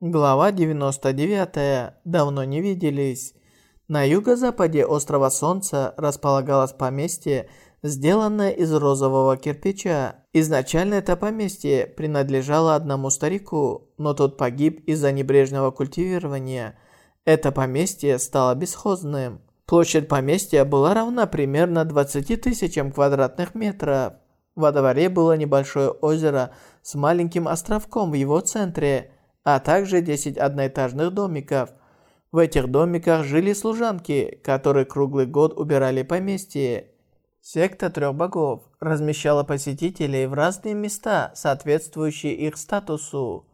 Глава 99. Давно не виделись. На юго-западе острова Солнца располагалось поместье, сделанное из розового кирпича. Изначально это поместье принадлежало одному старику, но тот погиб из-за небрежного культивирования. Это поместье стало бесхозным. Площадь поместья была равна примерно 20 тысячам квадратных метров. Во дворе было небольшое озеро с маленьким островком в его центре – а также 10 одноэтажных домиков. В этих домиках жили служанки, которые круглый год убирали поместье. Секта трех богов размещала посетителей в разные места, соответствующие их статусу.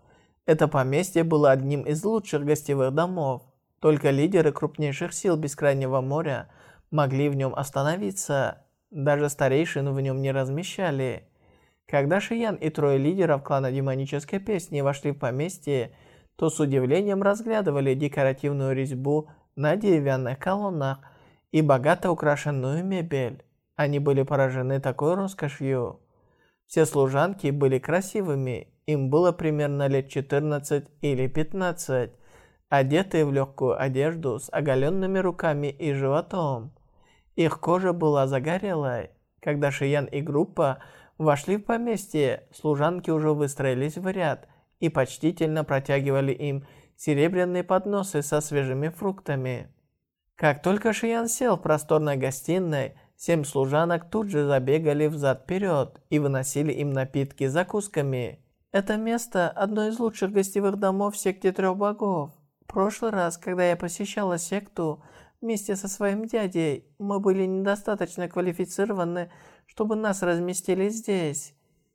Это поместье было одним из лучших гостевых домов. Только лидеры крупнейших сил Бескрайнего моря могли в нем остановиться. Даже старейшин в нем не размещали. Когда Шиян и трое лидеров клана демонической песни вошли в поместье, то с удивлением разглядывали декоративную резьбу на деревянных колоннах и богато украшенную мебель. Они были поражены такой роскошью. Все служанки были красивыми, им было примерно лет 14 или 15, одетые в легкую одежду с оголенными руками и животом. Их кожа была загорелой. Когда Шиян и группа Вошли в поместье, служанки уже выстроились в ряд и почтительно протягивали им серебряные подносы со свежими фруктами. Как только Шиян сел в просторной гостиной, семь служанок тут же забегали взад-вперед и выносили им напитки закусками. Это место – одно из лучших гостевых домов в секте трех богов. В прошлый раз, когда я посещала секту, вместе со своим дядей, мы были недостаточно квалифицированы, чтобы нас разместили здесь.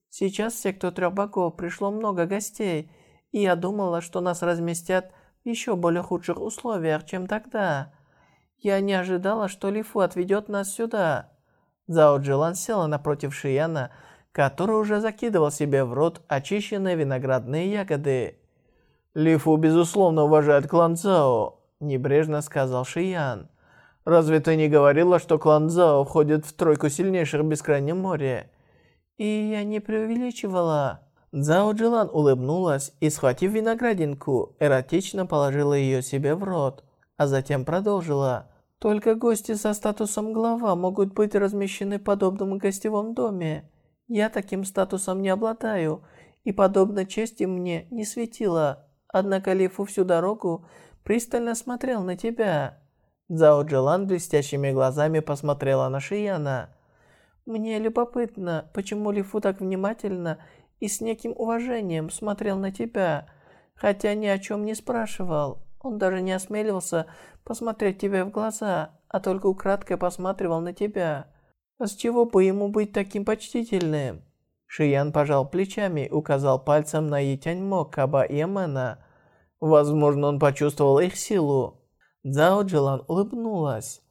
Сейчас в секту трех богов пришло много гостей, и я думала, что нас разместят в еще более худших условиях, чем тогда. Я не ожидала, что Лифу отведет нас сюда. Зао Джилан села напротив Шияна, который уже закидывал себе в рот очищенные виноградные ягоды. «Лифу, безусловно, уважает клан Зао», – небрежно сказал Шиян. Разве ты не говорила, что клан Зао входит в тройку сильнейших в Бескрайнем море?» «И я не преувеличивала». Цао Джилан улыбнулась и, схватив виноградинку, эротично положила ее себе в рот, а затем продолжила. «Только гости со статусом глава могут быть размещены в подобном гостевом доме. Я таким статусом не обладаю, и подобной чести мне не светило. Однако Лифу всю дорогу пристально смотрел на тебя». Цао Джилан блестящими глазами посмотрела на Шияна. «Мне любопытно, почему Лифу так внимательно и с неким уважением смотрел на тебя, хотя ни о чем не спрашивал. Он даже не осмеливался посмотреть тебе в глаза, а только украдкой посматривал на тебя. С чего бы ему быть таким почтительным?» Шиян пожал плечами и указал пальцем на Етяньмо, Каба и Эмена. Возможно, он почувствовал их силу. Цао Джилан улыбнулась.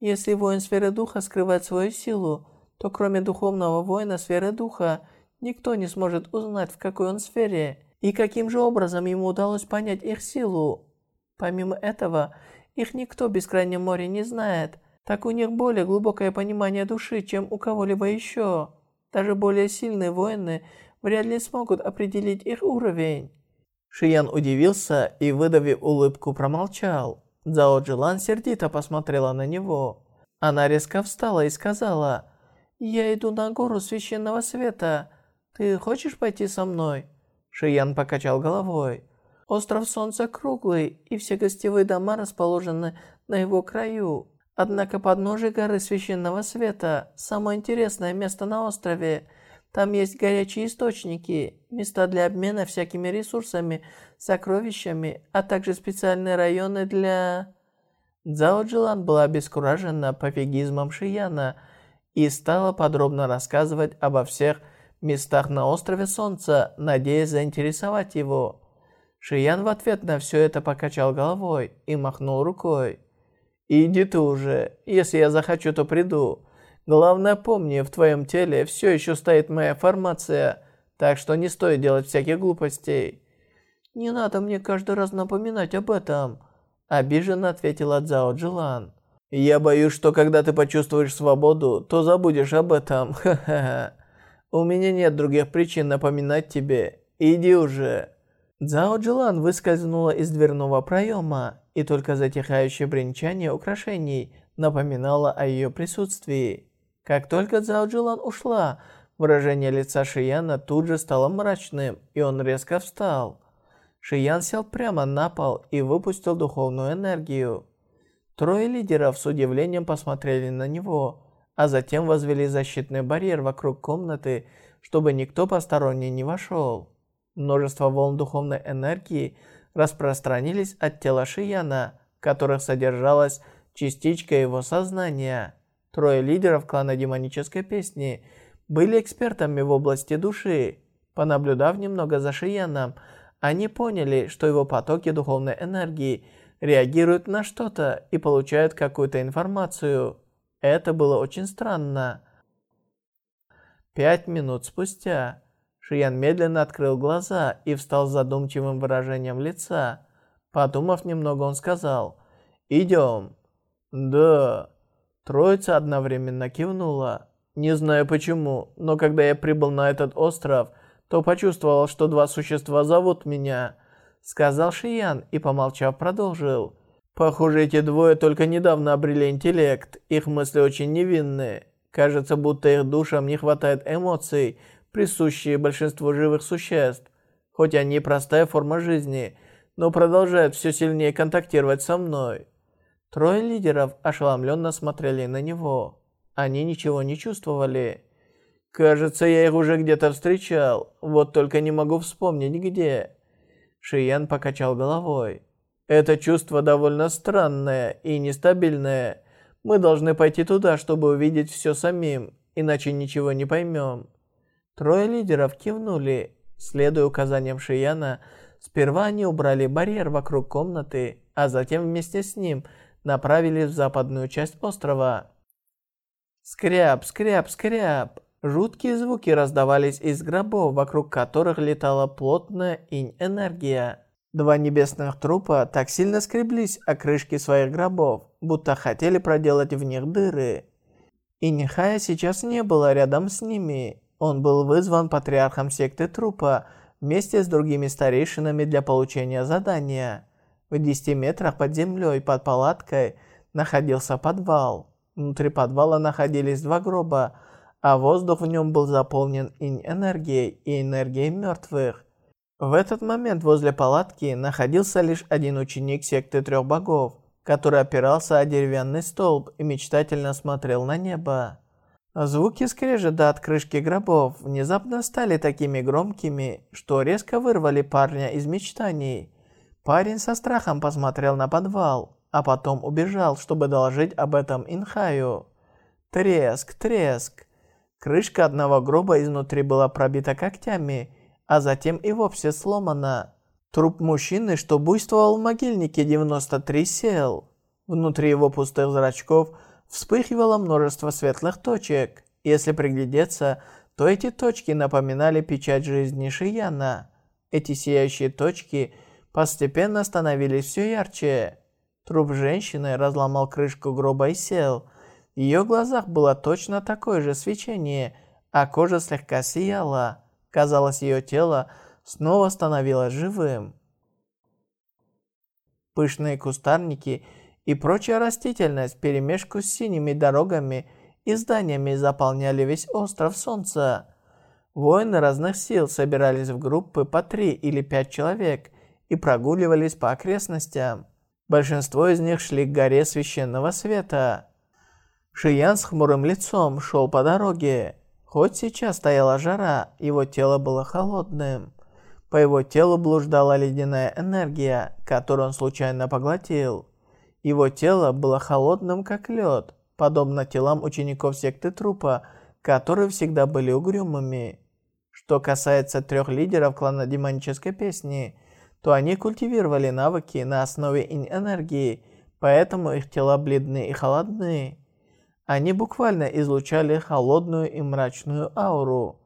Если воин сферы духа скрывает свою силу, то кроме духовного воина сферы духа, никто не сможет узнать, в какой он сфере, и каким же образом ему удалось понять их силу. Помимо этого, их никто в Бескрайнем море не знает, так у них более глубокое понимание души, чем у кого-либо еще. Даже более сильные воины вряд ли смогут определить их уровень. Шиян удивился и, выдавив улыбку, промолчал. Цао Джилан сердито посмотрела на него. Она резко встала и сказала, «Я иду на гору священного света. Ты хочешь пойти со мной?» Шиян покачал головой. Остров Солнца круглый, и все гостевые дома расположены на его краю. Однако подножие горы Священного Света – самое интересное место на острове – там есть горячие источники, места для обмена всякими ресурсами, сокровищами, а также специальные районы для... Цао Джилан была обескуражена пофигизмом Шияна и стала подробно рассказывать обо всех местах на острове Солнца, надеясь заинтересовать его. Шиян в ответ на все это покачал головой и махнул рукой. «Иди ты уже, если я захочу, то приду. Главное помни, в твоем теле все еще стоит моя формация, так что не стоит делать всяких глупостей». «Не надо мне каждый раз напоминать об этом», – обиженно ответила Цао Джилан. «Я боюсь, что когда ты почувствуешь свободу, то забудешь об этом. Ха-ха-ха. У меня нет других причин напоминать тебе. Иди уже». Цао Джилан выскользнула из дверного проема, и только затихающее бренчание украшений напоминало о ее присутствии. Как только Цао Джилан ушла, выражение лица Шияна тут же стало мрачным, и он резко встал. Шиян сел прямо на пол и выпустил духовную энергию. Трое лидеров с удивлением посмотрели на него, а затем возвели защитный барьер вокруг комнаты, чтобы никто посторонний не вошел. Множество волн духовной энергии распространились от тела Шияна, в которых содержалась частичка его сознания. Трое лидеров клана демонической песни были экспертами в области души. Понаблюдав немного за Шияном, они поняли, что его потоки духовной энергии реагируют на что-то и получают какую-то информацию. Это было очень странно. Пять минут спустя Шиян медленно открыл глаза и встал с задумчивым выражением лица. Подумав немного, он сказал «Идем». «Да». Троица одновременно кивнула. Не знаю почему, но когда я прибыл на этот остров, то почувствовал, что два существа зовут меня. Сказал Шиян и, помолчав, продолжил. Похоже, эти двое только недавно обрели интеллект. Их мысли очень невинные. Кажется, будто их душам не хватает эмоций, присущие большинству живых существ. Хоть они и простая форма жизни, но продолжают все сильнее контактировать со мной. Трое лидеров ошеломленно смотрели на него. Они ничего не чувствовали. Кажется, я их уже где-то встречал, вот только не могу вспомнить где. Шиян покачал головой. Это чувство довольно странное и нестабильное. Мы должны пойти туда, чтобы увидеть все самим, иначе ничего не поймем. Трое лидеров кивнули. Следуя указаниям Шияна, сперва они убрали барьер вокруг комнаты, а затем вместе с ним направились в западную часть острова. Скряб, скряб, скряб. Жуткие звуки раздавались из гробов, вокруг которых летала плотная инь-энергия. Два небесных трупа так сильно скреблись о крышки своих гробов, будто хотели проделать в них дыры. И Нихая сейчас не было рядом с ними. Он был вызван патриархом секты трупа вместе с другими старейшинами для получения задания. В 10 метрах под землей под палаткой находился подвал. Внутри подвала находились два гроба, а воздух в нем был заполнен инь-энергией и энергией мертвых. В этот момент возле палатки находился лишь один ученик секты трех богов, который опирался о деревянный столб и мечтательно смотрел на небо. Звуки скрежета от крышки гробов внезапно стали такими громкими, что резко вырвали парня из мечтаний. Парень со страхом посмотрел на подвал, а потом убежал, чтобы доложить об этом Инхаю. Треск, треск. Крышка одного гроба изнутри была пробита когтями, а затем и вовсе сломана. Труп мужчины, что буйствовал в могильнике 93, сел. Внутри его пустых зрачков – вспыхивало множество светлых точек. Если приглядеться, то эти точки напоминали печать жизни Шияна. Эти сияющие точки постепенно становились все ярче. Труп женщины разломал крышку гроба и сел. В ее глазах было точно такое же свечение, а кожа слегка сияла. Казалось, ее тело снова становилось живым. Пышные кустарники – и прочая растительность перемешку с синими дорогами и зданиями заполняли весь остров Солнца. Воины разных сил собирались в группы по три или пять человек и прогуливались по окрестностям. Большинство из них шли к горе священного света. Шиян с хмурым лицом шел по дороге. Хоть сейчас стояла жара, его тело было холодным. По его телу блуждала ледяная энергия, которую он случайно поглотил. Его тело было холодным, как лед, подобно телам учеников секты трупа, которые всегда были угрюмыми. Что касается трех лидеров клана демонической песни, то они культивировали навыки на основе инь-энергии, поэтому их тела бледны и холодны. Они буквально излучали холодную и мрачную ауру.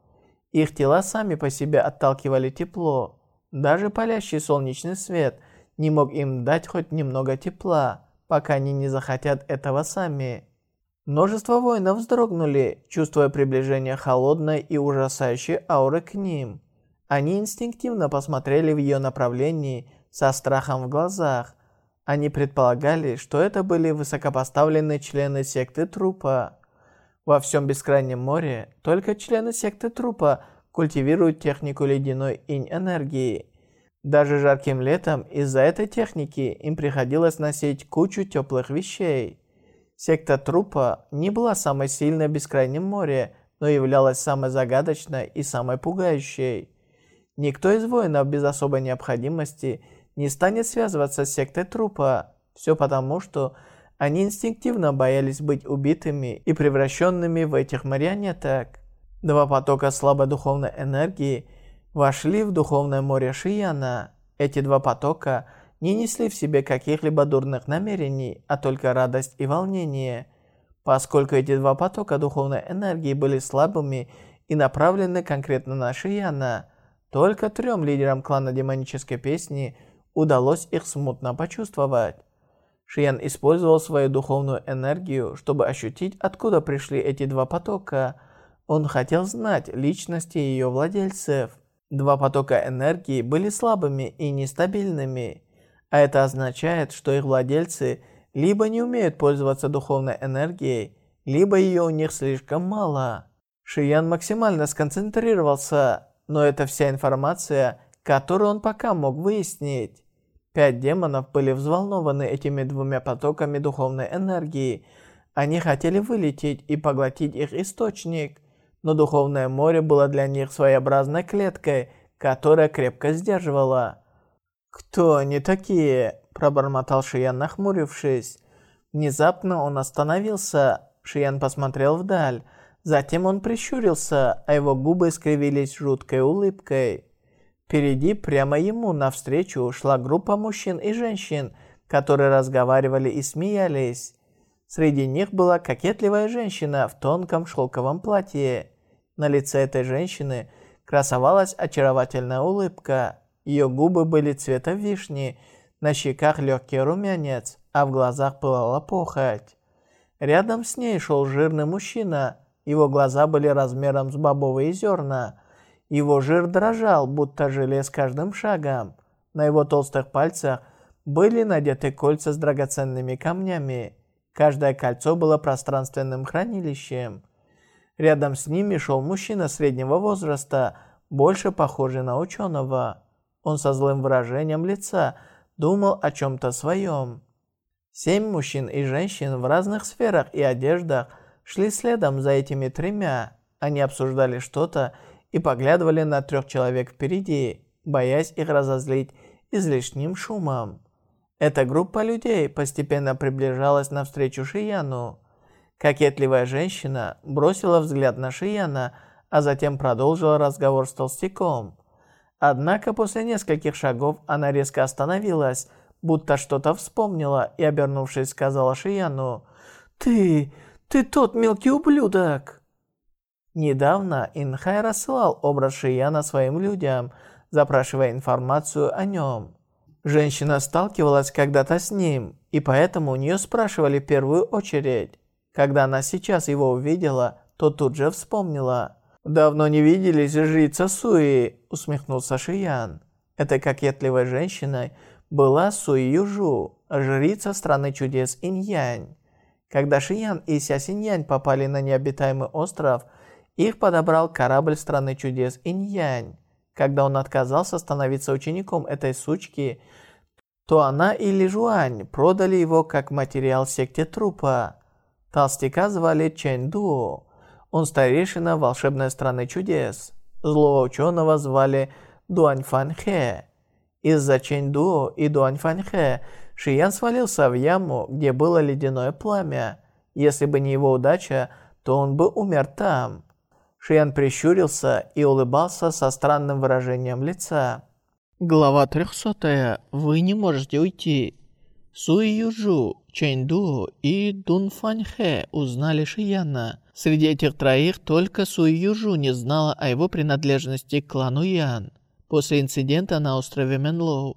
Их тела сами по себе отталкивали тепло. Даже палящий солнечный свет не мог им дать хоть немного тепла пока они не захотят этого сами. Множество воинов вздрогнули, чувствуя приближение холодной и ужасающей ауры к ним. Они инстинктивно посмотрели в ее направлении со страхом в глазах. Они предполагали, что это были высокопоставленные члены секты трупа. Во всем Бескрайнем море только члены секты трупа культивируют технику ледяной инь-энергии. Даже жарким летом из-за этой техники им приходилось носить кучу теплых вещей. Секта трупа не была самой сильной в Бескрайнем море, но являлась самой загадочной и самой пугающей. Никто из воинов без особой необходимости не станет связываться с сектой трупа. Все потому, что они инстинктивно боялись быть убитыми и превращенными в этих марионеток. Два потока слабой духовной энергии вошли в духовное море Шияна. Эти два потока не несли в себе каких-либо дурных намерений, а только радость и волнение. Поскольку эти два потока духовной энергии были слабыми и направлены конкретно на Шияна, только трем лидерам клана демонической песни удалось их смутно почувствовать. Шиян использовал свою духовную энергию, чтобы ощутить, откуда пришли эти два потока. Он хотел знать личности ее владельцев. Два потока энергии были слабыми и нестабильными, а это означает, что их владельцы либо не умеют пользоваться духовной энергией, либо ее у них слишком мало. Шиян максимально сконцентрировался, но это вся информация, которую он пока мог выяснить. Пять демонов были взволнованы этими двумя потоками духовной энергии. Они хотели вылететь и поглотить их источник, но духовное море было для них своеобразной клеткой, которая крепко сдерживала. «Кто они такие?» – пробормотал Шиян, нахмурившись. Внезапно он остановился. Шиян посмотрел вдаль. Затем он прищурился, а его губы скривились жуткой улыбкой. Впереди, прямо ему, навстречу, шла группа мужчин и женщин, которые разговаривали и смеялись. Среди них была кокетливая женщина в тонком шелковом платье. На лице этой женщины красовалась очаровательная улыбка. Ее губы были цвета вишни, на щеках легкий румянец, а в глазах пылала похоть. Рядом с ней шел жирный мужчина. Его глаза были размером с бобовые зерна – его жир дрожал, будто желе с каждым шагом. На его толстых пальцах были надеты кольца с драгоценными камнями. Каждое кольцо было пространственным хранилищем. Рядом с ними шел мужчина среднего возраста, больше похожий на ученого. Он со злым выражением лица думал о чем-то своем. Семь мужчин и женщин в разных сферах и одеждах шли следом за этими тремя. Они обсуждали что-то и поглядывали на трех человек впереди, боясь их разозлить излишним шумом. Эта группа людей постепенно приближалась навстречу Шияну. Кокетливая женщина бросила взгляд на Шияна, а затем продолжила разговор с толстяком. Однако после нескольких шагов она резко остановилась, будто что-то вспомнила и, обернувшись, сказала Шияну, «Ты, ты тот мелкий ублюдок!» Недавно Инхай рассылал образ Шияна своим людям, запрашивая информацию о нем. Женщина сталкивалась когда-то с ним, и поэтому у нее спрашивали в первую очередь. Когда она сейчас его увидела, то тут же вспомнила. «Давно не виделись, жрица Суи», — усмехнулся Шиян. Этой кокетливой женщиной была Суи Южу, жрица страны чудес Иньянь. Когда Шиян и Ся Синьянь попали на необитаемый остров, их подобрал корабль страны чудес Иньянь. Когда он отказался становиться учеником этой сучки, то она и Ли Жуань продали его как материал секте трупа. Толстяка звали Чэнь Ду. Он старейшина волшебной страны чудес. Злого ученого звали Дуань Фан Хэ. Из-за Чэнь Ду и Дуань Фан Хэ Шиян свалился в яму, где было ледяное пламя. Если бы не его удача, то он бы умер там. Шиян прищурился и улыбался со странным выражением лица. Глава 300. Вы не можете уйти. Суи Южу, Чэнь Ду и Дун Фань Хэ узнали Шияна. Среди этих троих только Суи Южу не знала о его принадлежности к клану Ян. После инцидента на острове Менлоу,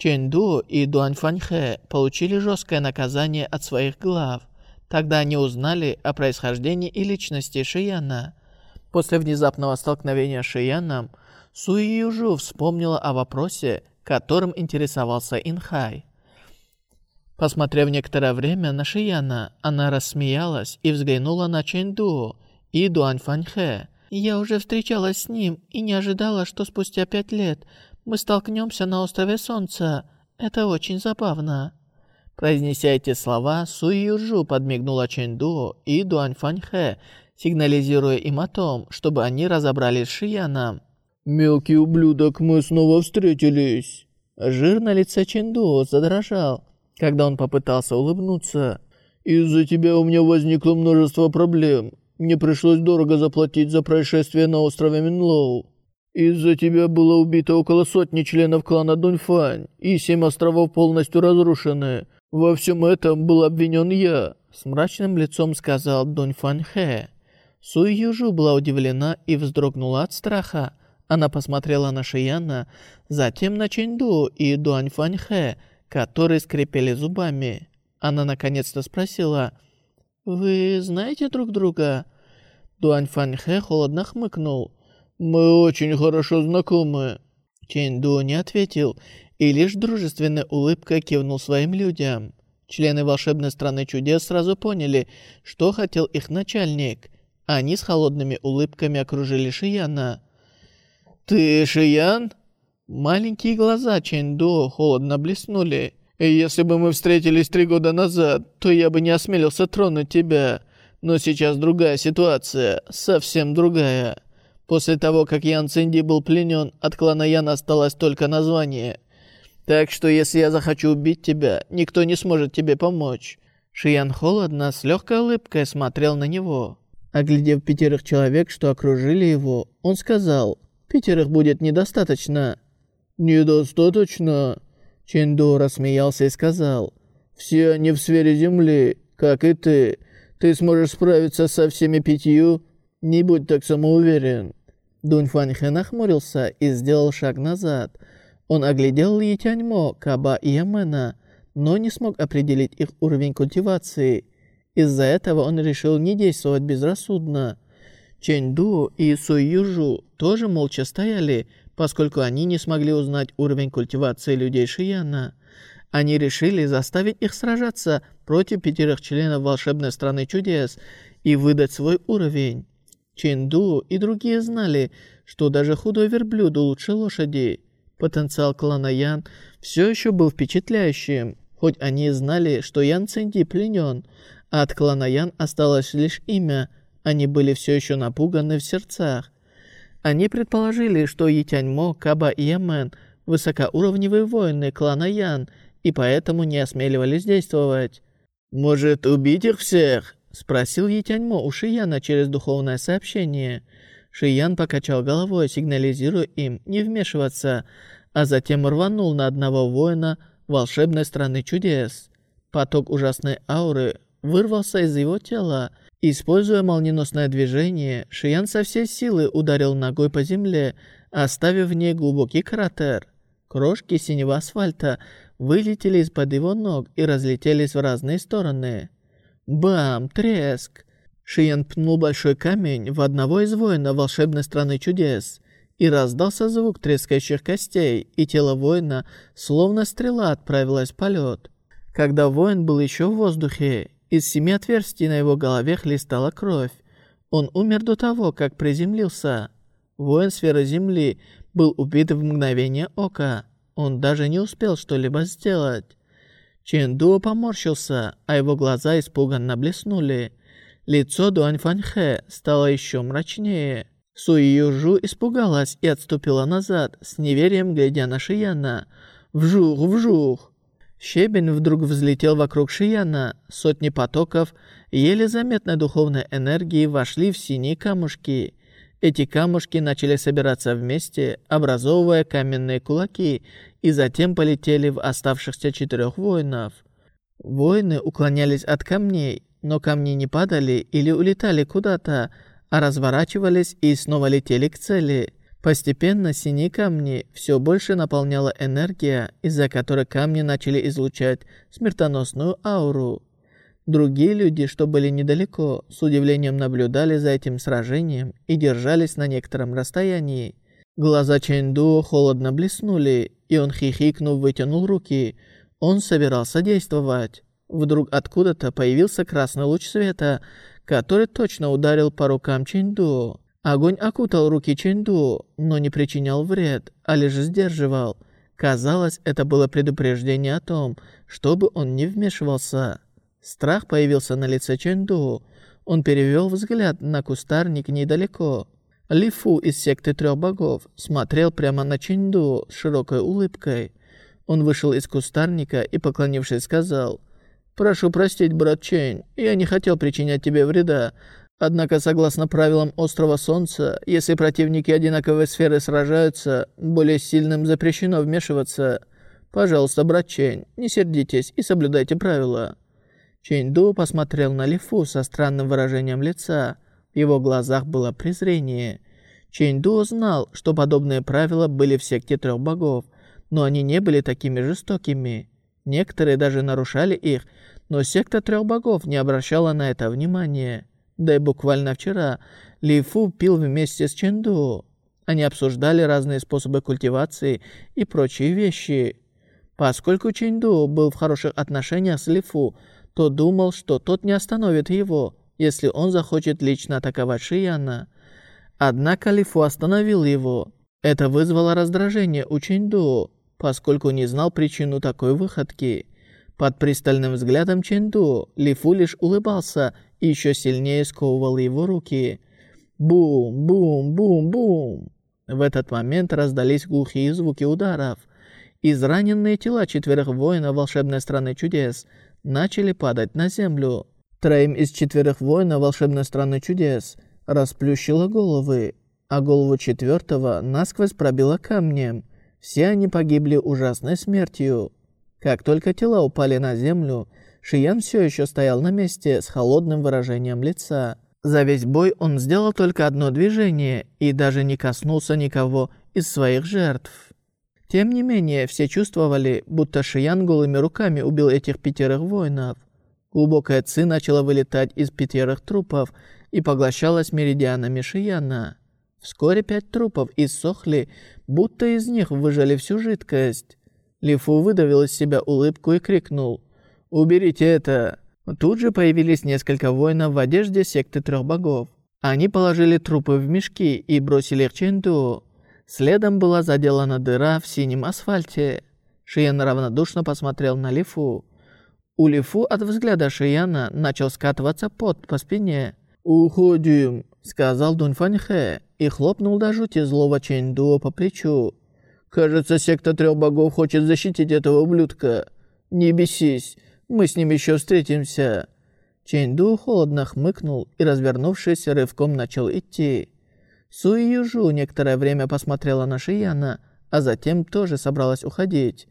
Чэнь Ду и Дуань Фань Хэ получили жесткое наказание от своих глав. Тогда они узнали о происхождении и личности Шияна. После внезапного столкновения с Шияном, Суи Южу вспомнила о вопросе, которым интересовался Инхай. Посмотрев некоторое время на Шияна, она рассмеялась и взглянула на Чэнду и Дуань Фаньхэ. «Я уже встречалась с ним и не ожидала, что спустя пять лет мы столкнемся на острове Солнца. Это очень забавно». Произнеся эти слова, Суи Южу подмигнула Чэнду и Дуань Фаньхэ, сигнализируя им о том, чтобы они разобрались с Шияном. «Мелкий ублюдок, мы снова встретились!» Жир на лице Чэнду задрожал, когда он попытался улыбнуться. «Из-за тебя у меня возникло множество проблем. Мне пришлось дорого заплатить за происшествие на острове Минлоу. Из-за тебя было убито около сотни членов клана Дуньфань, и семь островов полностью разрушены. Во всем этом был обвинен я», — с мрачным лицом сказал Дуньфань Хэ. Суй Южу была удивлена и вздрогнула от страха. Она посмотрела на Шияна, затем на Чэнду и Дуань Фаньхэ, которые скрипели зубами. Она наконец-то спросила, «Вы знаете друг друга?» Дуань Фаньхэ холодно хмыкнул. «Мы очень хорошо знакомы». Чэнду не ответил и лишь дружественной улыбкой кивнул своим людям. Члены волшебной страны чудес сразу поняли, что хотел их начальник. Они с холодными улыбками окружили Шияна. «Ты Шиян?» Маленькие глаза Чэнду холодно блеснули. «Если бы мы встретились три года назад, то я бы не осмелился тронуть тебя. Но сейчас другая ситуация, совсем другая. После того, как Ян Цинди был пленен, от клана Ян осталось только название. Так что если я захочу убить тебя, никто не сможет тебе помочь». Шиян холодно, с легкой улыбкой смотрел на него. Оглядев пятерых человек, что окружили его, он сказал – Пятерых будет недостаточно». «Недостаточно?» Ченду рассмеялся и сказал. «Все они в сфере Земли, как и ты. Ты сможешь справиться со всеми пятью? Не будь так самоуверен». Дунь Фаньхэ нахмурился и сделал шаг назад. Он оглядел Ли Тяньмо, Каба и Ямена, но не смог определить их уровень культивации. Из-за этого он решил не действовать безрассудно. Чэньду и Суй Южу тоже молча стояли, поскольку они не смогли узнать уровень культивации людей Шияна. Они решили заставить их сражаться против пятерых членов волшебной страны чудес и выдать свой уровень. Чэнду и другие знали, что даже худой верблюд лучше лошади. Потенциал клана Ян все еще был впечатляющим, хоть они знали, что Ян Цинди пленен, а от клана Ян осталось лишь имя – они были все еще напуганы в сердцах. Они предположили, что Ятяньмо, Каба и Ямен – высокоуровневые воины клана Ян, и поэтому не осмеливались действовать. «Может, убить их всех?» – спросил Ятяньмо у Шияна через духовное сообщение. Шиян покачал головой, сигнализируя им не вмешиваться, а затем рванул на одного воина волшебной страны чудес. Поток ужасной ауры вырвался из его тела Используя молниеносное движение, Шиян со всей силы ударил ногой по земле, оставив в ней глубокий кратер. Крошки синего асфальта вылетели из-под его ног и разлетелись в разные стороны. Бам! Треск! Шиян пнул большой камень в одного из воинов волшебной страны чудес, и раздался звук трескающих костей, и тело воина, словно стрела, отправилось в полет. Когда воин был еще в воздухе, из семи отверстий на его голове хлестала кровь. Он умер до того, как приземлился. Воин сферы Земли был убит в мгновение ока. Он даже не успел что-либо сделать. Чендуо поморщился, а его глаза испуганно блеснули. Лицо Дуань Фаньхэ стало еще мрачнее. Суи Южу испугалась и отступила назад, с неверием глядя на Шияна. «Вжух, вжух!» Щебень вдруг взлетел вокруг Шияна. Сотни потоков еле заметной духовной энергии вошли в синие камушки. Эти камушки начали собираться вместе, образовывая каменные кулаки, и затем полетели в оставшихся четырех воинов. Воины уклонялись от камней, но камни не падали или улетали куда-то, а разворачивались и снова летели к цели. Постепенно синие камни все больше наполняла энергия, из-за которой камни начали излучать смертоносную ауру. Другие люди, что были недалеко, с удивлением наблюдали за этим сражением и держались на некотором расстоянии. Глаза Чэнду холодно блеснули, и он хихикнув вытянул руки. Он собирался действовать. Вдруг откуда-то появился красный луч света, который точно ударил по рукам Чэнду. Огонь окутал руки Чэнду, но не причинял вред, а лишь сдерживал. Казалось, это было предупреждение о том, чтобы он не вмешивался. Страх появился на лице Чэнду. Он перевел взгляд на кустарник недалеко. Лифу из секты трех богов смотрел прямо на Чэнду с широкой улыбкой. Он вышел из кустарника и, поклонившись, сказал, «Прошу простить, брат Чэнь, я не хотел причинять тебе вреда. Однако, согласно правилам Острова Солнца, если противники одинаковой сферы сражаются, более сильным запрещено вмешиваться. Пожалуйста, брат Чэнь, не сердитесь и соблюдайте правила». Чэнь Ду посмотрел на Лифу со странным выражением лица. В его глазах было презрение. Чэнь Ду знал, что подобные правила были в секте трех богов, но они не были такими жестокими. Некоторые даже нарушали их, но секта трех богов не обращала на это внимания. Да и буквально вчера Ли Фу пил вместе с Ченду. Они обсуждали разные способы культивации и прочие вещи. Поскольку Ченду был в хороших отношениях с Ли Фу, то думал, что тот не остановит его, если он захочет лично атаковать Шияна. Однако Ли Фу остановил его. Это вызвало раздражение у Ченду, поскольку не знал причину такой выходки. Под пристальным взглядом Ченду Лифу лишь улыбался и еще сильнее сковывал его руки. Бум, бум, бум, бум. В этот момент раздались глухие звуки ударов. Израненные тела четверых воинов волшебной страны чудес начали падать на землю. Троим из четверых воинов волшебной страны чудес расплющило головы, а голову четвертого насквозь пробило камнем. Все они погибли ужасной смертью. Как только тела упали на землю, Шиян все еще стоял на месте с холодным выражением лица. За весь бой он сделал только одно движение и даже не коснулся никого из своих жертв. Тем не менее, все чувствовали, будто Шиян голыми руками убил этих пятерых воинов. Глубокая ци начала вылетать из пятерых трупов и поглощалась меридианами Шияна. Вскоре пять трупов иссохли, будто из них выжали всю жидкость. Лифу выдавил из себя улыбку и крикнул «Уберите это!». Тут же появились несколько воинов в одежде секты трех богов. Они положили трупы в мешки и бросили их Чэнду. Следом была заделана дыра в синем асфальте. Шиян равнодушно посмотрел на Лифу. У Лифу от взгляда Шияна начал скатываться пот по спине. «Уходим», — сказал Дунь Фаньхэ и хлопнул до жути злого Чэнду по плечу. Кажется, секта трех богов хочет защитить этого ублюдка. Не бесись, мы с ним еще встретимся. Чэньду холодно хмыкнул и, развернувшись, рывком начал идти. Суи Южу некоторое время посмотрела на Шияна, а затем тоже собралась уходить.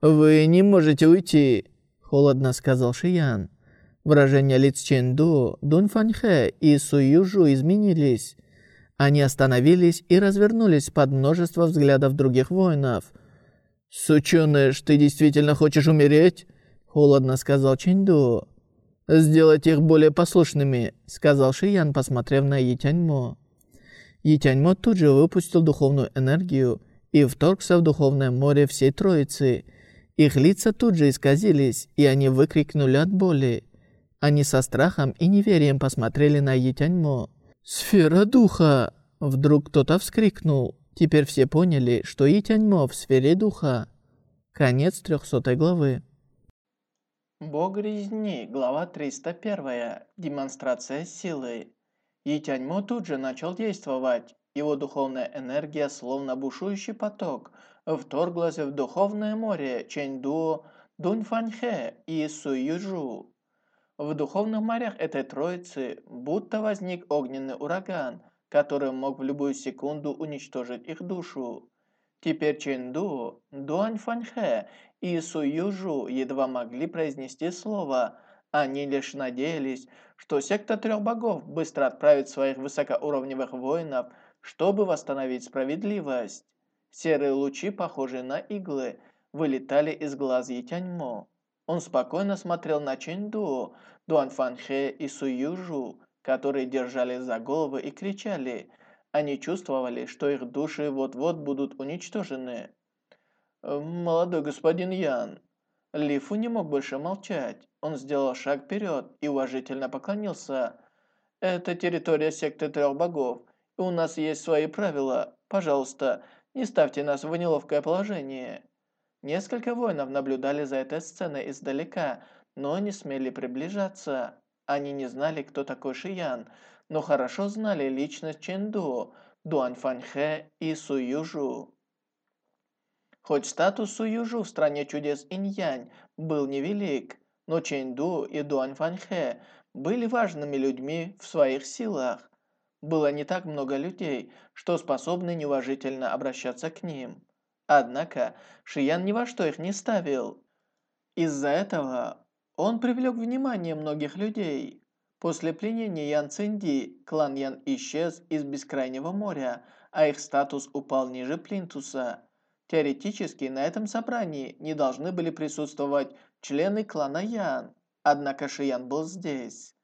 «Вы не можете уйти», — холодно сказал Шиян. Выражения лиц Чэнду, Дун Фаньхэ и Суи Южу изменились. Они остановились и развернулись под множество взглядов других воинов. «Сучёныш, ты действительно хочешь умереть?» — холодно сказал Чинду. «Сделать их более послушными», — сказал Шиян, посмотрев на Етяньмо. Етяньмо тут же выпустил духовную энергию и вторгся в духовное море всей троицы. Их лица тут же исказились, и они выкрикнули от боли. Они со страхом и неверием посмотрели на Етяньмо. «Сфера духа!» Вдруг кто-то вскрикнул. Теперь все поняли, что Итяньмо в сфере духа. Конец трехсотой главы. Бог резни, глава 301. Демонстрация силы. Итяньмо тут же начал действовать. Его духовная энергия, словно бушующий поток, вторглась в духовное море Чэньду, Дуньфаньхэ и Суюжу. В духовных морях этой троицы будто возник огненный ураган, который мог в любую секунду уничтожить их душу. Теперь Чэнду, Дуань и Су Южу едва могли произнести слово. Они лишь надеялись, что секта трех богов быстро отправит своих высокоуровневых воинов, чтобы восстановить справедливость. Серые лучи, похожие на иглы, вылетали из глаз Етяньмо. Он спокойно смотрел на Чэнду, Дуан Фанхэ и Су Южу, которые держали за головы и кричали. Они чувствовали, что их души вот-вот будут уничтожены. «Молодой господин Ян». Лифу не мог больше молчать. Он сделал шаг вперед и уважительно поклонился. «Это территория секты трех богов, и у нас есть свои правила. Пожалуйста, не ставьте нас в неловкое положение». Несколько воинов наблюдали за этой сценой издалека, но не смели приближаться. Они не знали, кто такой Шиян, но хорошо знали личность Чэнду, Дуань Фаньхэ и Су Южу. Хоть статус Су Южу в стране чудес Инь-Янь был невелик, но Чэнду и Дуань Фаньхэ были важными людьми в своих силах. Было не так много людей, что способны неуважительно обращаться к ним. Однако Шиян ни во что их не ставил. Из-за этого он привлек внимание многих людей. После пленения Ян Цинди клан Ян исчез из Бескрайнего моря, а их статус упал ниже Плинтуса. Теоретически на этом собрании не должны были присутствовать члены клана Ян, однако Шиян был здесь.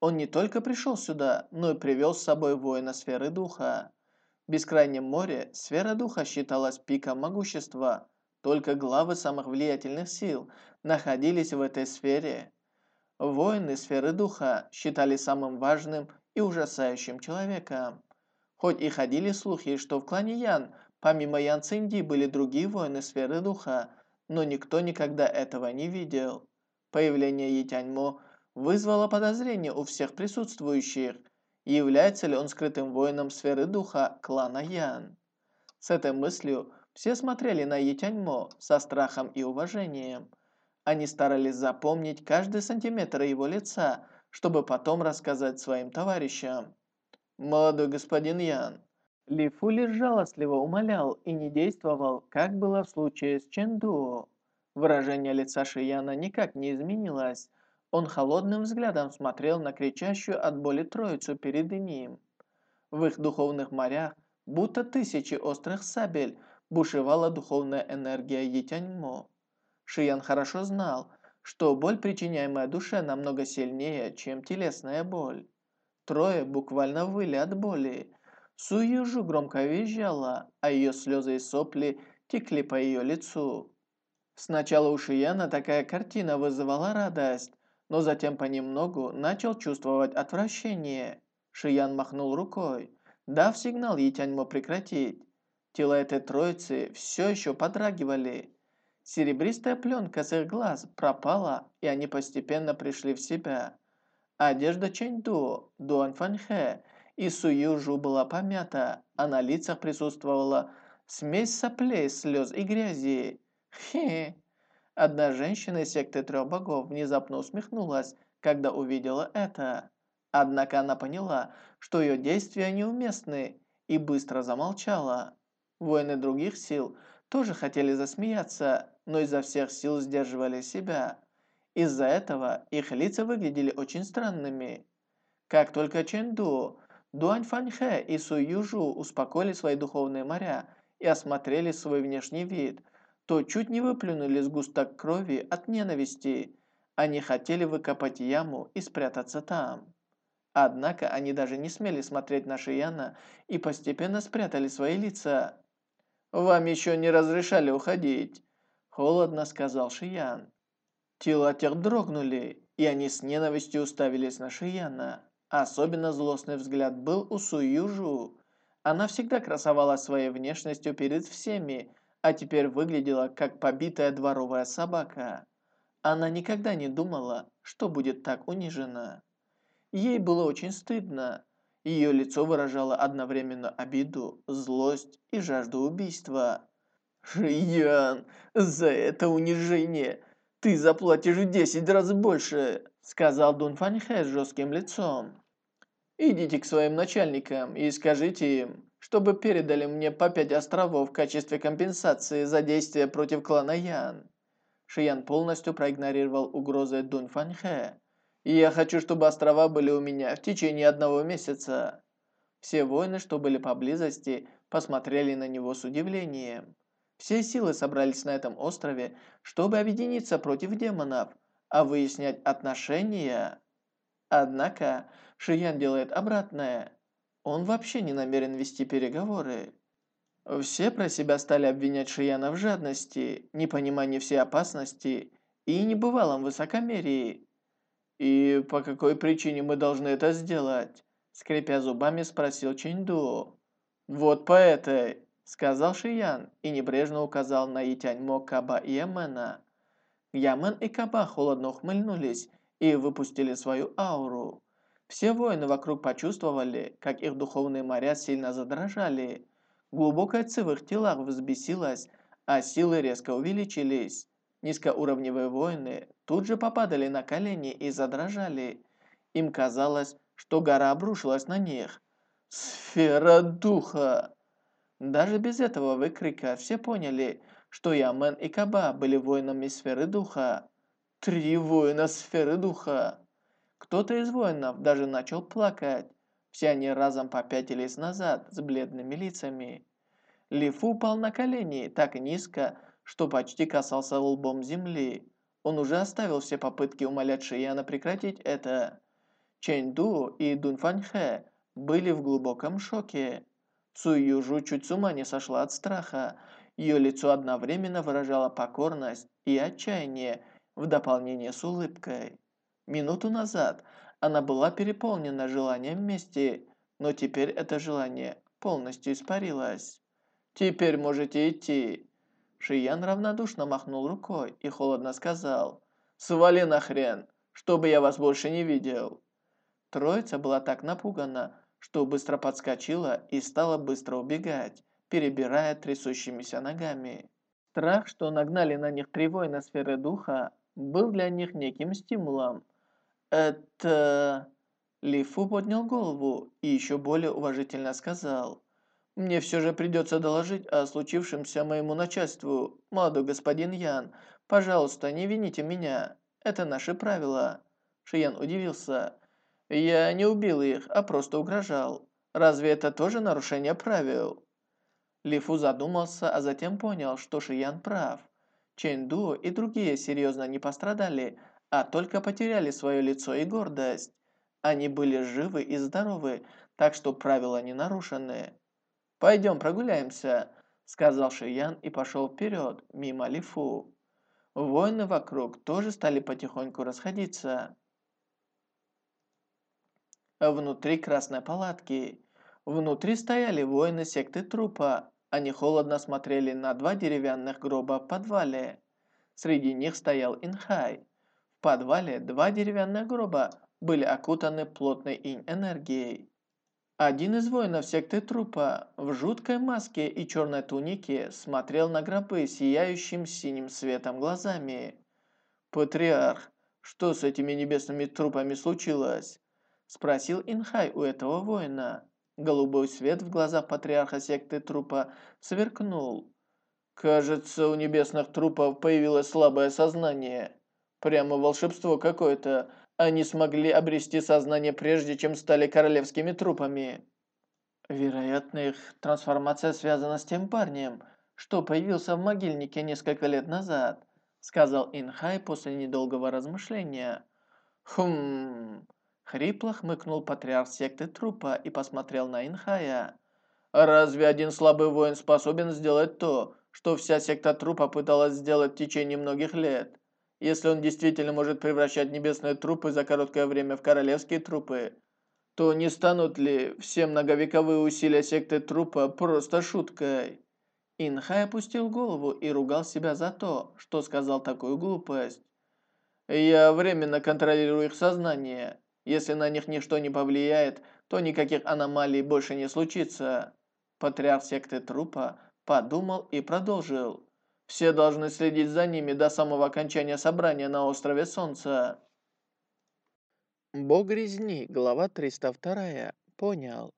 Он не только пришел сюда, но и привел с собой воина сферы духа. В Бескрайнем море сфера духа считалась пиком могущества – только главы самых влиятельных сил находились в этой сфере. Воины сферы духа считали самым важным и ужасающим человеком. Хоть и ходили слухи, что в клане Ян, помимо Ян Цинди, были другие воины сферы духа, но никто никогда этого не видел. Появление Етяньмо вызвало подозрение у всех присутствующих, является ли он скрытым воином сферы духа клана Ян. С этой мыслью все смотрели на Етяньмо со страхом и уважением. Они старались запомнить каждый сантиметр его лица, чтобы потом рассказать своим товарищам. «Молодой господин Ян». Ли Фу лишь жалостливо умолял и не действовал, как было в случае с Чэнду. Выражение лица Шияна никак не изменилось. Он холодным взглядом смотрел на кричащую от боли троицу перед ним. В их духовных морях, будто тысячи острых сабель, бушевала духовная энергия Етяньмо. Шиян хорошо знал, что боль, причиняемая душе, намного сильнее, чем телесная боль. Трое буквально выли от боли. Су Южу громко визжала, а ее слезы и сопли текли по ее лицу. Сначала у Шияна такая картина вызывала радость, но затем понемногу начал чувствовать отвращение. Шиян махнул рукой, дав сигнал Етяньмо прекратить. Тела этой троицы все еще подрагивали. Серебристая пленка с их глаз пропала, и они постепенно пришли в себя. Одежда Чэньду, Дуан Фанхэ и Суюжу была помята, а на лицах присутствовала смесь соплей, слез и грязи. Хе! Одна женщина из секты трех богов внезапно усмехнулась, когда увидела это. Однако она поняла, что ее действия неуместны, и быстро замолчала. Воины других сил тоже хотели засмеяться, но изо всех сил сдерживали себя. Из-за этого их лица выглядели очень странными. Как только Чэнду, Дуань Фаньхэ и Су Южу успокоили свои духовные моря и осмотрели свой внешний вид, то чуть не выплюнули сгусток крови от ненависти. Они хотели выкопать яму и спрятаться там. Однако они даже не смели смотреть на Шияна и постепенно спрятали свои лица. «Вам еще не разрешали уходить», – холодно сказал Шиян. Тела тех дрогнули, и они с ненавистью уставились на Шияна. Особенно злостный взгляд был у Суюжу. Она всегда красовалась своей внешностью перед всеми, а теперь выглядела как побитая дворовая собака. Она никогда не думала, что будет так унижена. Ей было очень стыдно, ее лицо выражало одновременно обиду, злость и жажду убийства. «Шиян, за это унижение ты заплатишь в десять раз больше», сказал Дун Фаньхэ с жестким лицом. «Идите к своим начальникам и скажите им, чтобы передали мне по пять островов в качестве компенсации за действия против клана Ян». Шиян полностью проигнорировал угрозы Дун Фаньхэ и я хочу, чтобы острова были у меня в течение одного месяца». Все воины, что были поблизости, посмотрели на него с удивлением. Все силы собрались на этом острове, чтобы объединиться против демонов, а выяснять отношения. Однако Шиян делает обратное. он вообще не намерен вести переговоры. Все про себя стали обвинять Шияна в жадности, непонимании всей опасности и небывалом высокомерии. «И по какой причине мы должны это сделать?» Скрипя зубами, спросил Чэньду. «Вот по этой», — сказал Шиян и небрежно указал на Итяньмо, Каба и Ямена. Ямен и Каба холодно ухмыльнулись и выпустили свою ауру. Все воины вокруг почувствовали, как их духовные моря сильно задрожали. Глубокая ци в их телах взбесилась, а силы резко увеличились. Низкоуровневые воины тут же попадали на колени и задрожали. Им казалось, что гора обрушилась на них. «Сфера духа!» Даже без этого выкрика все поняли, что Ямен и Каба были воинами сферы духа. Три воина сферы духа. Кто-то из воинов даже начал плакать. Все они разом попятились назад с бледными лицами. Лифу упал на колени так низко, что почти касался лбом земли. Он уже оставил все попытки умолять Шияна прекратить это. Чэнь Ду и Дун Фаньхэ были в глубоком шоке. Цу Южу чуть с ума не сошла от страха. Ее лицо одновременно выражало покорность и отчаяние в дополнение с улыбкой. Минуту назад она была переполнена желанием мести, но теперь это желание полностью испарилось. «Теперь можете идти». Шиян равнодушно махнул рукой и холодно сказал, «Свали нахрен, чтобы я вас больше не видел». Троица была так напугана, что быстро подскочила и стала быстро убегать, перебирая трясущимися ногами. Страх, что нагнали на них три воина сферы духа, был для них неким стимулом. «Это...» Лифу поднял голову и еще более уважительно сказал. «Мне все же придется доложить о случившемся моему начальству. Молодой господин Ян, пожалуйста, не вините меня. Это наши правила». Шиян удивился. «Я не убил их, а просто угрожал. Разве это тоже нарушение правил?» Лифу задумался, а затем понял, что Шиян прав. Чэнду и другие серьезно не пострадали, а только потеряли свое лицо и гордость. Они были живы и здоровы, так что правила не нарушены. «Пойдем прогуляемся», — сказал Шиян и пошел вперед, мимо Лифу. Воины вокруг тоже стали потихоньку расходиться. Внутри красной палатки. Внутри стояли воины секты трупа. Они холодно смотрели на два деревянных гроба в подвале. Среди них стоял Инхай. В подвале два деревянных гроба были окутаны плотной инь-энергией. Один из воинов секты трупа в жуткой маске и черной тунике смотрел на гробы сияющим синим светом глазами. «Патриарх, что с этими небесными трупами случилось?» Спросил Инхай у этого воина. Голубой свет в глазах патриарха секты трупа сверкнул. «Кажется, у небесных трупов появилось слабое сознание». Прямо волшебство какое-то. Они смогли обрести сознание прежде, чем стали королевскими трупами. Вероятно, их трансформация связана с тем парнем, что появился в могильнике несколько лет назад, сказал Инхай после недолгого размышления. Хм... Хрипло хмыкнул патриарх секты трупа и посмотрел на Инхая. «Разве один слабый воин способен сделать то, что вся секта трупа пыталась сделать в течение многих лет?» Если он действительно может превращать небесные трупы за короткое время в королевские трупы, то не станут ли все многовековые усилия секты трупа просто шуткой? Инхай опустил голову и ругал себя за то, что сказал такую глупость. «Я временно контролирую их сознание. Если на них ничто не повлияет, то никаких аномалий больше не случится». Патриарх секты трупа подумал и продолжил. Все должны следить за ними до самого окончания собрания на острове Солнца. Бог резни, глава 302, понял.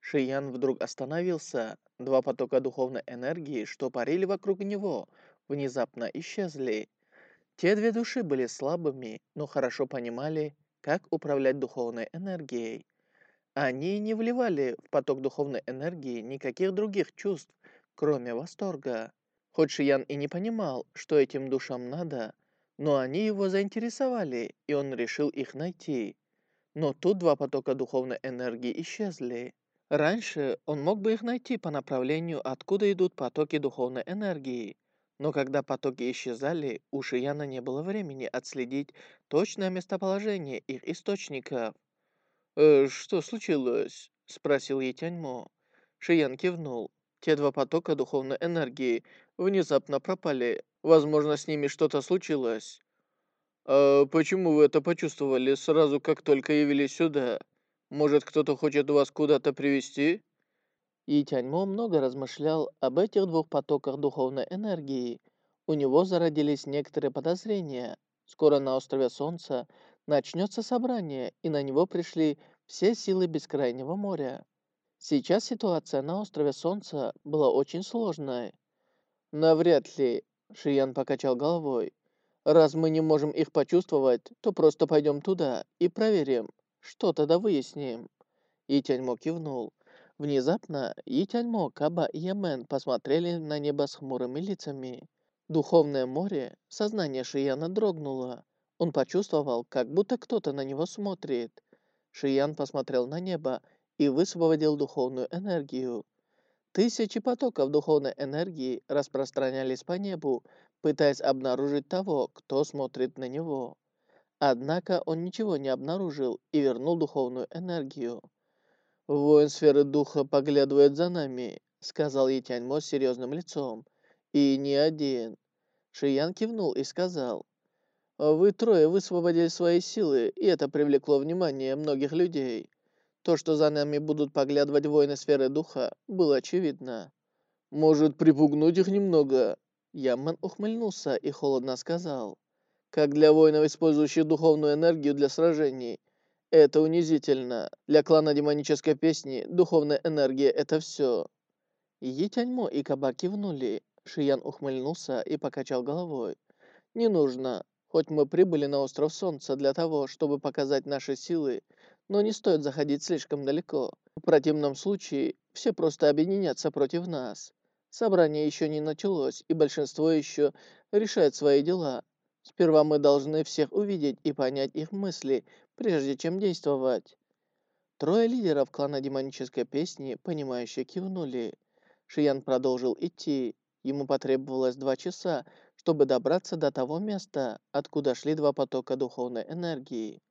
Шиян вдруг остановился. Два потока духовной энергии, что парили вокруг него, внезапно исчезли. Те две души были слабыми, но хорошо понимали, как управлять духовной энергией. Они не вливали в поток духовной энергии никаких других чувств, кроме восторга. Хоть Шиян и не понимал, что этим душам надо, но они его заинтересовали, и он решил их найти. Но тут два потока духовной энергии исчезли. Раньше он мог бы их найти по направлению, откуда идут потоки духовной энергии. Но когда потоки исчезали, у Шияна не было времени отследить точное местоположение их источников. «Э, что случилось?» — спросил Етяньмо. Шиян кивнул. Те два потока духовной энергии внезапно пропали. Возможно, с ними что-то случилось. «А почему вы это почувствовали сразу, как только явились сюда? Может, кто-то хочет вас куда-то привести? И Тяньмо много размышлял об этих двух потоках духовной энергии. У него зародились некоторые подозрения. Скоро на острове Солнца начнется собрание, и на него пришли все силы Бескрайнего моря. Сейчас ситуация на острове Солнца была очень сложной. «Навряд ли», — Шиян покачал головой. «Раз мы не можем их почувствовать, то просто пойдем туда и проверим. Что тогда выясним?» И Тяньмо кивнул. Внезапно Итяньмо, Каба и Ямен посмотрели на небо с хмурыми лицами. Духовное море, сознание Шияна дрогнуло. Он почувствовал, как будто кто-то на него смотрит. Шиян посмотрел на небо и высвободил духовную энергию. Тысячи потоков духовной энергии распространялись по небу, пытаясь обнаружить того, кто смотрит на него. Однако он ничего не обнаружил и вернул духовную энергию. «Воин сферы духа поглядывает за нами», — сказал Етяньмо с серьезным лицом. «И не один». Шиян кивнул и сказал. «Вы трое высвободили свои силы, и это привлекло внимание многих людей. То, что за нами будут поглядывать воины сферы духа, было очевидно. Может, припугнуть их немного?» Яман ухмыльнулся и холодно сказал. «Как для воинов, использующих духовную энергию для сражений, это унизительно. Для клана демонической песни духовная энергия — это все. Етяньмо и Каба кивнули. Шиян ухмыльнулся и покачал головой. «Не нужно. Хоть мы прибыли на остров Солнца для того, чтобы показать наши силы, но не стоит заходить слишком далеко. В противном случае все просто объединятся против нас. Собрание еще не началось, и большинство еще решает свои дела. Сперва мы должны всех увидеть и понять их мысли, прежде чем действовать. Трое лидеров клана демонической песни, понимающе кивнули. Шиян продолжил идти. Ему потребовалось два часа, чтобы добраться до того места, откуда шли два потока духовной энергии.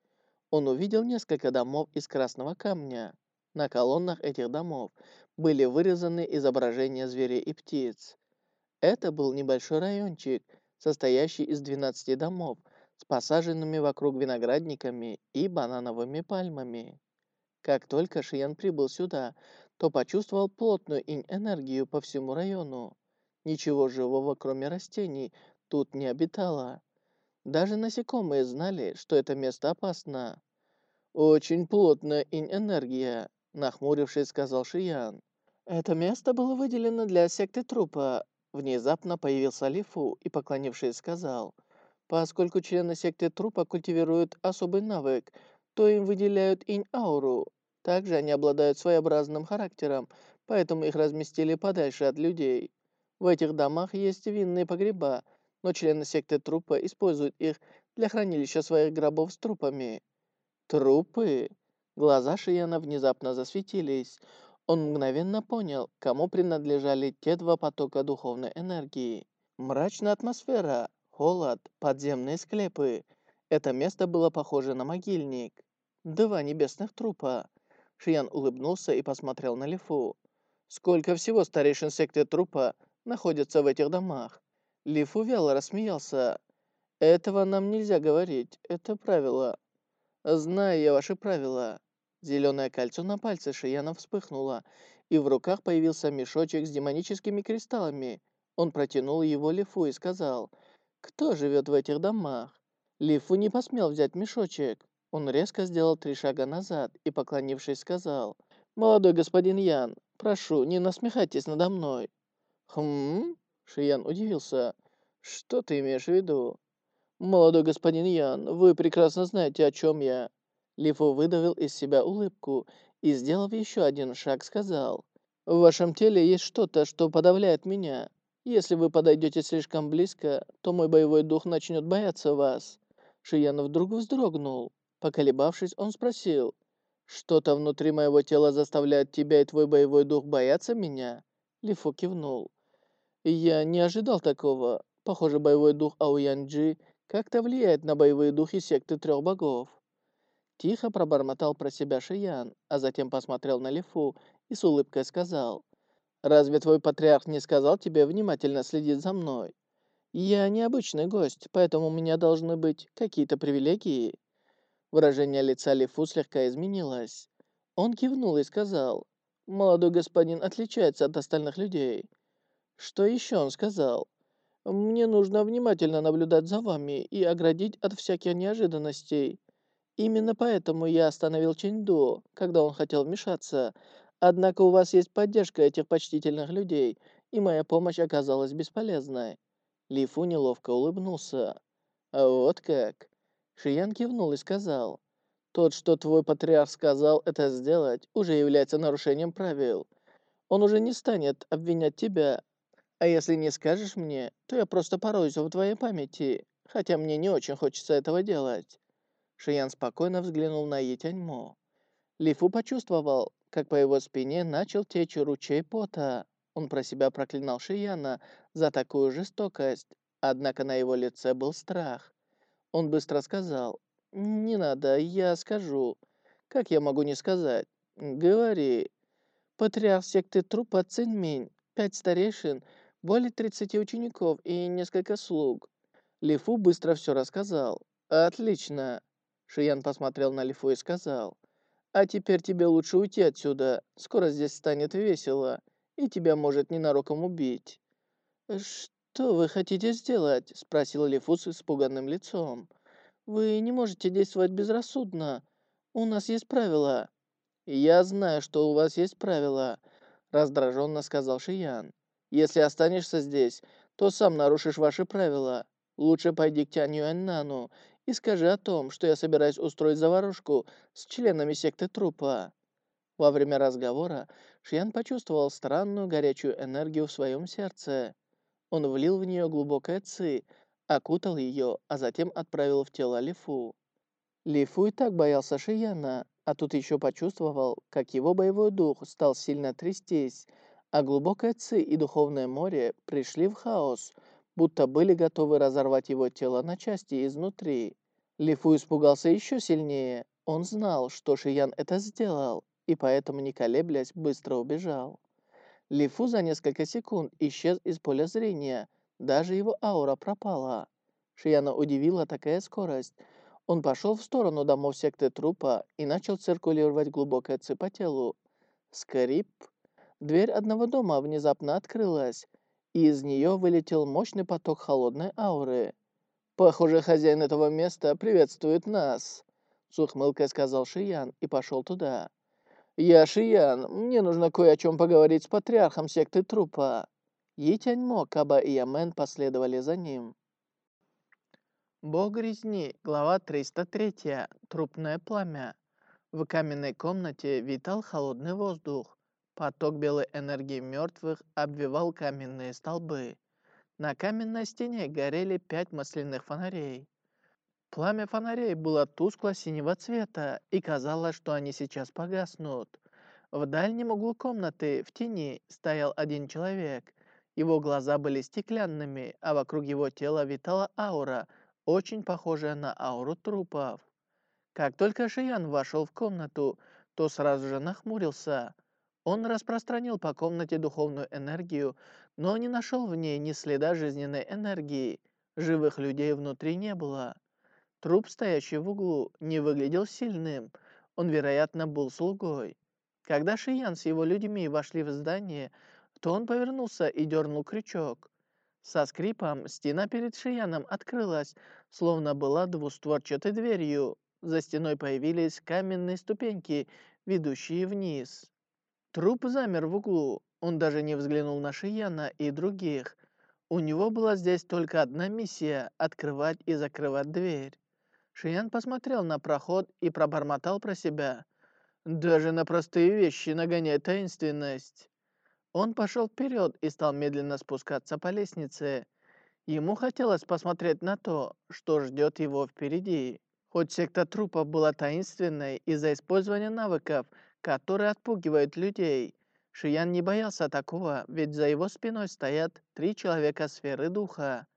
Он увидел несколько домов из красного камня. На колоннах этих домов были вырезаны изображения зверей и птиц. Это был небольшой райончик, состоящий из 12 домов, с посаженными вокруг виноградниками и банановыми пальмами. Как только Шиян прибыл сюда, то почувствовал плотную инь-энергию по всему району. Ничего живого, кроме растений, тут не обитало. Даже насекомые знали, что это место опасно. «Очень плотная инь-энергия», — нахмурившись, сказал Шиян. «Это место было выделено для секты трупа, Внезапно появился Лифу и, поклонившись, сказал, «Поскольку члены секты трупа культивируют особый навык, то им выделяют инь-ауру. Также они обладают своеобразным характером, поэтому их разместили подальше от людей. В этих домах есть винные погреба, но члены секты трупа используют их для хранилища своих гробов с трупами». «Трупы?» Глаза Шияна внезапно засветились. Он мгновенно понял, кому принадлежали те два потока духовной энергии. Мрачная атмосфера, холод, подземные склепы. Это место было похоже на могильник. Два небесных трупа. Шиян улыбнулся и посмотрел на Лифу. Сколько всего старейшин секты трупа находятся в этих домах? Лифу вяло рассмеялся. Этого нам нельзя говорить, это правило. Знаю я ваши правила. Зеленое кольцо на пальце Шияна вспыхнуло, и в руках появился мешочек с демоническими кристаллами. Он протянул его Лифу и сказал, «Кто живет в этих домах?» Лифу не посмел взять мешочек. Он резко сделал три шага назад и, поклонившись, сказал, «Молодой господин Ян, прошу, не насмехайтесь надо мной». «Хм?» Шиян удивился. «Что ты имеешь в виду?» «Молодой господин Ян, вы прекрасно знаете, о чем я. Лифу выдавил из себя улыбку и, сделав еще один шаг, сказал, «В вашем теле есть что-то, что подавляет меня. Если вы подойдете слишком близко, то мой боевой дух начнет бояться вас». Шиян вдруг вздрогнул. Поколебавшись, он спросил, Что-то внутри моего тела заставляет тебя и твой боевой дух бояться меня? Лифу кивнул. Я не ожидал такого. Похоже, боевой дух Ауянджи как-то влияет на боевые духи секты трех богов. Тихо пробормотал про себя Шиян, а затем посмотрел на Лифу и с улыбкой сказал. «Разве твой патриарх не сказал тебе внимательно следить за мной? Я необычный гость, поэтому у меня должны быть какие-то привилегии». Выражение лица Лифу слегка изменилось. Он кивнул и сказал, «Молодой господин отличается от остальных людей». Что еще он сказал? «Мне нужно внимательно наблюдать за вами и оградить от всяких неожиданностей. Именно поэтому я остановил Чэньду, когда он хотел вмешаться. Однако у вас есть поддержка этих почтительных людей, и моя помощь оказалась бесполезной». Ли Фу неловко улыбнулся. «А вот как?» Шиян кивнул и сказал, «Тот, что твой патриарх сказал это сделать, уже является нарушением правил. Он уже не станет обвинять тебя. А если не скажешь мне, то я просто пороюсь в твоей памяти, хотя мне не очень хочется этого делать». Шиян спокойно взглянул на Етяньмо. Лифу почувствовал, как по его спине начал течь ручей пота. Он про себя проклинал Шияна за такую жестокость, однако на его лице был страх. Он быстро сказал, «Не надо, я скажу». «Как я могу не сказать?» «Говори». Патриарх секты трупа Циньминь, пять старейшин, более 30 учеников и несколько слуг. Лифу быстро все рассказал. «Отлично». Шиян посмотрел на Лифу и сказал, «А теперь тебе лучше уйти отсюда. Скоро здесь станет весело, и тебя может ненароком убить». «Что вы хотите сделать?» — спросил Лифу с испуганным лицом. «Вы не можете действовать безрассудно. У нас есть правила». «Я знаю, что у вас есть правила», — раздраженно сказал Шиян. «Если останешься здесь, то сам нарушишь ваши правила. Лучше пойди к Тянь Юэннану и скажи о том, что я собираюсь устроить заварушку с членами секты трупа». Во время разговора Шиян почувствовал странную горячую энергию в своем сердце. Он влил в нее глубокое ци, окутал ее, а затем отправил в тело Лифу. Лифу и так боялся Шияна, а тут еще почувствовал, как его боевой дух стал сильно трястись, а глубокое ци и духовное море пришли в хаос, будто были готовы разорвать его тело на части изнутри. Лифу испугался еще сильнее. Он знал, что Шиян это сделал, и поэтому, не колеблясь, быстро убежал. Лифу за несколько секунд исчез из поля зрения, даже его аура пропала. Шияна удивила такая скорость. Он пошел в сторону домов секты трупа и начал циркулировать глубокое ци по телу. Скрип. Дверь одного дома внезапно открылась, и из нее вылетел мощный поток холодной ауры. «Похоже, хозяин этого места приветствует нас», — с ухмылкой сказал Шиян и пошел туда. «Я Шиян. Мне нужно кое о чем поговорить с патриархом секты трупа». Етяньмо, Каба и Ямен последовали за ним. Бог резни, глава 303, трупное пламя. В каменной комнате витал холодный воздух. Поток белой энергии мертвых обвивал каменные столбы. На каменной стене горели пять масляных фонарей. Пламя фонарей было тускло-синего цвета, и казалось, что они сейчас погаснут. В дальнем углу комнаты, в тени, стоял один человек. Его глаза были стеклянными, а вокруг его тела витала аура, очень похожая на ауру трупов. Как только Шиян вошел в комнату, то сразу же нахмурился. Он распространил по комнате духовную энергию, но не нашел в ней ни следа жизненной энергии. Живых людей внутри не было. Труп, стоящий в углу, не выглядел сильным. Он, вероятно, был слугой. Когда Шиян с его людьми вошли в здание, то он повернулся и дернул крючок. Со скрипом стена перед Шияном открылась, словно была двустворчатой дверью. За стеной появились каменные ступеньки, ведущие вниз. Труп замер в углу. Он даже не взглянул на Шияна и других. У него была здесь только одна миссия — открывать и закрывать дверь. Шиян посмотрел на проход и пробормотал про себя. «Даже на простые вещи нагоняет таинственность». Он пошел вперед и стал медленно спускаться по лестнице. Ему хотелось посмотреть на то, что ждет его впереди. Хоть секта трупов была таинственной из-за использования навыков, которые отпугивают людей, Шиян не боялся такого, ведь за его спиной стоят три человека сферы духа.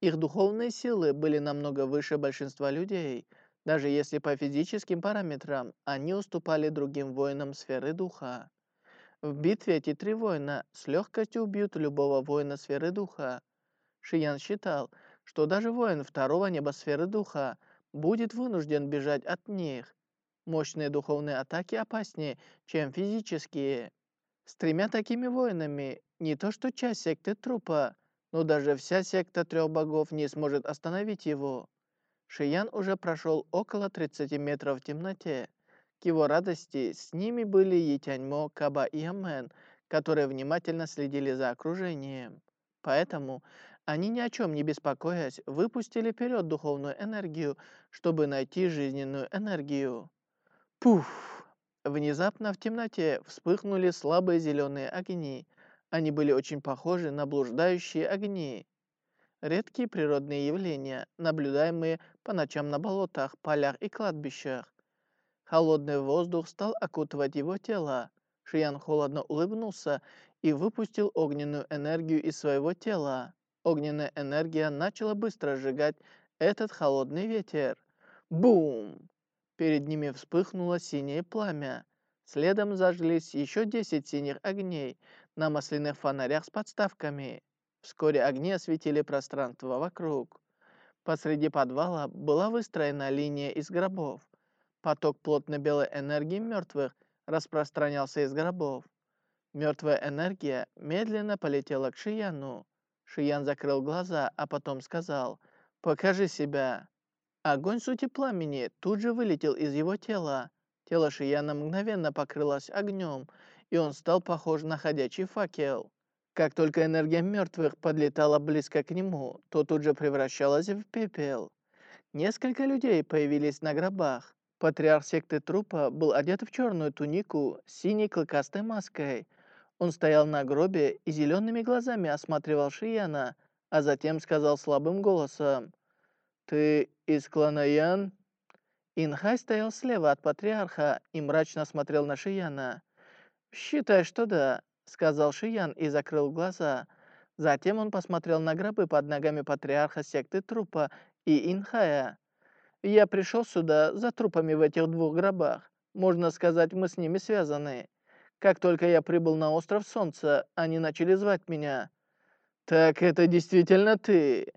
Их духовные силы были намного выше большинства людей, даже если по физическим параметрам они уступали другим воинам сферы духа. В битве эти три воина с легкостью убьют любого воина сферы духа. Шиян считал, что даже воин второго небосферы духа будет вынужден бежать от них. Мощные духовные атаки опаснее, чем физические. С тремя такими воинами не то что часть секты трупа, но даже вся секта трех богов не сможет остановить его. Шиян уже прошел около 30 метров в темноте. К его радости с ними были Етяньмо, Каба и Амен, которые внимательно следили за окружением. Поэтому они ни о чем не беспокоясь, выпустили вперед духовную энергию, чтобы найти жизненную энергию. Пуф! Внезапно в темноте вспыхнули слабые зеленые огни. Они были очень похожи на блуждающие огни. Редкие природные явления, наблюдаемые по ночам на болотах, полях и кладбищах. Холодный воздух стал окутывать его тело. Шиян холодно улыбнулся и выпустил огненную энергию из своего тела. Огненная энергия начала быстро сжигать этот холодный ветер. Бум! Перед ними вспыхнуло синее пламя. Следом зажглись еще десять синих огней на масляных фонарях с подставками. Вскоре огни осветили пространство вокруг. Посреди подвала была выстроена линия из гробов. Поток плотно-белой энергии мертвых распространялся из гробов. Мертвая энергия медленно полетела к Шияну. Шиян закрыл глаза, а потом сказал «Покажи себя». Огонь сути пламени тут же вылетел из его тела. Тело Шияна мгновенно покрылось огнем, и он стал похож на ходячий факел. Как только энергия мертвых подлетала близко к нему, то тут же превращалась в пепел. Несколько людей появились на гробах. Патриарх секты трупа был одет в черную тунику с синей клыкастой маской. Он стоял на гробе и зелеными глазами осматривал Шияна, а затем сказал слабым голосом, «Ты из клана Ян?» Инхай стоял слева от патриарха и мрачно смотрел на Шияна. «Считай, что да», — сказал Шиян и закрыл глаза. Затем он посмотрел на гробы под ногами патриарха секты трупа и Инхая. «Я пришел сюда за трупами в этих двух гробах. Можно сказать, мы с ними связаны. Как только я прибыл на остров Солнца, они начали звать меня». «Так это действительно ты?»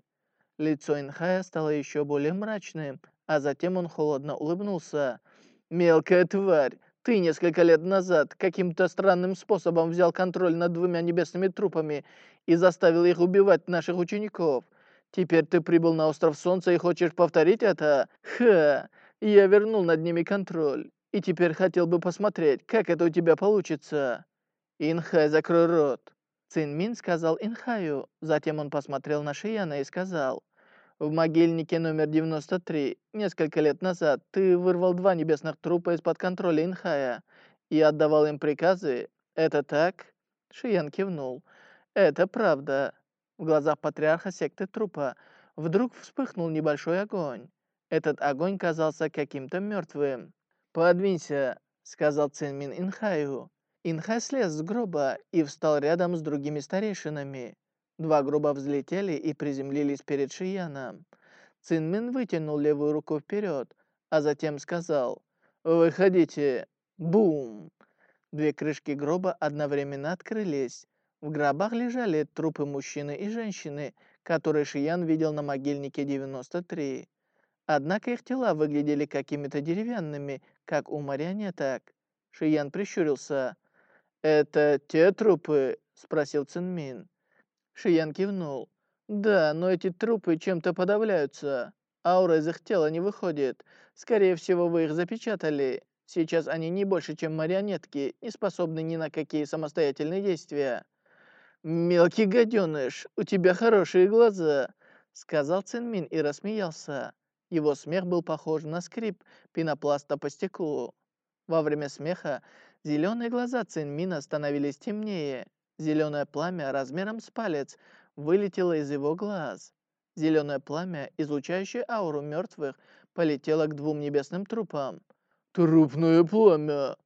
Лицо Инхая стало еще более мрачным, а затем он холодно улыбнулся. «Мелкая тварь, ты несколько лет назад каким-то странным способом взял контроль над двумя небесными трупами и заставил их убивать наших учеников. Теперь ты прибыл на остров Солнца и хочешь повторить это? Ха! Я вернул над ними контроль. И теперь хотел бы посмотреть, как это у тебя получится. Инхай, закрой рот. Цинмин сказал Инхаю. Затем он посмотрел на Шияна и сказал, в могильнике номер 93 несколько лет назад ты вырвал два небесных трупа из-под контроля Инхая и отдавал им приказы. Это так?» Шиян кивнул. «Это правда». В глазах патриарха секты трупа вдруг вспыхнул небольшой огонь. Этот огонь казался каким-то мертвым. «Подвинься», — сказал Цинмин Инхаю. Инхай слез с гроба и встал рядом с другими старейшинами. Два гроба взлетели и приземлились перед Шияном. Цинмин вытянул левую руку вперед, а затем сказал «Выходите!» Бум! Две крышки гроба одновременно открылись. В гробах лежали трупы мужчины и женщины, которые Шиян видел на могильнике 93. Однако их тела выглядели какими-то деревянными, как у марионеток. Шиян прищурился. «Это те трупы?» — спросил Цинмин. Шиян кивнул. «Да, но эти трупы чем-то подавляются. Аура из их тела не выходит. Скорее всего, вы их запечатали. Сейчас они не больше, чем марионетки, не способны ни на какие самостоятельные действия». «Мелкий гаденыш, у тебя хорошие глаза», — сказал Цинмин и рассмеялся. Его смех был похож на скрип пенопласта по стеклу. Во время смеха зеленые глаза Цинмина становились темнее, Зеленое пламя размером с палец вылетело из его глаз. Зеленое пламя, излучающее ауру мертвых, полетело к двум небесным трупам. «Трупное пламя!»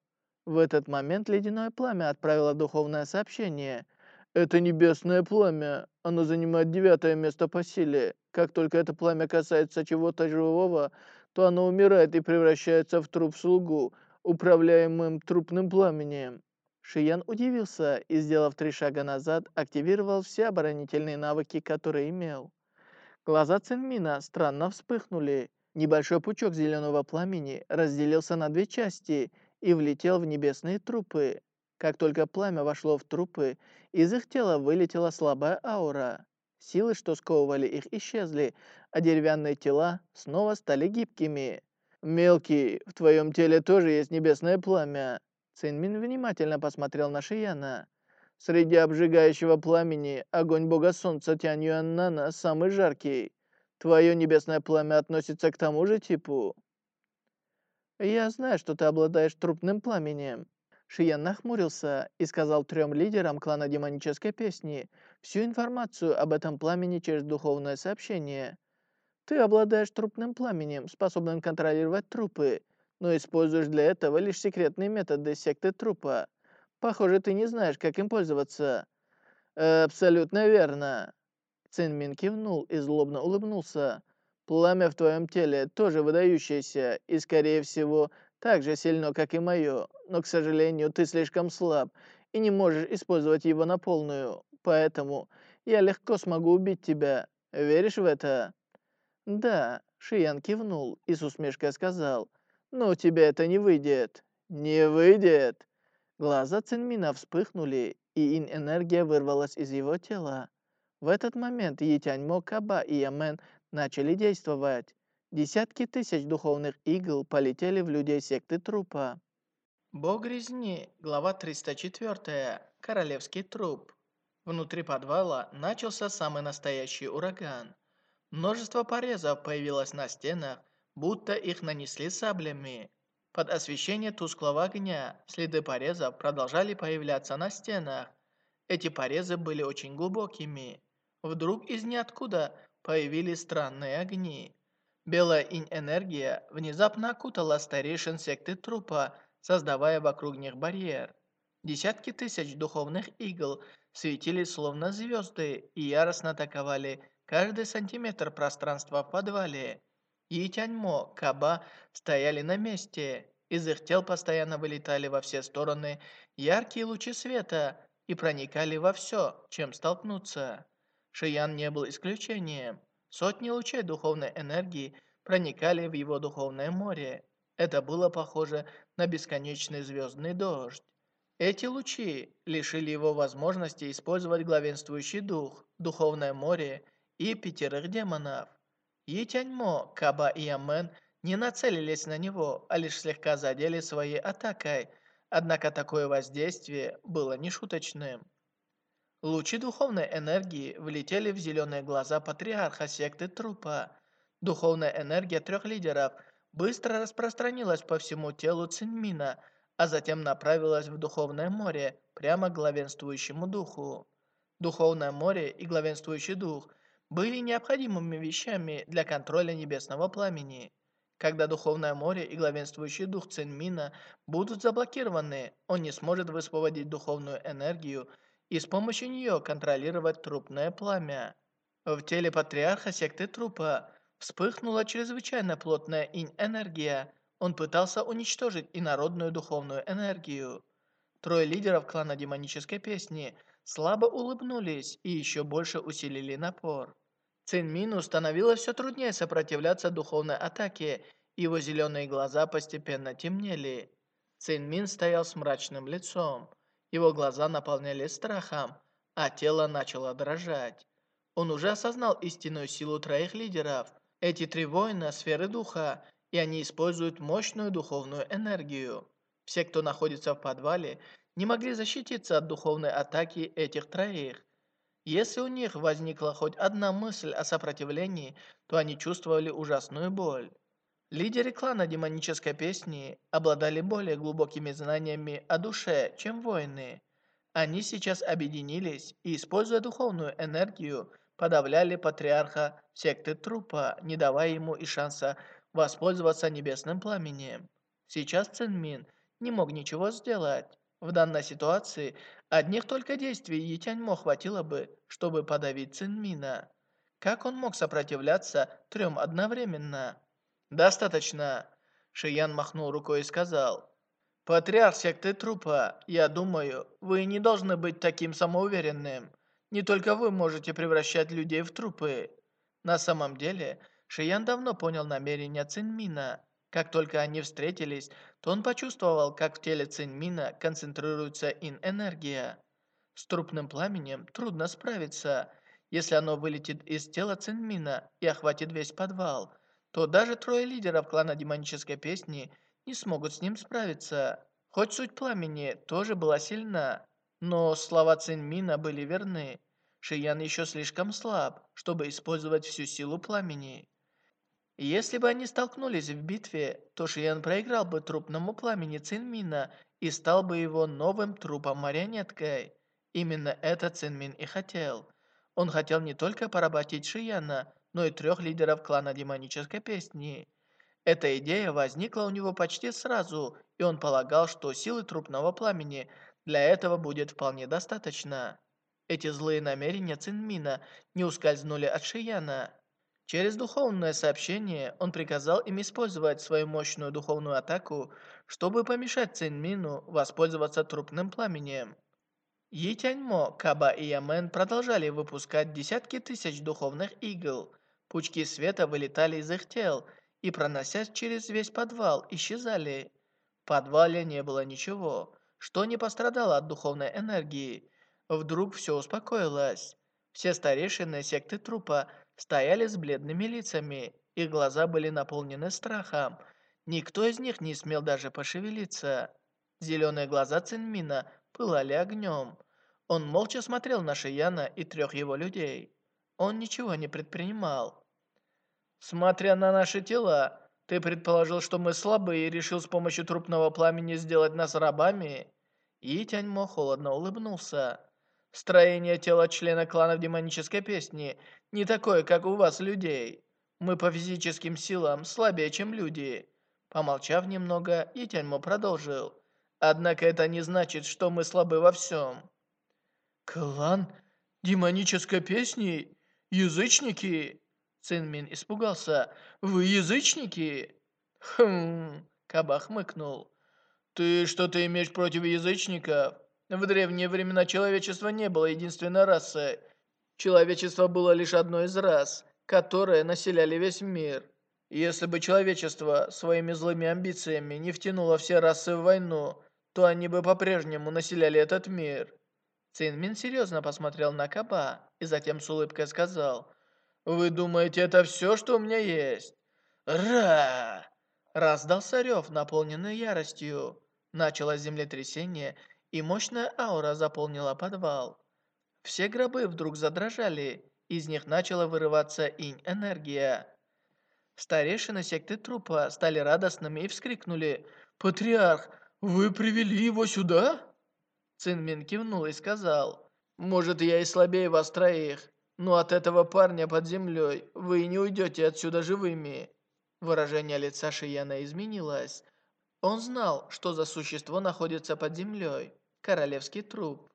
В этот момент ледяное пламя отправило духовное сообщение. «Это небесное пламя. Оно занимает девятое место по силе. Как только это пламя касается чего-то живого, то оно умирает и превращается в труп-слугу, управляемым трупным пламенем». Шиян удивился и, сделав три шага назад, активировал все оборонительные навыки, которые имел. Глаза Цинмина странно вспыхнули. Небольшой пучок зеленого пламени разделился на две части и влетел в небесные трупы. Как только пламя вошло в трупы, из их тела вылетела слабая аура. Силы, что сковывали их, исчезли, а деревянные тела снова стали гибкими. «Мелкий, в твоем теле тоже есть небесное пламя». Цинмин внимательно посмотрел на Шияна. «Среди обжигающего пламени огонь бога солнца Тянь Юаннана самый жаркий. Твое небесное пламя относится к тому же типу?» «Я знаю, что ты обладаешь трупным пламенем». Шиян нахмурился и сказал трем лидерам клана демонической песни всю информацию об этом пламени через духовное сообщение. «Ты обладаешь трупным пламенем, способным контролировать трупы, но используешь для этого лишь секретные методы секты трупа. Похоже, ты не знаешь, как им пользоваться». «Абсолютно верно». Цинмин кивнул и злобно улыбнулся. Пламя в твоем теле тоже выдающееся и, скорее всего, так же сильно, как и мое, но, к сожалению, ты слишком слаб и не можешь использовать его на полную, поэтому я легко смогу убить тебя. Веришь в это?» «Да», — Шиян кивнул и с усмешкой сказал, «но у тебя это не выйдет». «Не выйдет!» Глаза Цинмина вспыхнули, и ин-энергия вырвалась из его тела. В этот момент Етяньмо, Каба и Ямен начали действовать. Десятки тысяч духовных игл полетели в людей секты трупа. Бог резни, глава 304, королевский труп. Внутри подвала начался самый настоящий ураган. Множество порезов появилось на стенах, будто их нанесли саблями. Под освещение тусклого огня следы порезов продолжали появляться на стенах. Эти порезы были очень глубокими. Вдруг из ниоткуда появились странные огни. Белая инь-энергия внезапно окутала старейшин секты трупа, создавая вокруг них барьер. Десятки тысяч духовных игл светились словно звезды и яростно атаковали каждый сантиметр пространства в подвале. И Тяньмо, Каба стояли на месте. Из их тел постоянно вылетали во все стороны яркие лучи света и проникали во все, чем столкнуться. Шиян не был исключением. Сотни лучей духовной энергии проникали в его духовное море. Это было похоже на бесконечный звездный дождь. Эти лучи лишили его возможности использовать главенствующий дух, духовное море и пятерых демонов. Етяньмо, Каба и Ямен не нацелились на него, а лишь слегка задели своей атакой, однако такое воздействие было нешуточным. Лучи духовной энергии влетели в зеленые глаза патриарха секты трупа. Духовная энергия трех лидеров быстро распространилась по всему телу Цинмина, а затем направилась в духовное море, прямо к главенствующему духу. Духовное море и главенствующий дух были необходимыми вещами для контроля небесного пламени. Когда Духовное море и главенствующий дух Цинмина будут заблокированы, он не сможет высвободить духовную энергию и с помощью нее контролировать трупное пламя. В теле патриарха секты трупа вспыхнула чрезвычайно плотная инь-энергия. Он пытался уничтожить инородную духовную энергию. Трое лидеров клана демонической песни слабо улыбнулись и еще больше усилили напор. Цинмину становилось все труднее сопротивляться духовной атаке, его зеленые глаза постепенно темнели. Цинмин стоял с мрачным лицом. Его глаза наполнялись страхом, а тело начало дрожать. Он уже осознал истинную силу троих лидеров. Эти три воина – сферы духа, и они используют мощную духовную энергию. Все, кто находится в подвале, не могли защититься от духовной атаки этих троих. Если у них возникла хоть одна мысль о сопротивлении, то они чувствовали ужасную боль. Лидеры клана демонической песни обладали более глубокими знаниями о душе, чем воины. Они сейчас объединились и, используя духовную энергию, подавляли патриарха секты трупа, не давая ему и шанса воспользоваться небесным пламенем. Сейчас Цинмин не мог ничего сделать. В данной ситуации одних только действий Етяньмо хватило бы, чтобы подавить Цинмина. Как он мог сопротивляться трем одновременно? «Достаточно!» Шиян махнул рукой и сказал. «Патриарх секты трупа, я думаю, вы не должны быть таким самоуверенным. Не только вы можете превращать людей в трупы». На самом деле, Шиян давно понял намерения Цинмина. Как только они встретились, то он почувствовал, как в теле Цинмина концентрируется ин-энергия. С трупным пламенем трудно справиться. Если оно вылетит из тела Цинмина и охватит весь подвал, то даже трое лидеров клана демонической песни не смогут с ним справиться. Хоть суть пламени тоже была сильна, но слова Цинмина были верны. Шиян еще слишком слаб, чтобы использовать всю силу пламени. Если бы они столкнулись в битве, то Шиян проиграл бы трупному пламени Цинмина и стал бы его новым трупом-марионеткой. Именно это Цинмин и хотел. Он хотел не только поработить Шияна, но и трех лидеров клана демонической песни. Эта идея возникла у него почти сразу, и он полагал, что силы трупного пламени для этого будет вполне достаточно. Эти злые намерения Цинмина не ускользнули от Шияна. Через духовное сообщение он приказал им использовать свою мощную духовную атаку, чтобы помешать Цинмину воспользоваться трупным пламенем. Етяньмо, Каба и Ямен продолжали выпускать десятки тысяч духовных игл. Пучки света вылетали из их тел и, проносясь через весь подвал, исчезали. В подвале не было ничего, что не пострадало от духовной энергии. Вдруг все успокоилось. Все старейшины секты трупа стояли с бледными лицами, их глаза были наполнены страхом. Никто из них не смел даже пошевелиться. Зеленые глаза Цинмина пылали огнем. Он молча смотрел на Шияна и трех его людей. Он ничего не предпринимал. Смотря на наши тела, ты предположил, что мы слабые и решил с помощью трупного пламени сделать нас рабами?» И Тяньмо холодно улыбнулся. «Строение тела члена клана в демонической песни не такое, как у вас, людей. Мы по физическим силам слабее, чем люди». Помолчав немного, Итяньмо продолжил. «Однако это не значит, что мы слабы во всем». «Клан демонической песни? Язычники?» Цинмин испугался. «Вы язычники?» «Хм...» Каба хмыкнул. «Ты что-то имеешь против язычников?» В древние времена человечество не было единственной расой. Человечество было лишь одной из рас, которые населяли весь мир. Если бы человечество своими злыми амбициями не втянуло все расы в войну, то они бы по-прежнему населяли этот мир. Цинмин серьезно посмотрел на Каба и затем с улыбкой сказал – «Вы думаете, это все, что у меня есть?» «Ра!» Раздался рев, наполненный яростью. Началось землетрясение, и мощная аура заполнила подвал. Все гробы вдруг задрожали, из них начала вырываться инь-энергия. Старейшины секты трупа стали радостными и вскрикнули «Патриарх, вы привели его сюда?» Цинмин кивнул и сказал «Может, я и слабее вас троих, но от этого парня под землей вы не уйдете отсюда живыми». Выражение лица Шияна изменилось. Он знал, что за существо находится под землей. Королевский труп.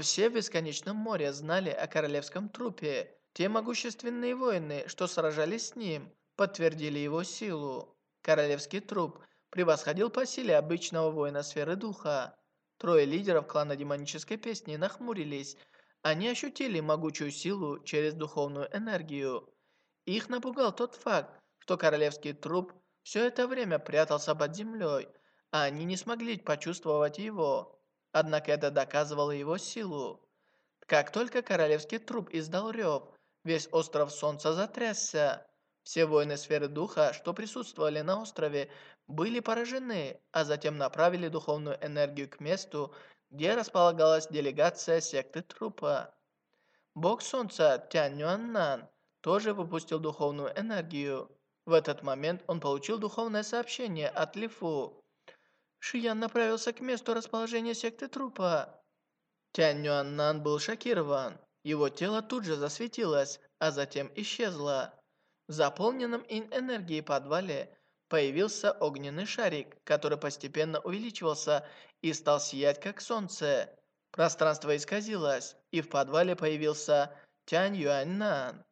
Все в Бесконечном море знали о королевском трупе. Те могущественные воины, что сражались с ним, подтвердили его силу. Королевский труп превосходил по силе обычного воина сферы духа. Трое лидеров клана демонической песни нахмурились они ощутили могучую силу через духовную энергию. Их напугал тот факт, что королевский труп все это время прятался под землей, а они не смогли почувствовать его. Однако это доказывало его силу. Как только королевский труп издал рев, весь остров Солнца затрясся. Все воины сферы духа, что присутствовали на острове, были поражены, а затем направили духовную энергию к месту, где располагалась делегация секты трупа. Бог Солнца Тянь Юаннан тоже выпустил духовную энергию. В этот момент он получил духовное сообщение от Лифу. Шиян направился к месту расположения секты трупа. Тянь Юаннан был шокирован. Его тело тут же засветилось, а затем исчезла. В заполненном энергией подвале появился огненный шарик, который постепенно увеличивался и стал сиять как солнце. Пространство исказилось, и в подвале появился Тянь Юаньнан.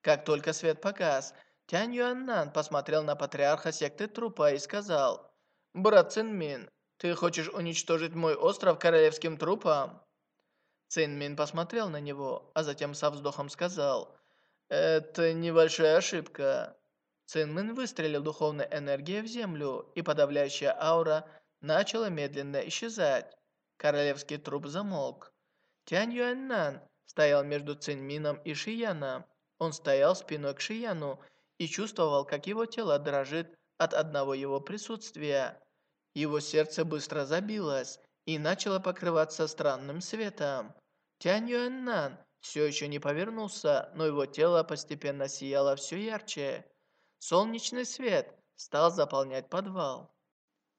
Как только свет погас, Тянь Юаньнан посмотрел на патриарха секты трупа и сказал, «Брат Цинмин, ты хочешь уничтожить мой остров королевским трупом?» Цинмин посмотрел на него, а затем со вздохом сказал, «Это небольшая ошибка». Цинмин выстрелил духовной энергией в землю, и подавляющая аура начала медленно исчезать. Королевский труп замолк. Тянь Юаньнан стоял между Цинмином и Шияном. Он стоял спиной к Шияну и чувствовал, как его тело дрожит от одного его присутствия. Его сердце быстро забилось и начало покрываться странным светом. Тянь Юаньнан все еще не повернулся, но его тело постепенно сияло все ярче. Солнечный свет стал заполнять подвал.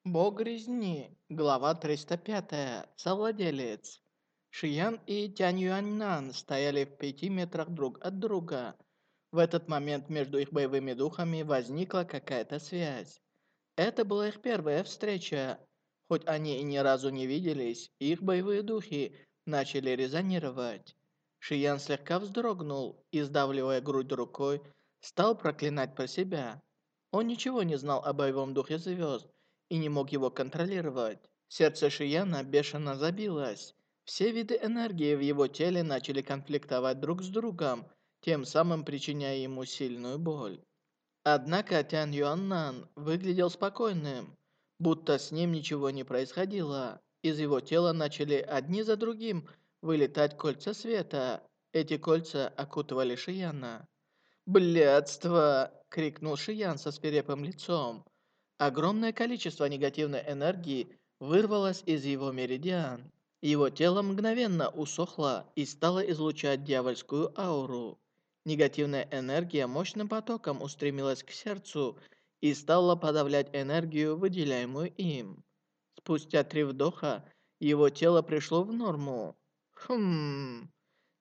Бог резни. Глава 305. Совладелец. Шиян и Тянь Юаньнан стояли в пяти метрах друг от друга. В этот момент между их боевыми духами возникла какая-то связь. Это была их первая встреча. Хоть они и ни разу не виделись, их боевые духи начали резонировать. Шиян слегка вздрогнул и, сдавливая грудь рукой, стал проклинать про себя. Он ничего не знал о боевом духе звезд, и не мог его контролировать. Сердце Шияна бешено забилось. Все виды энергии в его теле начали конфликтовать друг с другом, тем самым причиняя ему сильную боль. Однако Тян Юаннан выглядел спокойным, будто с ним ничего не происходило. Из его тела начали одни за другим вылетать кольца света. Эти кольца окутывали Шияна. «Блядство!» — крикнул Шиян со свирепым лицом. Огромное количество негативной энергии вырвалось из его меридиан. Его тело мгновенно усохло и стало излучать дьявольскую ауру. Негативная энергия мощным потоком устремилась к сердцу и стала подавлять энергию, выделяемую им. Спустя три вдоха его тело пришло в норму. Хм...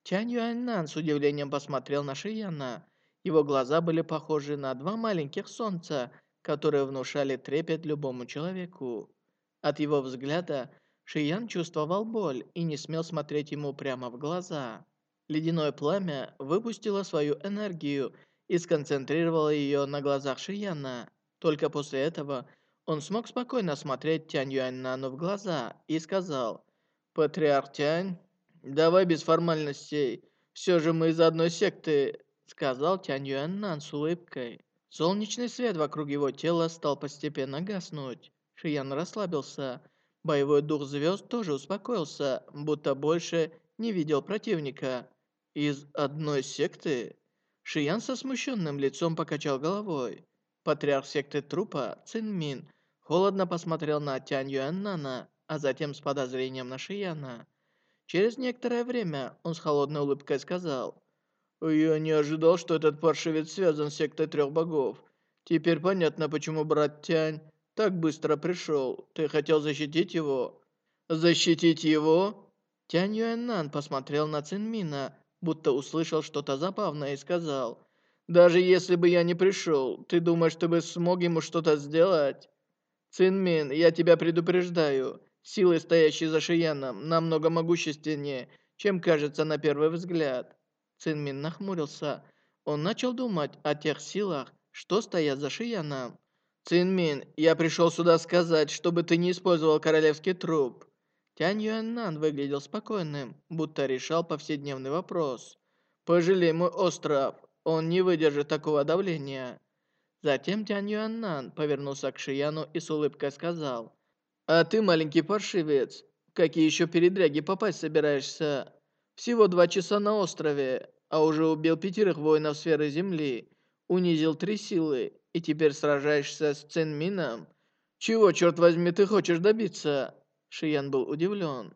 Тянь Юаньнан с удивлением посмотрел на Шияна. Его глаза были похожи на два маленьких солнца, которые внушали трепет любому человеку. От его взгляда Шиян чувствовал боль и не смел смотреть ему прямо в глаза. Ледяное пламя выпустило свою энергию и сконцентрировало ее на глазах Шияна. Только после этого он смог спокойно смотреть Тянь Юаньнану в глаза и сказал, «Патриарх Тянь, давай без формальностей, все же мы из одной секты», сказал Тянь Юаньнан с улыбкой. Солнечный свет вокруг его тела стал постепенно гаснуть. Шиян расслабился. Боевой дух звезд тоже успокоился, будто больше не видел противника. Из одной секты? Шиян со смущенным лицом покачал головой. Патриарх секты трупа, Цинмин, холодно посмотрел на Тянь Юаннана, а затем с подозрением на Шияна. Через некоторое время он с холодной улыбкой сказал, «Я не ожидал, что этот паршивец связан с сектой трех богов. Теперь понятно, почему брат Тянь так быстро пришел. Ты хотел защитить его?» «Защитить его?» Тянь Юэннан посмотрел на Цинмина, будто услышал что-то забавное и сказал, «Даже если бы я не пришел, ты думаешь, ты бы смог ему что-то сделать?» «Цинмин, я тебя предупреждаю, силы, стоящие за Шияном, намного могущественнее, чем кажется на первый взгляд. Цинмин нахмурился. Он начал думать о тех силах, что стоят за Шияном. «Цинмин, я пришел сюда сказать, чтобы ты не использовал королевский труп». Тянь Юаннан выглядел спокойным, будто решал повседневный вопрос. «Пожалей мой остров, он не выдержит такого давления». Затем Тянь Юаннан повернулся к Шияну и с улыбкой сказал. «А ты, маленький паршивец, какие еще передряги попасть собираешься? Всего два часа на острове, а уже убил пятерых воинов сферы Земли, унизил три силы, и теперь сражаешься с Цинмином? Чего, черт возьми, ты хочешь добиться?» Шиян был удивлен.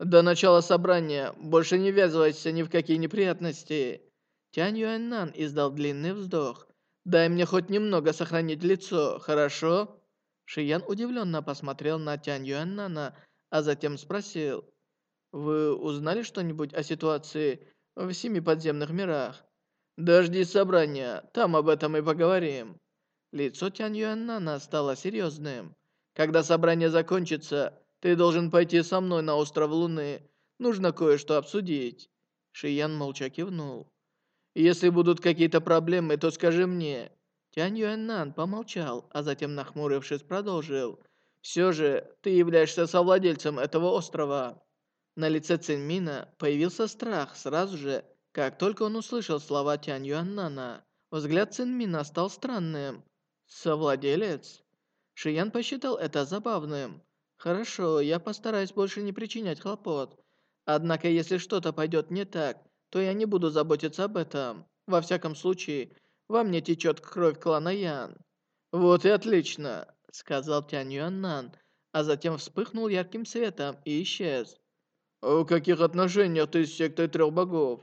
«До начала собрания больше не ввязывайся ни в какие неприятности». Тянь Юаньнан издал длинный вздох. «Дай мне хоть немного сохранить лицо, хорошо?» Шиян удивленно посмотрел на Тянь Юаньнана, а затем спросил. Вы узнали что-нибудь о ситуации в семи подземных мирах? «Дожди собрания, там об этом и поговорим». Лицо Тянь Юаннана стало серьезным. «Когда собрание закончится, ты должен пойти со мной на остров Луны. Нужно кое-что обсудить». Шиян молча кивнул. «Если будут какие-то проблемы, то скажи мне». Тянь Юаннан помолчал, а затем, нахмурившись, продолжил. «Все же, ты являешься совладельцем этого острова». На лице Цинмина появился страх сразу же, как только он услышал слова Тянь Юаннана. Взгляд Цинмина стал странным. «Совладелец?» Шиян посчитал это забавным. «Хорошо, я постараюсь больше не причинять хлопот. Однако, если что-то пойдет не так, то я не буду заботиться об этом. Во всяком случае, во мне течет кровь клана Ян». «Вот и отлично», — сказал Тянь Юаннан, а затем вспыхнул ярким светом и исчез. «В каких отношениях ты с сектой трех богов?»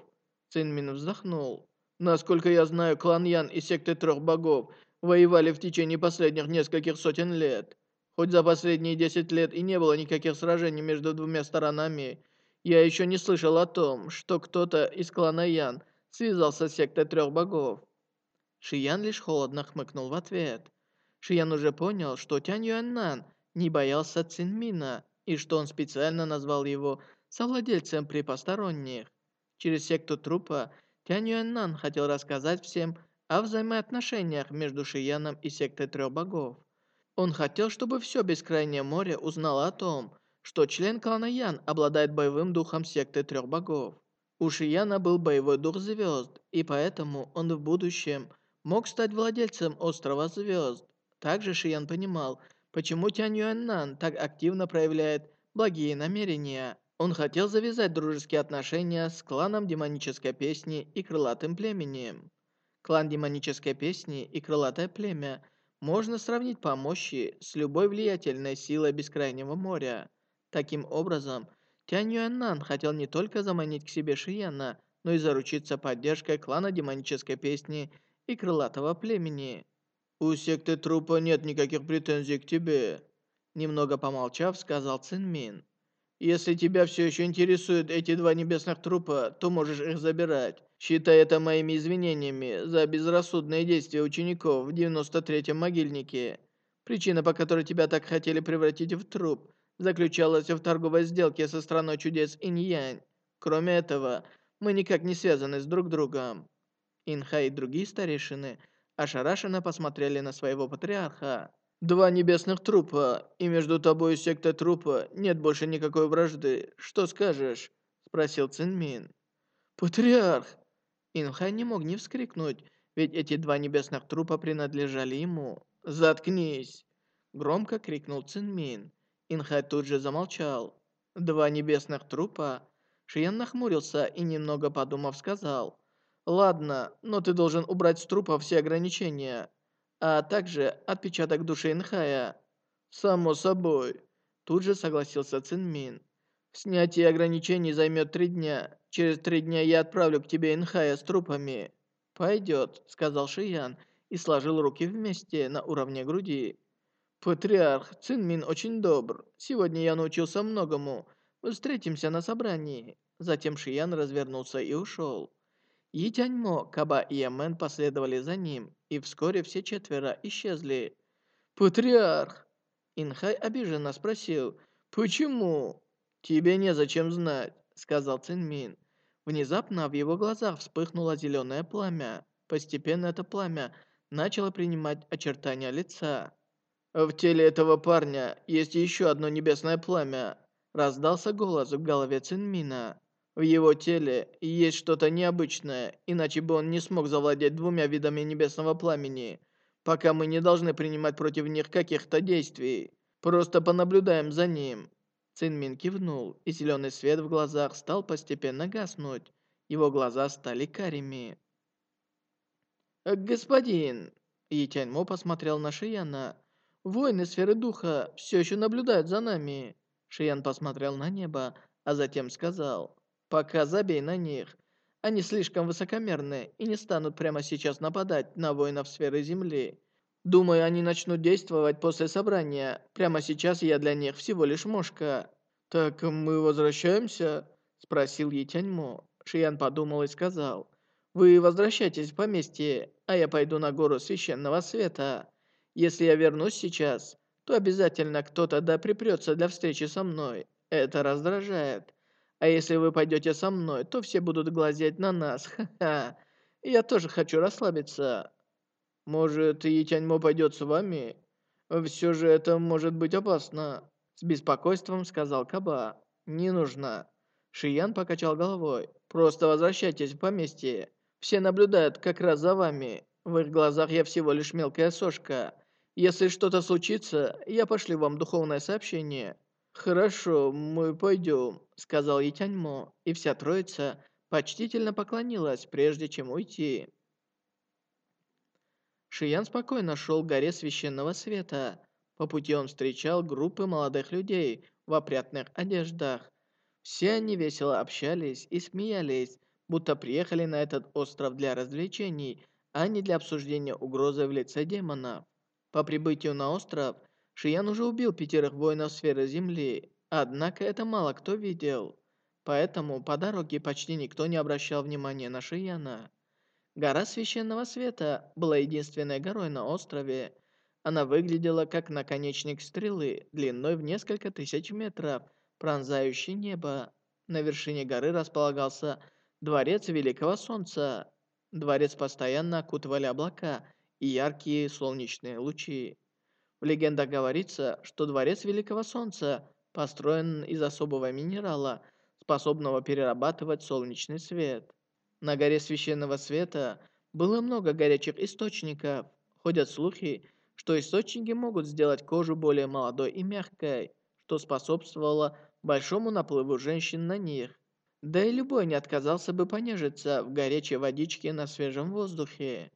Цинмин вздохнул. «Насколько я знаю, клан Ян и секты трех богов воевали в течение последних нескольких сотен лет. Хоть за последние десять лет и не было никаких сражений между двумя сторонами, я еще не слышал о том, что кто-то из клана Ян связался с сектой трех богов». Шиян лишь холодно хмыкнул в ответ. Шиян уже понял, что Тянь Юаннан не боялся Цинмина, и что он специально назвал его совладельцем при посторонних. Через секту трупа Тянь Юэннан хотел рассказать всем о взаимоотношениях между Шияном и сектой трех богов. Он хотел, чтобы все Бескрайнее море узнало о том, что член клана Ян обладает боевым духом секты трех богов. У Шияна был боевой дух звезд, и поэтому он в будущем мог стать владельцем острова звезд. Также Шиян понимал, почему Тянь Юэннан так активно проявляет благие намерения. Он хотел завязать дружеские отношения с кланом Демонической Песни и Крылатым Племенем. Клан Демонической Песни и Крылатое Племя можно сравнить по мощи с любой влиятельной силой Бескрайнего моря. Таким образом, Тянь Юаннан хотел не только заманить к себе Шияна, но и заручиться поддержкой клана Демонической Песни и Крылатого Племени. «У секты трупа нет никаких претензий к тебе», немного помолчав, сказал Цинмин. Если тебя все еще интересуют эти два небесных трупа, то можешь их забирать. Считай это моими извинениями за безрассудные действия учеников в 93-м могильнике. Причина, по которой тебя так хотели превратить в труп, заключалась в торговой сделке со страной чудес Инь-Янь. Кроме этого, мы никак не связаны с друг другом. Инха и другие старейшины ошарашенно посмотрели на своего патриарха. Два небесных трупа, и между тобой и сектой трупа нет больше никакой вражды. Что скажешь?» Спросил Цинмин. «Патриарх!» Инхай не мог не вскрикнуть, ведь эти два небесных трупа принадлежали ему. «Заткнись!» Громко крикнул Цинмин. Инхай тут же замолчал. «Два небесных трупа?» Шиян нахмурился и, немного подумав, сказал. «Ладно, но ты должен убрать с трупа все ограничения а также отпечаток души Инхая. Само собой. Тут же согласился Цинмин. Снятие ограничений займет три дня. Через три дня я отправлю к тебе Инхая с трупами. Пойдет, сказал Шиян и сложил руки вместе на уровне груди. Патриарх Цинмин очень добр. Сегодня я научился многому. Встретимся на собрании. Затем Шиян развернулся и ушел. Етяньмо, Каба и Ямен последовали за ним, и вскоре все четверо исчезли. «Патриарх!» Инхай обиженно спросил. «Почему?» «Тебе незачем знать», — сказал Цинмин. Внезапно в его глазах вспыхнуло зеленое пламя. Постепенно это пламя начало принимать очертания лица. «В теле этого парня есть еще одно небесное пламя», — раздался голос в голове Цинмина. В его теле есть что-то необычное, иначе бы он не смог завладеть двумя видами небесного пламени. Пока мы не должны принимать против них каких-то действий. Просто понаблюдаем за ним». Цинмин кивнул, и зеленый свет в глазах стал постепенно гаснуть. Его глаза стали карими. «Господин!» Етяньмо посмотрел на Шияна. «Воины сферы духа все еще наблюдают за нами». Шиян посмотрел на небо, а затем сказал. Пока забей на них. Они слишком высокомерны и не станут прямо сейчас нападать на воинов сферы Земли. Думаю, они начнут действовать после собрания. Прямо сейчас я для них всего лишь мошка. «Так мы возвращаемся?» Спросил Етяньмо. Шиян подумал и сказал. Вы возвращайтесь в поместье, а я пойду на гору Священного Света. Если я вернусь сейчас, то обязательно кто-то да припрется для встречи со мной. Это раздражает. А если вы пойдете со мной, то все будут глазеть на нас. Ха-ха. Я тоже хочу расслабиться. Может, Етяньмо пойдет с вами? Все же это может быть опасно. С беспокойством сказал Каба. Не нужно. Шиян покачал головой. Просто возвращайтесь в поместье. Все наблюдают как раз за вами. В их глазах я всего лишь мелкая сошка. Если что-то случится, я пошлю вам духовное сообщение». «Хорошо, мы пойдем», — сказал Етяньмо, и вся троица почтительно поклонилась, прежде чем уйти. Шиян спокойно шел к горе священного света. По пути он встречал группы молодых людей в опрятных одеждах. Все они весело общались и смеялись, будто приехали на этот остров для развлечений, а не для обсуждения угрозы в лице демонов. По прибытию на остров, Шиян уже убил пятерых воинов сферы Земли, однако это мало кто видел. Поэтому по дороге почти никто не обращал внимания на Шияна. Гора Священного Света была единственной горой на острове. Она выглядела как наконечник стрелы, длиной в несколько тысяч метров, пронзающий небо. На вершине горы располагался Дворец Великого Солнца. Дворец постоянно окутывали облака и яркие солнечные лучи. В легендах говорится, что Дворец Великого Солнца построен из особого минерала, способного перерабатывать солнечный свет. На горе Священного Света было много горячих источников. Ходят слухи, что источники могут сделать кожу более молодой и мягкой, что способствовало большому наплыву женщин на них. Да и любой не отказался бы понежиться в горячей водичке на свежем воздухе.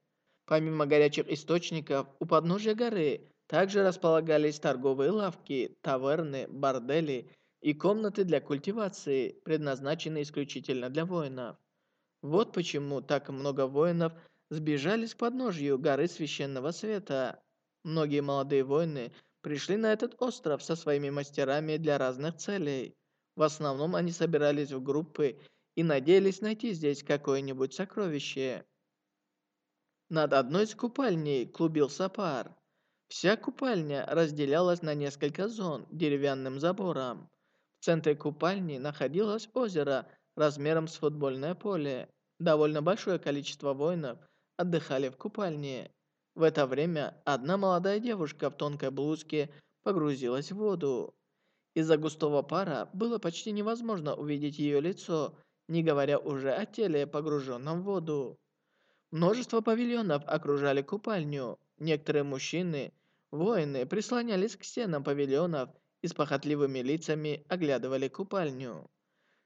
Помимо горячих источников, у подножия горы также располагались торговые лавки, таверны, бордели и комнаты для культивации, предназначенные исключительно для воинов. Вот почему так много воинов сбежались к подножью горы Священного Света. Многие молодые воины пришли на этот остров со своими мастерами для разных целей. В основном они собирались в группы и надеялись найти здесь какое-нибудь сокровище. Над одной из купальней клубился пар. Вся купальня разделялась на несколько зон деревянным забором. В центре купальни находилось озеро размером с футбольное поле. Довольно большое количество воинов отдыхали в купальне. В это время одна молодая девушка в тонкой блузке погрузилась в воду. Из-за густого пара было почти невозможно увидеть ее лицо, не говоря уже о теле, погруженном в воду. Множество павильонов окружали купальню. Некоторые мужчины, воины, прислонялись к стенам павильонов и с похотливыми лицами оглядывали купальню.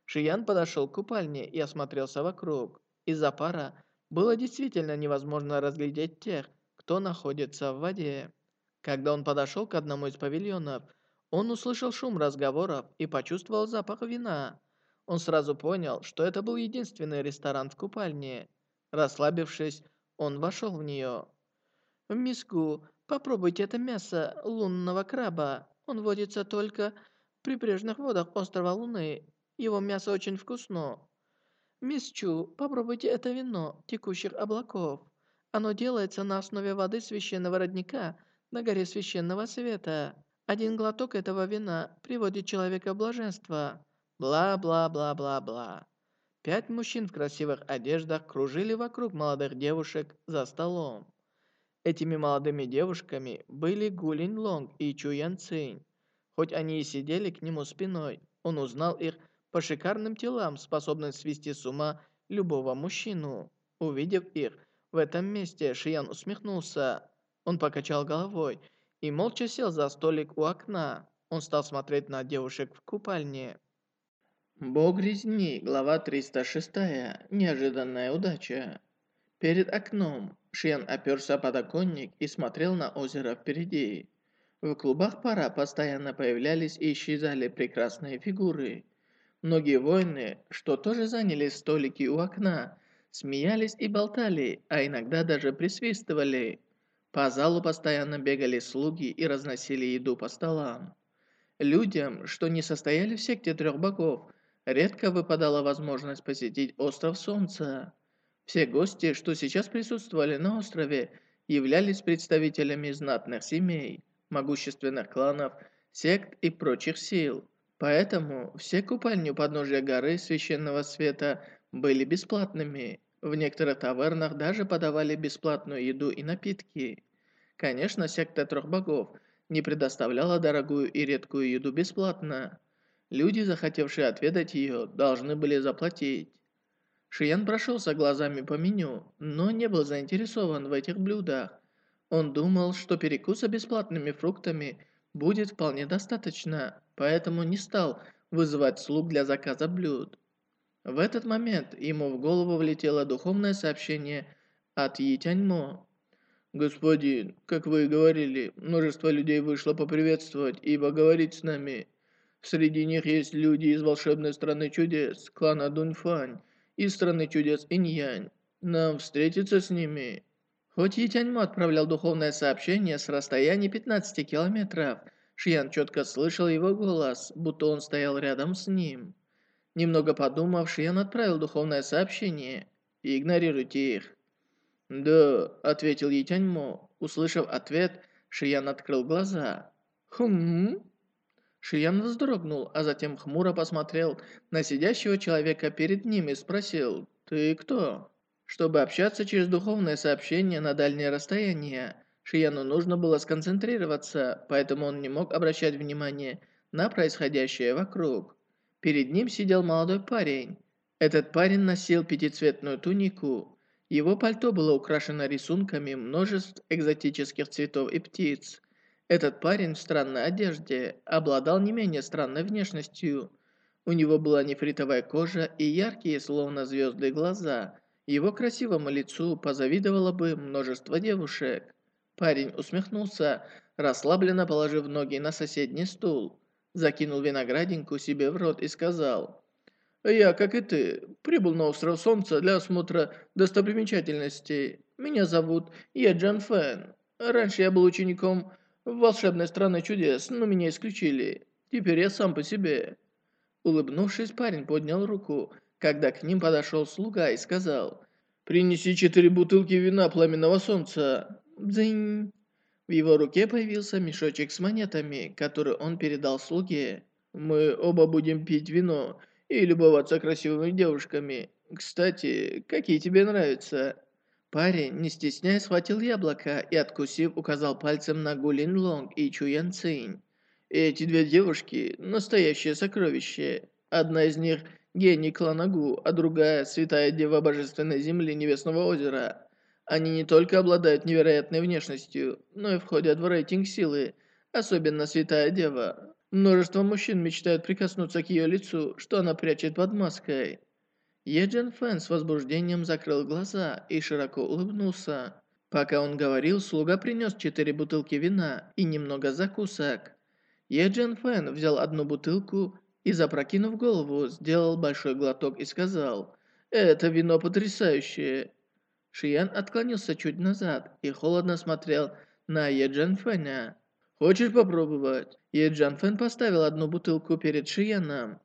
Шиян подошел к купальне и осмотрелся вокруг. Из-за пара было действительно невозможно разглядеть тех, кто находится в воде. Когда он подошел к одному из павильонов, он услышал шум разговоров и почувствовал запах вина. Он сразу понял, что это был единственный ресторан в купальне. Расслабившись, он вошел в нее. «Мисс Гу, попробуйте это мясо лунного краба. Он водится только в прибрежных водах острова Луны. Его мясо очень вкусно. Мисс Чу, попробуйте это вино текущих облаков. Оно делается на основе воды священного родника на горе священного света. Один глоток этого вина приводит человека в блаженство. Бла-бла-бла-бла-бла. Пять мужчин в красивых одеждах кружили вокруг молодых девушек за столом. Этими молодыми девушками были Гулин Лонг и Чу Ян Цинь. Хоть они и сидели к нему спиной, он узнал их по шикарным телам, способным свести с ума любого мужчину. Увидев их в этом месте, Шиян усмехнулся. Он покачал головой и молча сел за столик у окна. Он стал смотреть на девушек в купальне. Бог резни, глава 306. Неожиданная удача. Перед окном Шьян оперся подоконник и смотрел на озеро впереди. В клубах пара постоянно появлялись и исчезали прекрасные фигуры. Многие воины, что тоже заняли столики у окна, смеялись и болтали, а иногда даже присвистывали. По залу постоянно бегали слуги и разносили еду по столам. Людям, что не состояли в секте трех богов, редко выпадала возможность посетить Остров Солнца. Все гости, что сейчас присутствовали на острове, являлись представителями знатных семей, могущественных кланов, сект и прочих сил. Поэтому все купальни у подножия горы Священного Света были бесплатными. В некоторых тавернах даже подавали бесплатную еду и напитки. Конечно, секта Трех Богов не предоставляла дорогую и редкую еду бесплатно. Люди, захотевшие отведать ее, должны были заплатить. Шиян прошелся глазами по меню, но не был заинтересован в этих блюдах. Он думал, что перекуса бесплатными фруктами будет вполне достаточно, поэтому не стал вызывать слуг для заказа блюд. В этот момент ему в голову влетело духовное сообщение от Йитяньмо. «Господин, как вы и говорили, множество людей вышло поприветствовать и поговорить с нами. Среди них есть люди из волшебной страны чудес, клана Дуньфань, из страны чудес Иньянь. Нам встретиться с ними». Хоть Етяньмо отправлял духовное сообщение с расстояния 15 километров, Шиян четко слышал его голос, будто он стоял рядом с ним. Немного подумав, Шиян отправил духовное сообщение. «Игнорируйте их». «Да», — ответил Етяньмо. Услышав ответ, Шиян открыл глаза. «Хм?» Шиян вздрогнул, а затем хмуро посмотрел на сидящего человека перед ним и спросил «Ты кто?». Чтобы общаться через духовное сообщение на дальнее расстояние, Шияну нужно было сконцентрироваться, поэтому он не мог обращать внимание на происходящее вокруг. Перед ним сидел молодой парень. Этот парень носил пятицветную тунику. Его пальто было украшено рисунками множеств экзотических цветов и птиц. Этот парень в странной одежде обладал не менее странной внешностью. У него была нефритовая кожа и яркие, словно звезды, глаза. Его красивому лицу позавидовало бы множество девушек. Парень усмехнулся, расслабленно положив ноги на соседний стул. Закинул виноградинку себе в рот и сказал, «Я, как и ты, прибыл на остров Солнца для осмотра достопримечательностей. Меня зовут Еджан Фэн. Раньше я был учеником в волшебной стране чудес, но меня исключили. Теперь я сам по себе». Улыбнувшись, парень поднял руку, когда к ним подошел слуга и сказал, «Принеси четыре бутылки вина пламенного солнца». Дзынь. В его руке появился мешочек с монетами, который он передал слуге. «Мы оба будем пить вино и любоваться красивыми девушками. Кстати, какие тебе нравятся?» Парень, не стесняясь, схватил яблоко и, откусив, указал пальцем на Гулин Лонг и Чуян Цинь. Эти две девушки – настоящее сокровище. Одна из них – гений клана Гу, а другая – святая дева божественной земли Небесного озера. Они не только обладают невероятной внешностью, но и входят в рейтинг силы, особенно святая дева. Множество мужчин мечтают прикоснуться к ее лицу, что она прячет под маской. Еджин Фэн с возбуждением закрыл глаза и широко улыбнулся. Пока он говорил, слуга принес четыре бутылки вина и немного закусок. Еджин Фэн взял одну бутылку и, запрокинув голову, сделал большой глоток и сказал, «Это вино потрясающее!» Шиян отклонился чуть назад и холодно смотрел на Еджан Фэня. «Хочешь попробовать?» Еджан Фэн поставил одну бутылку перед Шияном.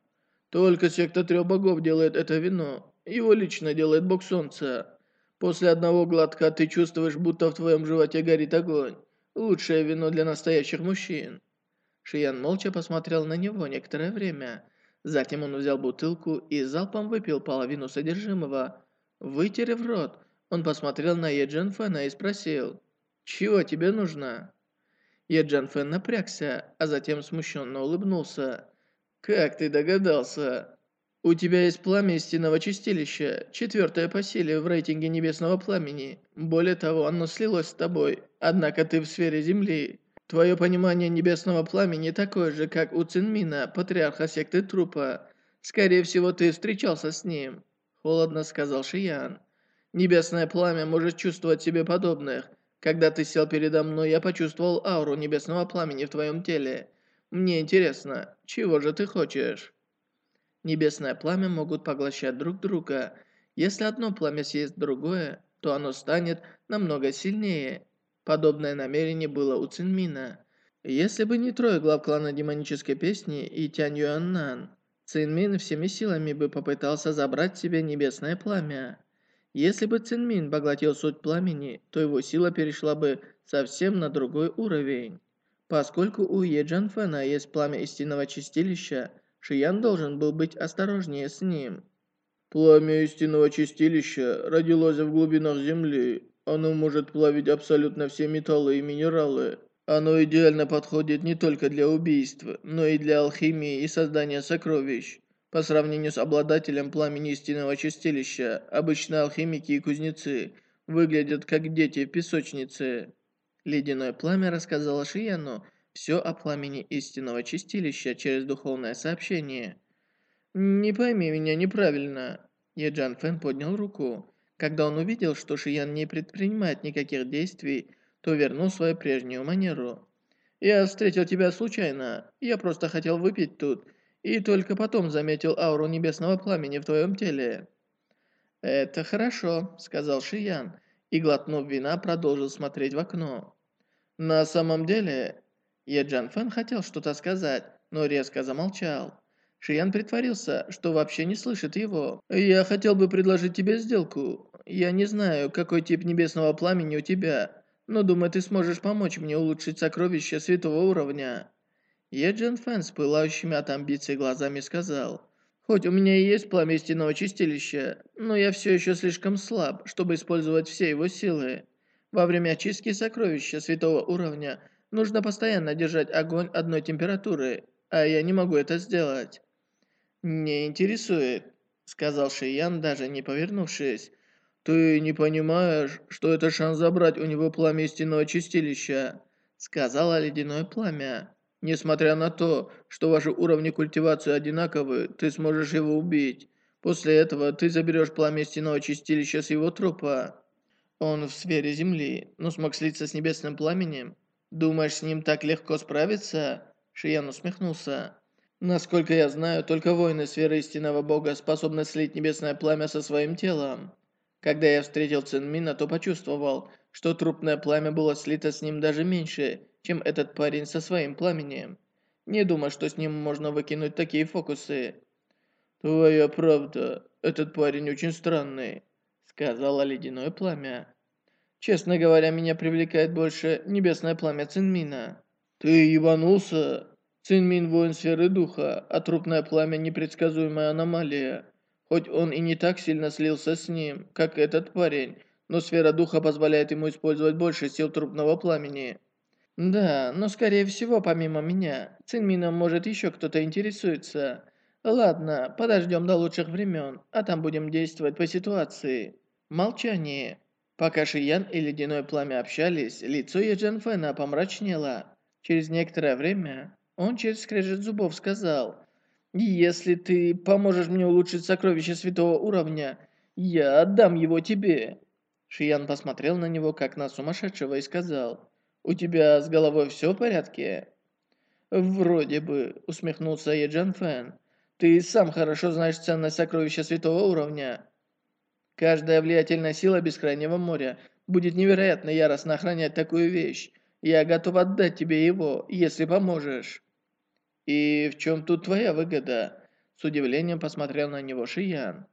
Только секта трех богов делает это вино. Его лично делает бог солнца. После одного глотка ты чувствуешь, будто в твоем животе горит огонь. Лучшее вино для настоящих мужчин. Шиян молча посмотрел на него некоторое время. Затем он взял бутылку и залпом выпил половину содержимого. Вытерев рот, он посмотрел на Еджан Фэна и спросил, «Чего тебе нужно?» Еджан Фэн напрягся, а затем смущенно улыбнулся. «Как ты догадался?» «У тебя есть пламя истинного чистилища, четвертое по силе в рейтинге небесного пламени. Более того, оно слилось с тобой, однако ты в сфере Земли. Твое понимание небесного пламени такое же, как у Цинмина, патриарха секты трупа. Скорее всего, ты встречался с ним», – холодно сказал Шиян. «Небесное пламя может чувствовать себе подобных. Когда ты сел передо мной, я почувствовал ауру небесного пламени в твоем теле. Мне интересно, чего же ты хочешь? Небесное пламя могут поглощать друг друга. Если одно пламя съест другое, то оно станет намного сильнее. Подобное намерение было у Цинмина. Если бы не трое глав клана демонической песни и Тянь Юаннан, Цинмин всеми силами бы попытался забрать себе небесное пламя. Если бы Цинмин поглотил суть пламени, то его сила перешла бы совсем на другой уровень. Поскольку у Е Джанфена есть пламя истинного чистилища, Шиян должен был быть осторожнее с ним. Пламя истинного чистилища родилось в глубинах земли. Оно может плавить абсолютно все металлы и минералы. Оно идеально подходит не только для убийств, но и для алхимии и создания сокровищ. По сравнению с обладателем пламени истинного чистилища, обычно алхимики и кузнецы выглядят как дети в песочнице. Ледяное пламя рассказало Шияну все о пламени истинного чистилища через духовное сообщение – «Не пойми меня неправильно». Еджан Фэн поднял руку. Когда он увидел, что Шиян не предпринимает никаких действий, то вернул свою прежнюю манеру. «Я встретил тебя случайно. Я просто хотел выпить тут, и только потом заметил ауру небесного пламени в твоем теле». «Это хорошо», — сказал Шиян, и, глотнув вина, продолжил смотреть в окно. «На самом деле...» Еджан Фэн хотел что-то сказать, но резко замолчал. Шиян притворился, что вообще не слышит его. «Я хотел бы предложить тебе сделку. Я не знаю, какой тип небесного пламени у тебя, но думаю, ты сможешь помочь мне улучшить сокровища святого уровня». Еджин Фэн с пылающими от амбиций глазами сказал, «Хоть у меня и есть пламя истинного чистилища, но я все еще слишком слаб, чтобы использовать все его силы. Во время очистки сокровища святого уровня нужно постоянно держать огонь одной температуры, а я не могу это сделать. «Не интересует», — сказал Шиян, даже не повернувшись. «Ты не понимаешь, что это шанс забрать у него пламя истинного чистилища», — сказала ледяное пламя. «Несмотря на то, что ваши уровни культивации одинаковы, ты сможешь его убить. После этого ты заберешь пламя истинного чистилища с его трупа». Он в сфере Земли, но смог слиться с небесным пламенем. Думаешь, с ним так легко справиться?» Шиян усмехнулся. Насколько я знаю, только воины сферы истинного бога способны слить небесное пламя со своим телом. Когда я встретил Цинмина, то почувствовал, что трупное пламя было слито с ним даже меньше, чем этот парень со своим пламенем. Не думаю, что с ним можно выкинуть такие фокусы. «Твоя правда, этот парень очень странный», — сказала ледяное пламя. «Честно говоря, меня привлекает больше небесное пламя Цинмина». «Ты ебанулся?» Цинмин воин сферы духа, а трупное пламя непредсказуемая аномалия. Хоть он и не так сильно слился с ним, как этот парень, но сфера духа позволяет ему использовать больше сил трупного пламени. Да, но скорее всего, помимо меня, Цинмином может еще кто-то интересуется. Ладно, подождем до лучших времен, а там будем действовать по ситуации. Молчание. Пока Шиян и Ледяное Пламя общались, лицо Еджен Фэна помрачнело. Через некоторое время он через скрежет зубов сказал, «Если ты поможешь мне улучшить сокровище святого уровня, я отдам его тебе». Шиян посмотрел на него, как на сумасшедшего, и сказал, «У тебя с головой все в порядке?» «Вроде бы», — усмехнулся Еджан Фэн. «Ты сам хорошо знаешь ценность сокровища святого уровня. Каждая влиятельная сила Бескрайнего моря будет невероятно яростно охранять такую вещь. Я готов отдать тебе его, если поможешь». «И в чем тут твоя выгода?» С удивлением посмотрел на него Шиян.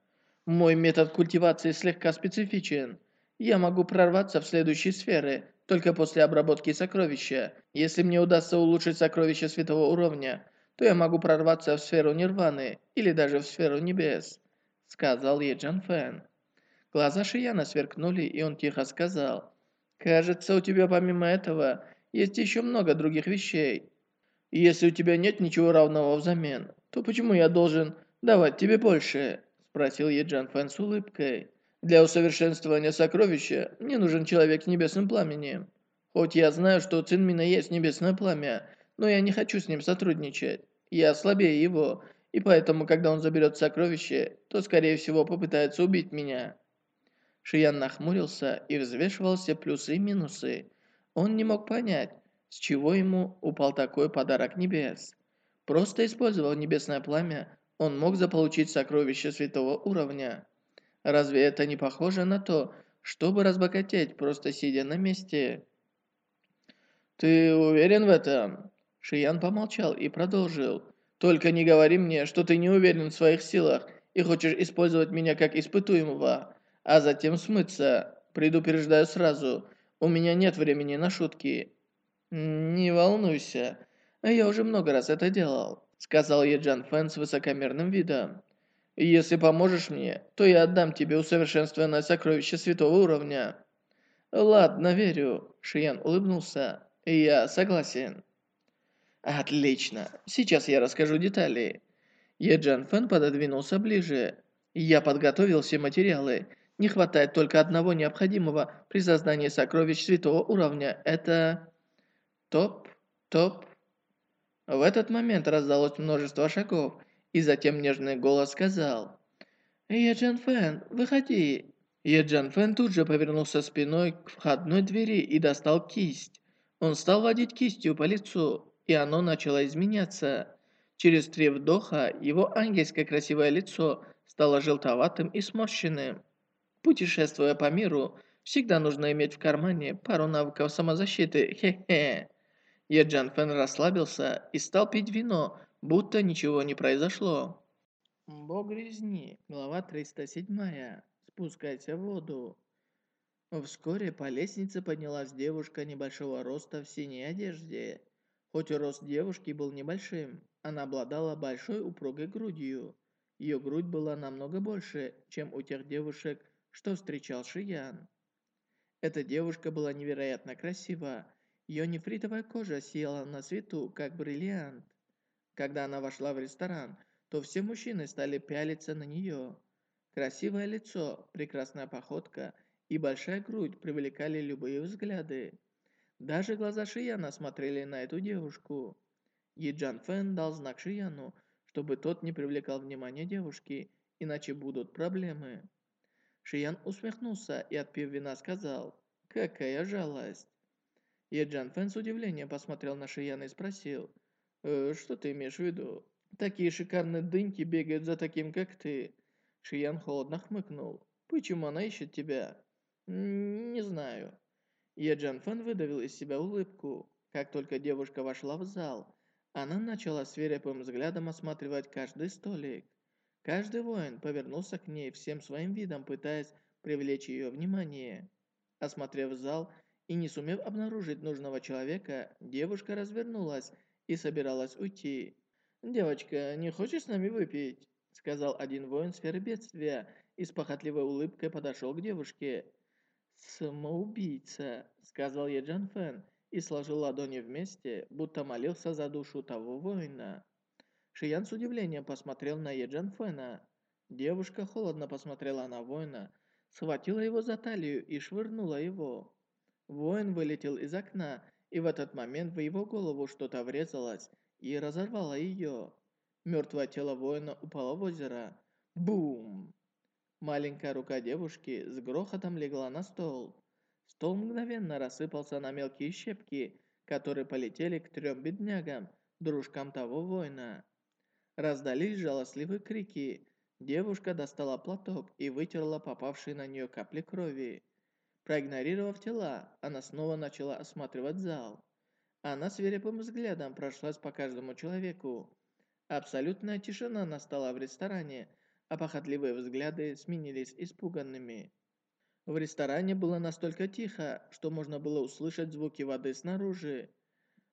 «Мой метод культивации слегка специфичен. Я могу прорваться в следующие сферы, только после обработки сокровища. Если мне удастся улучшить сокровище святого уровня, то я могу прорваться в сферу нирваны или даже в сферу небес», — сказал Еджан Фэн. Глаза Шияна сверкнули, и он тихо сказал, «Кажется, у тебя помимо этого есть еще много других вещей. И если у тебя нет ничего равного взамен, то почему я должен давать тебе больше?» Спросил Еджан Фэн с улыбкой. «Для усовершенствования сокровища мне нужен человек с небесным пламенем. Хоть я знаю, что у Цинмина есть небесное пламя, но я не хочу с ним сотрудничать. Я слабее его, и поэтому, когда он заберет сокровище, то, скорее всего, попытается убить меня». Шиян нахмурился и взвешивал все плюсы и минусы. Он не мог понять, с чего ему упал такой подарок небес? Просто использовав небесное пламя, он мог заполучить сокровище святого уровня. Разве это не похоже на то, чтобы разбогатеть, просто сидя на месте? «Ты уверен в этом?» Шиян помолчал и продолжил. «Только не говори мне, что ты не уверен в своих силах и хочешь использовать меня как испытуемого. а затем смыться. Предупреждаю сразу, у меня нет времени на шутки. Не волнуйся, я уже много раз это делал, сказал Еджан Фэн с высокомерным видом. Если поможешь мне, то я отдам тебе усовершенствованное сокровище святого уровня. Ладно, верю, Шиян улыбнулся. Я согласен. Отлично. Сейчас я расскажу детали. Еджан Фэн пододвинулся ближе. Я подготовил все материалы. Не хватает только одного необходимого при создании сокровищ святого уровня. Это... Топ, топ. В этот момент раздалось множество шагов, и затем нежный голос сказал. «Еджан Фэн, выходи!» Еджан Фэн тут же повернулся спиной к входной двери и достал кисть. Он стал водить кистью по лицу, и оно начало изменяться. Через три вдоха его ангельское красивое лицо стало желтоватым и сморщенным. Путешествуя по миру, всегда нужно иметь в кармане пару навыков самозащиты. Хе-хе. Еджан Фэн расслабился и стал пить вино, будто ничего не произошло. Бог резни, глава 307. Спускайся в воду. Вскоре по лестнице поднялась девушка небольшого роста в синей одежде. Хоть рост девушки был небольшим, она обладала большой упругой грудью. Ее грудь была намного больше, чем у тех девушек, что встречал Шиян. Эта девушка была невероятно красива. Ее нефритовая кожа сияла на свету, как бриллиант. Когда она вошла в ресторан, то все мужчины стали пялиться на нее. Красивое лицо, прекрасная походка и большая грудь привлекали любые взгляды. Даже глаза Шияна смотрели на эту девушку. Еджан Фэн дал знак Шияну, чтобы тот не привлекал внимания девушки, иначе будут проблемы. Шиян усмехнулся и, отпив вина, сказал, «Какая жалость!» Еджан Фэн с удивлением посмотрел на Шияна и спросил, «Э, «Что ты имеешь в виду? Такие шикарные дыньки бегают за таким, как ты». Шиян холодно хмыкнул. «Почему она ищет тебя?» «Не знаю». Еджан Фэн выдавил из себя улыбку. Как только девушка вошла в зал, она начала свирепым взглядом осматривать каждый столик. Каждый воин повернулся к ней всем своим видом, пытаясь привлечь ее внимание. Осмотрев зал и не сумев обнаружить нужного человека, девушка развернулась и собиралась уйти. «Девочка, не хочешь с нами выпить?» Сказал один воин сферы бедствия и с похотливой улыбкой подошел к девушке. «Самоубийца», — сказал ей Джан Фэн и сложил ладони вместе, будто молился за душу того воина. Шиян с удивлением посмотрел на Еджан Фэна. Девушка холодно посмотрела на воина, схватила его за талию и швырнула его. Воин вылетел из окна, и в этот момент в его голову что-то врезалось и разорвало ее. Мертвое тело воина упало в озеро. Бум! Маленькая рука девушки с грохотом легла на стол. Стол мгновенно рассыпался на мелкие щепки, которые полетели к трем беднягам, дружкам того воина. Раздались жалостливые крики. Девушка достала платок и вытерла попавшие на нее капли крови. Проигнорировав тела, она снова начала осматривать зал. Она свирепым взглядом прошлась по каждому человеку. Абсолютная тишина настала в ресторане, а похотливые взгляды сменились испуганными. В ресторане было настолько тихо, что можно было услышать звуки воды снаружи.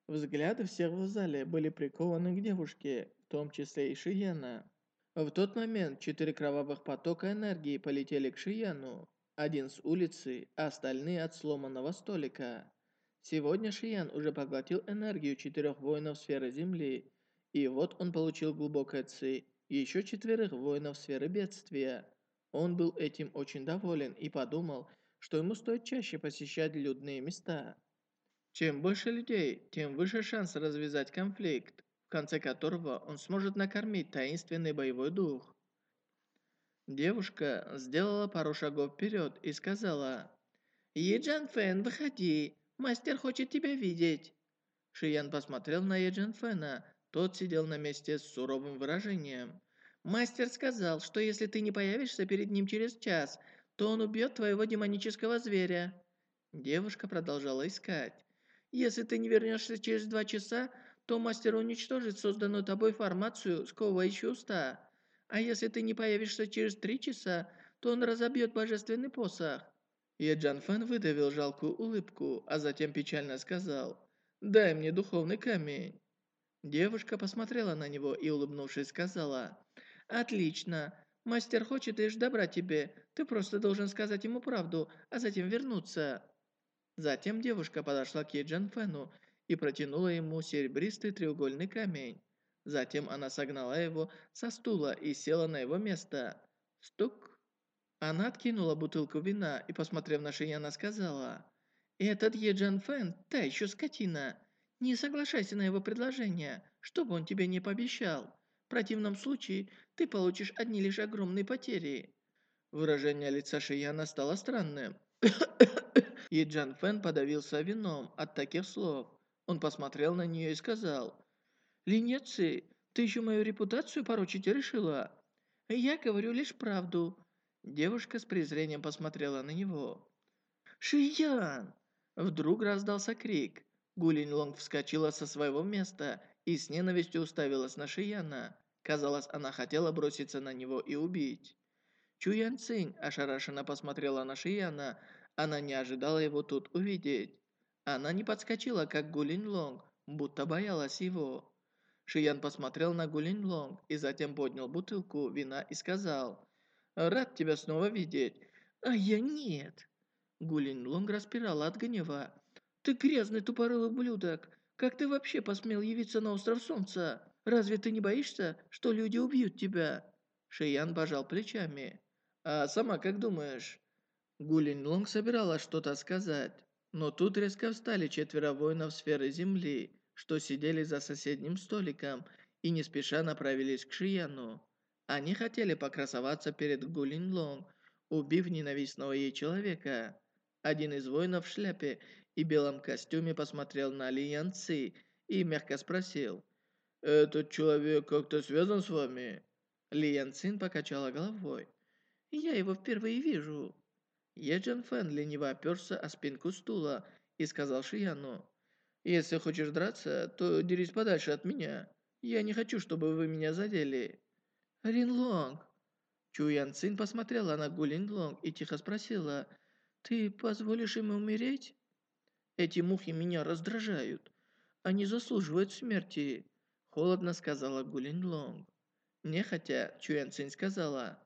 Взгляды всех в зале были прикованы к девушке, в том числе и Шиена. В тот момент четыре кровавых потока энергии полетели к Шияну. Один с улицы, а остальные от сломанного столика. Сегодня Шиян уже поглотил энергию четырех воинов сферы Земли. И вот он получил глубокое ци, еще четверых воинов сферы бедствия. Он был этим очень доволен и подумал, что ему стоит чаще посещать людные места. Чем больше людей, тем выше шанс развязать конфликт, в конце которого он сможет накормить таинственный боевой дух. Девушка сделала пару шагов вперед и сказала, «Еджан Фэн, выходи, мастер хочет тебя видеть». Шиян посмотрел на Еджан Фэна, тот сидел на месте с суровым выражением. Мастер сказал, что если ты не появишься перед ним через час, то он убьет твоего демонического зверя». Девушка продолжала искать. «Если ты не вернешься через два часа, то мастер уничтожит созданную тобой формацию, сковывающую уста. А если ты не появишься через три часа, то он разобьет божественный посох». И Джан Фэн выдавил жалкую улыбку, а затем печально сказал, «Дай мне духовный камень». Девушка посмотрела на него и, улыбнувшись, сказала, «Отлично. Мастер хочет лишь добра тебе. Ты просто должен сказать ему правду, а затем вернуться». Затем девушка подошла к Еджан Фэну и протянула ему серебристый треугольный камень. Затем она согнала его со стула и села на его место. Стук. Она откинула бутылку вина и, посмотрев на Шияна, сказала, «Этот Еджан Фэн, та еще скотина. Не соглашайся на его предложение, что бы он тебе не пообещал. В противном случае ты получишь одни лишь огромные потери». Выражение лица Шияна стало странным. И Джан Фэн подавился вином от таких слов. Он посмотрел на нее и сказал, «Линеци, ты еще мою репутацию порочить решила?» «Я говорю лишь правду». Девушка с презрением посмотрела на него. «Шиян!» Вдруг раздался крик. Гулин Лонг вскочила со своего места и с ненавистью уставилась на Шияна. Казалось, она хотела броситься на него и убить. Чуян Цинь ошарашенно посмотрела на Шияна. Она не ожидала его тут увидеть. Она не подскочила, как Гулин Лонг, будто боялась его. Шиян посмотрел на Гулин Лонг и затем поднял бутылку вина и сказал, «Рад тебя снова видеть». «А я нет». Гулин Лонг распирала от гнева. «Ты грязный тупорылый ублюдок! Как ты вообще посмел явиться на остров Солнца? Разве ты не боишься, что люди убьют тебя?» Шиян пожал плечами. «А сама как думаешь?» Гулин Лонг собиралась что-то сказать, но тут резко встали четверо воинов сферы Земли, что сидели за соседним столиком и не спеша направились к Шияну. Они хотели покрасоваться перед Гулин Лонг, убив ненавистного ей человека. Один из воинов в шляпе и белом костюме посмотрел на Ли Ян Ци и мягко спросил, «Этот человек как-то связан с вами?» Ли Ян Цин покачала головой. «Я его впервые вижу». Е Джан Фэн лениво оперся о спинку стула и сказал Шияну, «Если хочешь драться, то дерись подальше от меня. Я не хочу, чтобы вы меня задели». «Рин Лонг!» Чу Ян Цин посмотрела на Гу Линг Лонг и тихо спросила, «Ты позволишь ему умереть?» Эти мухи меня раздражают. Они заслуживают смерти», — холодно сказала Гулин Лонг. Нехотя, Чуэн Цинь сказала,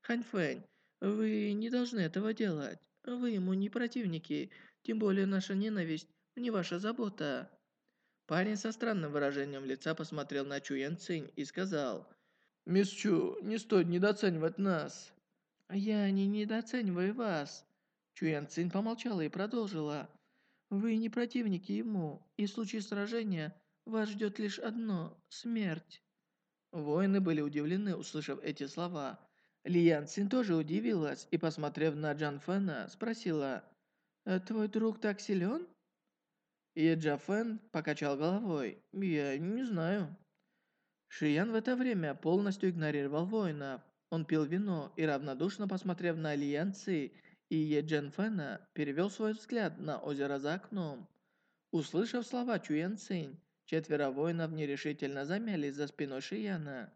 «Хань Фэнь, вы не должны этого делать. Вы ему не противники, тем более наша ненависть не ваша забота». Парень со странным выражением лица посмотрел на Чуэн Цинь и сказал, «Мисс Чу, не стоит недооценивать нас». «Я не недооцениваю вас». Чуэн Цинь помолчала и продолжила, вы не противники ему, и в случае сражения вас ждет лишь одно – смерть». Воины были удивлены, услышав эти слова. Ли Ян Цин тоже удивилась и, посмотрев на Джан Фэна, спросила, «Э, «Твой друг так силен?» И Джа Фэн покачал головой, «Я не знаю». Шиян в это время полностью игнорировал воинов. Он пил вино и, равнодушно посмотрев на Ци, и Е Фэна перевел свой взгляд на озеро за окном. Услышав слова Чуян Цинь, четверо воинов нерешительно замялись за спиной Шияна.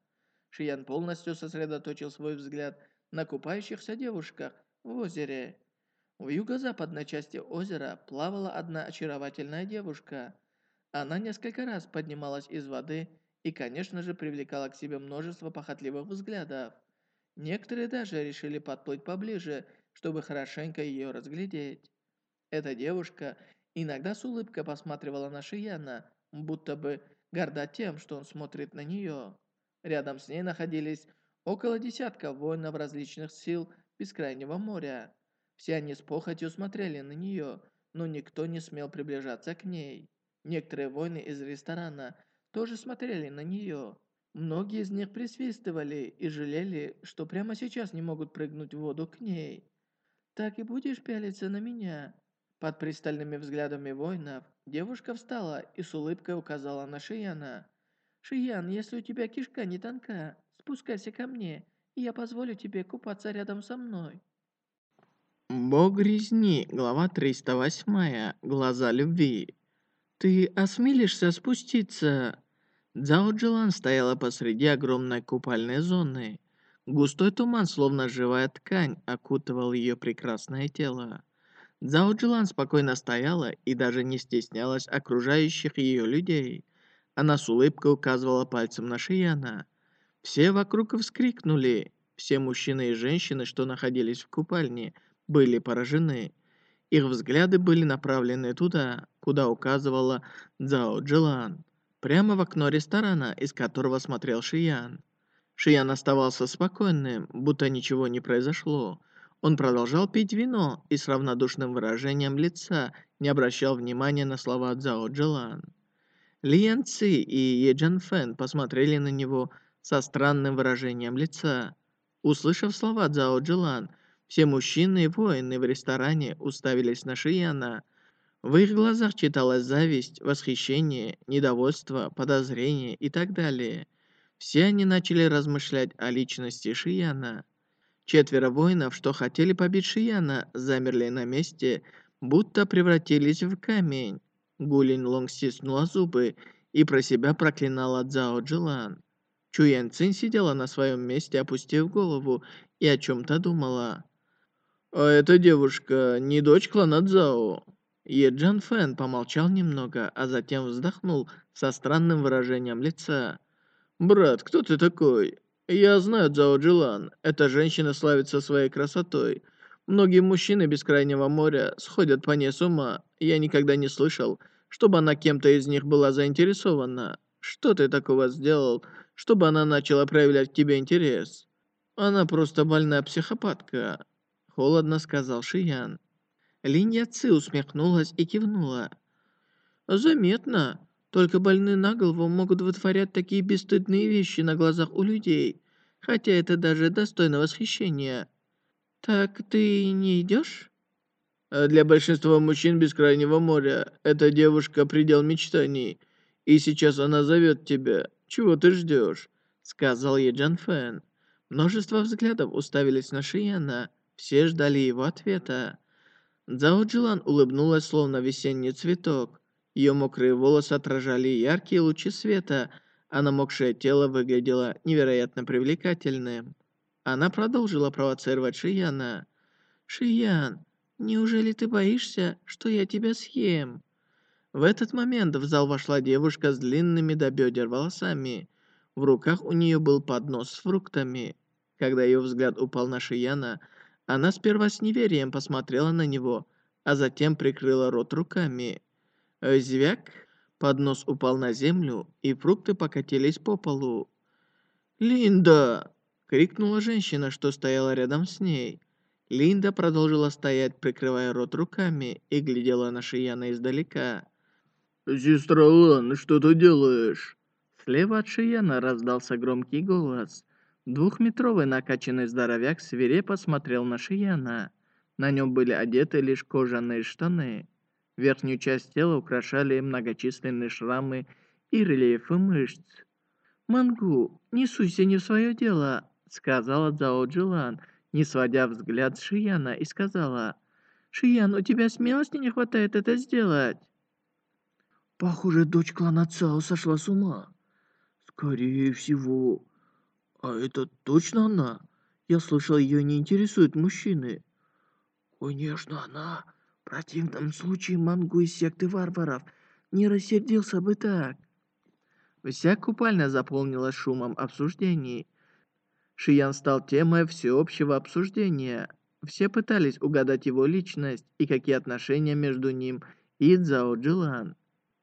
Шиян полностью сосредоточил свой взгляд на купающихся девушках в озере. В юго-западной части озера плавала одна очаровательная девушка. Она несколько раз поднималась из воды и, конечно же, привлекала к себе множество похотливых взглядов. Некоторые даже решили подплыть поближе чтобы хорошенько ее разглядеть. Эта девушка иногда с улыбкой посматривала на Шияна, будто бы горда тем, что он смотрит на нее. Рядом с ней находились около десятка воинов различных сил Бескрайнего моря. Все они с похотью смотрели на нее, но никто не смел приближаться к ней. Некоторые воины из ресторана тоже смотрели на нее. Многие из них присвистывали и жалели, что прямо сейчас не могут прыгнуть в воду к ней. «Так и будешь пялиться на меня?» Под пристальными взглядами воинов девушка встала и с улыбкой указала на Шияна. «Шиян, если у тебя кишка не тонка, спускайся ко мне, и я позволю тебе купаться рядом со мной». Бог резни, глава 308, глаза любви. «Ты осмелишься спуститься?» Цао Джилан стояла посреди огромной купальной зоны. Густой туман, словно живая ткань, окутывал ее прекрасное тело. Цзао Джилан спокойно стояла и даже не стеснялась окружающих ее людей. Она с улыбкой указывала пальцем на Шияна. Все вокруг вскрикнули. Все мужчины и женщины, что находились в купальне, были поражены. Их взгляды были направлены туда, куда указывала Цзао Джилан, прямо в окно ресторана, из которого смотрел Шиян. Шиян оставался спокойным, будто ничего не произошло. Он продолжал пить вино и с равнодушным выражением лица не обращал внимания на слова Цзао Джилан. Ли Ян Ци и Е Джан Фэн посмотрели на него со странным выражением лица. Услышав слова Цзао Джилан, все мужчины и воины в ресторане уставились на Шияна. В их глазах читалась зависть, восхищение, недовольство, подозрение и так далее. Все они начали размышлять о личности Шияна. Четверо воинов, что хотели побить Шияна, замерли на месте, будто превратились в камень. Гулин Лонг стиснула зубы и про себя проклинала Цзао Джилан. Чуян Цин сидела на своем месте, опустив голову, и о чем-то думала. «А эта девушка не дочь клана Цзао?» Еджан Фэн помолчал немного, а затем вздохнул со странным выражением лица. «Брат, кто ты такой?» «Я знаю Цзао Джилан. Эта женщина славится своей красотой. Многие мужчины Бескрайнего моря сходят по ней с ума. Я никогда не слышал, чтобы она кем-то из них была заинтересована. Что ты такого сделал, чтобы она начала проявлять к тебе интерес? Она просто больная психопатка», — холодно сказал Шиян. Линья Ци усмехнулась и кивнула. «Заметно. Только больные на голову могут вытворять такие бесстыдные вещи на глазах у людей, хотя это даже достойно восхищения». «Так ты не идешь?» а «Для большинства мужчин Бескрайнего моря эта девушка — предел мечтаний, и сейчас она зовет тебя. Чего ты ждешь?» — сказал ей Джан Фэн. Множество взглядов уставились на Шияна, все ждали его ответа. Цзао Джилан улыбнулась, словно весенний цветок. Ее мокрые волосы отражали яркие лучи света, а намокшее тело выглядело невероятно привлекательным. Она продолжила провоцировать Шияна. «Шиян, неужели ты боишься, что я тебя съем?» В этот момент в зал вошла девушка с длинными до бедер волосами. В руках у нее был поднос с фруктами. Когда ее взгляд упал на Шияна, она сперва с неверием посмотрела на него, а затем прикрыла рот руками. Звяк, поднос упал на землю, и фрукты покатились по полу. «Линда!» Крикнула женщина, что стояла рядом с ней. Линда продолжила стоять, прикрывая рот руками, и глядела на Шияна издалека. «Сестра Лан, что ты делаешь?» Слева от Шияна раздался громкий голос. Двухметровый накачанный здоровяк свирепо смотрел на Шияна. На нем были одеты лишь кожаные штаны. Верхнюю часть тела украшали многочисленные шрамы и рельефы мышц. «Мангу, не суйся не в свое дело!» сказала Цао Джилан, не сводя взгляд с Шияна, и сказала, «Шиян, у тебя смелости не хватает это сделать». Похоже, дочь клана Цао сошла с ума. Скорее всего. А это точно она? Я слышал, ее не интересуют мужчины. Конечно, она. В противном случае Мангу из секты варваров не рассердился бы так. Вся купальня заполнилась шумом обсуждений. Шиян стал темой всеобщего обсуждения. Все пытались угадать его личность и какие отношения между ним и Цзао Джилан.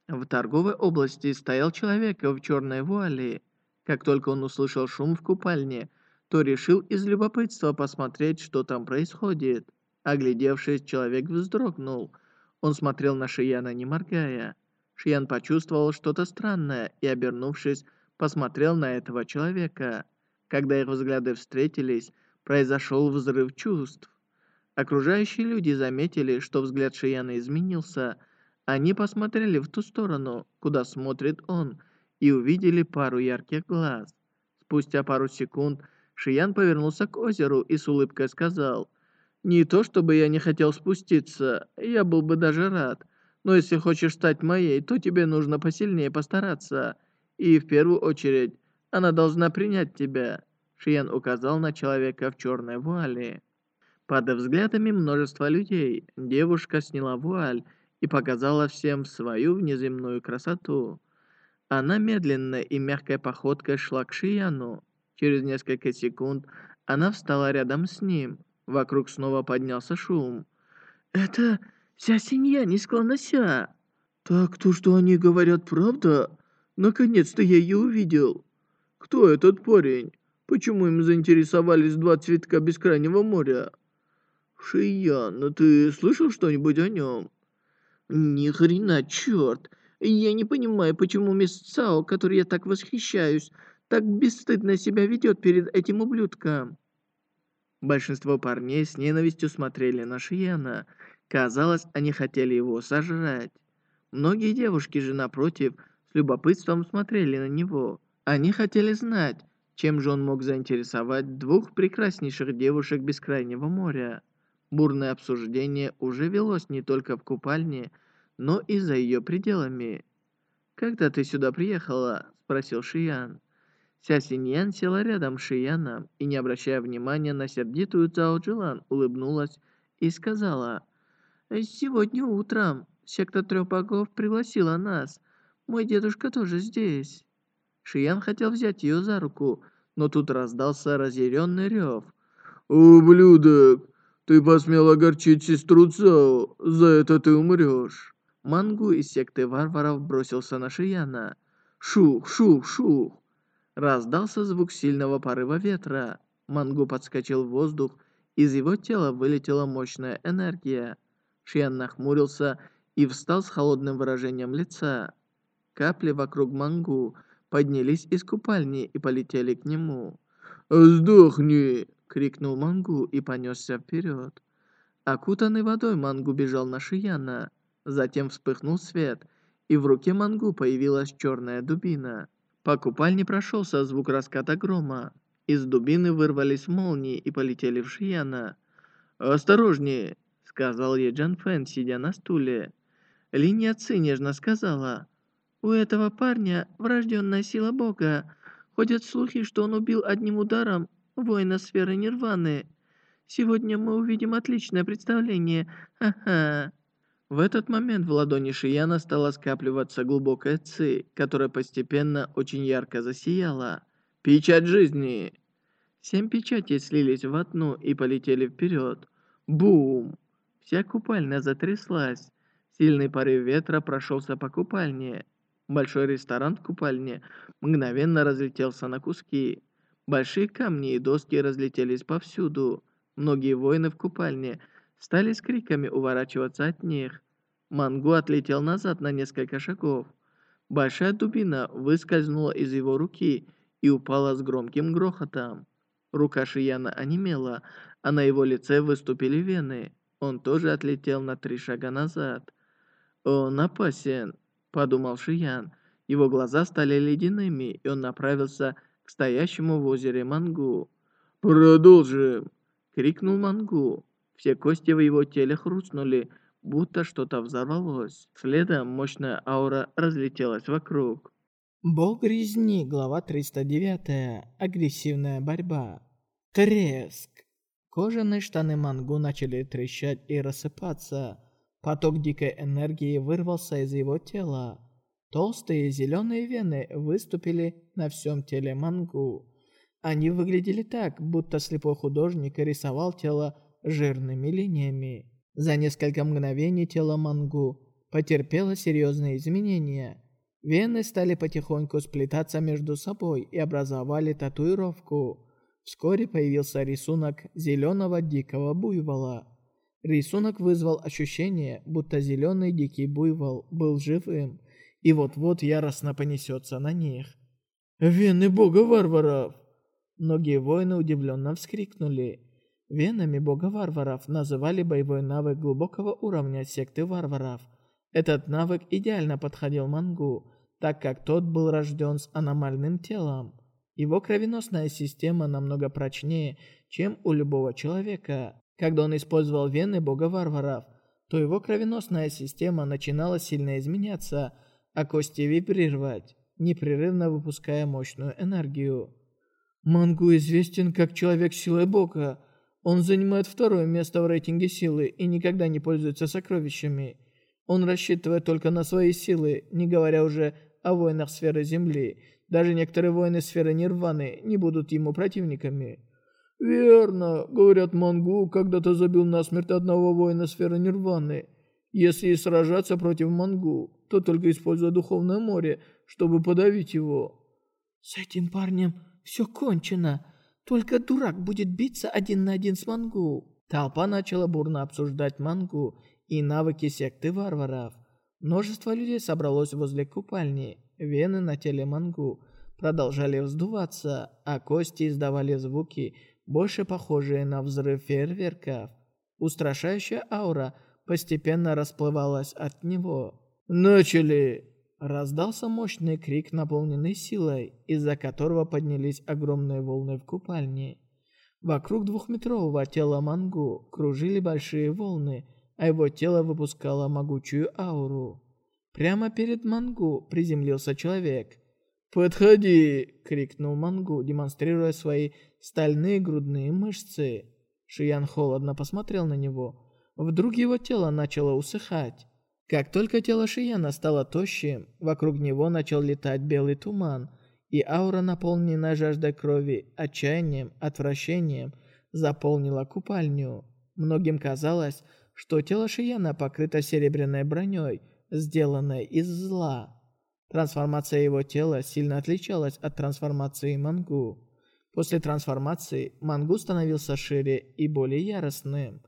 В торговой области стоял человек в черной вуале. Как только он услышал шум в купальне, то решил из любопытства посмотреть, что там происходит. Оглядевшись, человек вздрогнул. Он смотрел на Шияна, не моргая. Шиян почувствовал что-то странное и, обернувшись, посмотрел на этого человека. Когда их взгляды встретились, произошел взрыв чувств. Окружающие люди заметили, что взгляд Шияна изменился. Они посмотрели в ту сторону, куда смотрит он, и увидели пару ярких глаз. Спустя пару секунд Шиян повернулся к озеру и с улыбкой сказал, «Не то чтобы я не хотел спуститься, я был бы даже рад, но если хочешь стать моей, то тебе нужно посильнее постараться. И в первую очередь она должна принять тебя». Шиян указал на человека в черной вуале. Под взглядами множества людей девушка сняла вуаль и показала всем свою внеземную красоту. Она медленной и мягкой походкой шла к Шияну. Через несколько секунд она встала рядом с ним. Вокруг снова поднялся шум. «Это вся семья не склонася!» «Так то, что они говорят, правда? Наконец-то я ее увидел!» «Кто этот парень? Почему им заинтересовались два цветка бескрайнего моря?» «Шиян, ты слышал что-нибудь о нем?» «Ни хрена, черт! Я не понимаю, почему мисс Цао, которой я так восхищаюсь, так бесстыдно себя ведет перед этим ублюдком». Большинство парней с ненавистью смотрели на Шияна. Казалось, они хотели его сожрать. Многие девушки же, напротив, с любопытством смотрели на него. Они хотели знать, чем же он мог заинтересовать двух прекраснейших девушек Бескрайнего моря. Бурное обсуждение уже велось не только в купальне, но и за ее пределами. «Когда ты сюда приехала?» – спросил Шиян. Ся Синьян села рядом с Шияном и, не обращая внимания на сердитую Цао Джилан, улыбнулась и сказала, «Сегодня утром секта трех богов пригласила нас. Мой дедушка тоже здесь». Шиян хотел взять ее за руку, но тут раздался разъяренный рев. «Ублюдок! Ты посмел огорчить сестру Цао, за это ты умрешь!» Мангу из секты варваров бросился на Шияна. «Шух, шух, шух!» Раздался звук сильного порыва ветра. Мангу подскочил в воздух, из его тела вылетела мощная энергия. Шиян нахмурился и встал с холодным выражением лица. Капли вокруг Мангу поднялись из купальни и полетели к нему. «Сдохни!» — крикнул Мангу и понесся вперед. Окутанный водой Мангу бежал на Шияна. Затем вспыхнул свет, и в руке Мангу появилась черная дубина. По купальне прошелся звук раската грома. Из дубины вырвались молнии и полетели в Шияна. «Осторожнее!» — сказал ей Джан Фэн, сидя на стуле. Линия Ци нежно сказала, «У этого парня врожденная сила Бога. Ходят слухи, что он убил одним ударом воина сферы Нирваны. Сегодня мы увидим отличное представление. Ха-ха. В этот момент в ладони Шияна стала скапливаться глубокая ци, которая постепенно очень ярко засияла. Печать жизни! Семь печатей слились в одну и полетели вперед. Бум! Вся купальня затряслась. Сильный порыв ветра прошелся по купальне. Большой ресторан в купальне мгновенно разлетелся на куски. Большие камни и доски разлетелись повсюду. Многие воины в купальне стали с криками уворачиваться от них. Мангу отлетел назад на несколько шагов. Большая дубина выскользнула из его руки и упала с громким грохотом. Рука Шияна онемела, а на его лице выступили вены. Он тоже отлетел на три шага назад. «Он опасен», — подумал Шиян. Его глаза стали ледяными, и он направился к стоящему в озере Мангу. «Продолжим!» — крикнул Мангу. Все кости в его теле хрустнули, будто что-то взорвалось. Следом мощная аура разлетелась вокруг. Бог резни, глава 309. Агрессивная борьба. Треск. Кожаные штаны Мангу начали трещать и рассыпаться. Поток дикой энергии вырвался из его тела. Толстые зеленые вены выступили на всем теле Мангу. Они выглядели так, будто слепой художник рисовал тело жирными линиями. За несколько мгновений тело Мангу потерпело серьезные изменения. Вены стали потихоньку сплетаться между собой и образовали татуировку. Вскоре появился рисунок зеленого дикого буйвола. Рисунок вызвал ощущение, будто зеленый дикий буйвол был живым и вот-вот яростно понесется на них. «Вены бога варваров!» Многие воины удивленно вскрикнули. Венами бога варваров называли боевой навык глубокого уровня секты варваров. Этот навык идеально подходил Мангу, так как тот был рожден с аномальным телом. Его кровеносная система намного прочнее, чем у любого человека. Когда он использовал вены бога варваров, то его кровеносная система начинала сильно изменяться – а кости вибрировать, непрерывно выпуская мощную энергию. Мангу известен как человек силы Бога. Он занимает второе место в рейтинге силы и никогда не пользуется сокровищами. Он рассчитывает только на свои силы, не говоря уже о воинах сферы Земли. Даже некоторые воины сферы Нирваны не будут ему противниками. «Верно. Говорят, Мангу когда-то забил насмерть одного воина сферы Нирваны. Если и сражаться против Мангу, то только используя Духовное море, чтобы подавить его». «С этим парнем все кончено. Только дурак будет биться один на один с Мангу». Толпа начала бурно обсуждать Мангу и навыки секты варваров. Множество людей собралось возле купальни. Вены на теле Мангу продолжали вздуваться, а кости издавали звуки, больше похожие на взрыв фейерверков. Устрашающая аура постепенно расплывалась от него. «Начали!» Раздался мощный крик, наполненный силой, из-за которого поднялись огромные волны в купальне. Вокруг двухметрового тела Мангу кружили большие волны, а его тело выпускало могучую ауру. Прямо перед Мангу приземлился человек. «Подходи!» — крикнул Мангу, демонстрируя свои стальные грудные мышцы. Шиян холодно посмотрел на него. Вдруг его тело начало усыхать. Как только тело Шияна стало тощим, вокруг него начал летать белый туман, и аура, наполненная жаждой крови, отчаянием, отвращением, заполнила купальню. Многим казалось, что тело Шияна покрыто серебряной броней, сделанной из зла. Трансформация его тела сильно отличалась от трансформации Мангу. После трансформации Мангу становился шире и более яростным.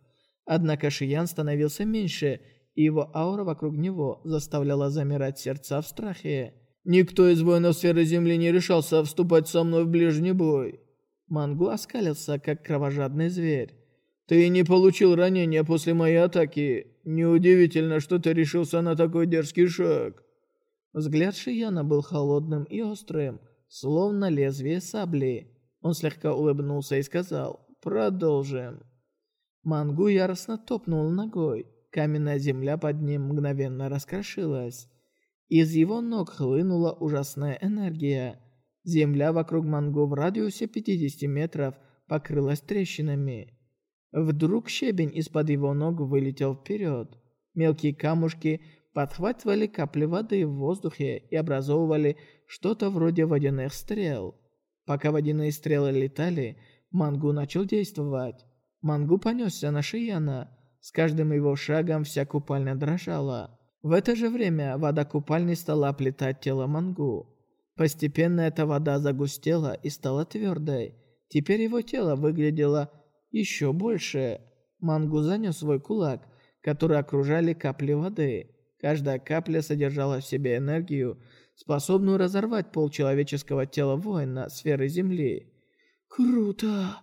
Однако Шиян становился меньше, и его аура вокруг него заставляла замирать сердца в страхе. «Никто из воинов сферы Земли не решался вступать со мной в ближний бой». Мангу оскалился, как кровожадный зверь. «Ты не получил ранения после моей атаки. Неудивительно, что ты решился на такой дерзкий шаг». Взгляд Шияна был холодным и острым, словно лезвие сабли. Он слегка улыбнулся и сказал «Продолжим». Мангу яростно топнул ногой. Каменная земля под ним мгновенно раскрошилась. Из его ног хлынула ужасная энергия. Земля вокруг Мангу в радиусе 50 метров покрылась трещинами. Вдруг щебень из-под его ног вылетел вперед. Мелкие камушки подхватывали капли воды в воздухе и образовывали что-то вроде водяных стрел. Пока водяные стрелы летали, Мангу начал действовать. Мангу понесся на Шияна. С каждым его шагом вся купальня дрожала. В это же время вода купальни стала оплетать тело Мангу. Постепенно эта вода загустела и стала твердой. Теперь его тело выглядело еще больше. Мангу занес свой кулак, который окружали капли воды. Каждая капля содержала в себе энергию, способную разорвать пол человеческого тела воина сферы Земли. «Круто!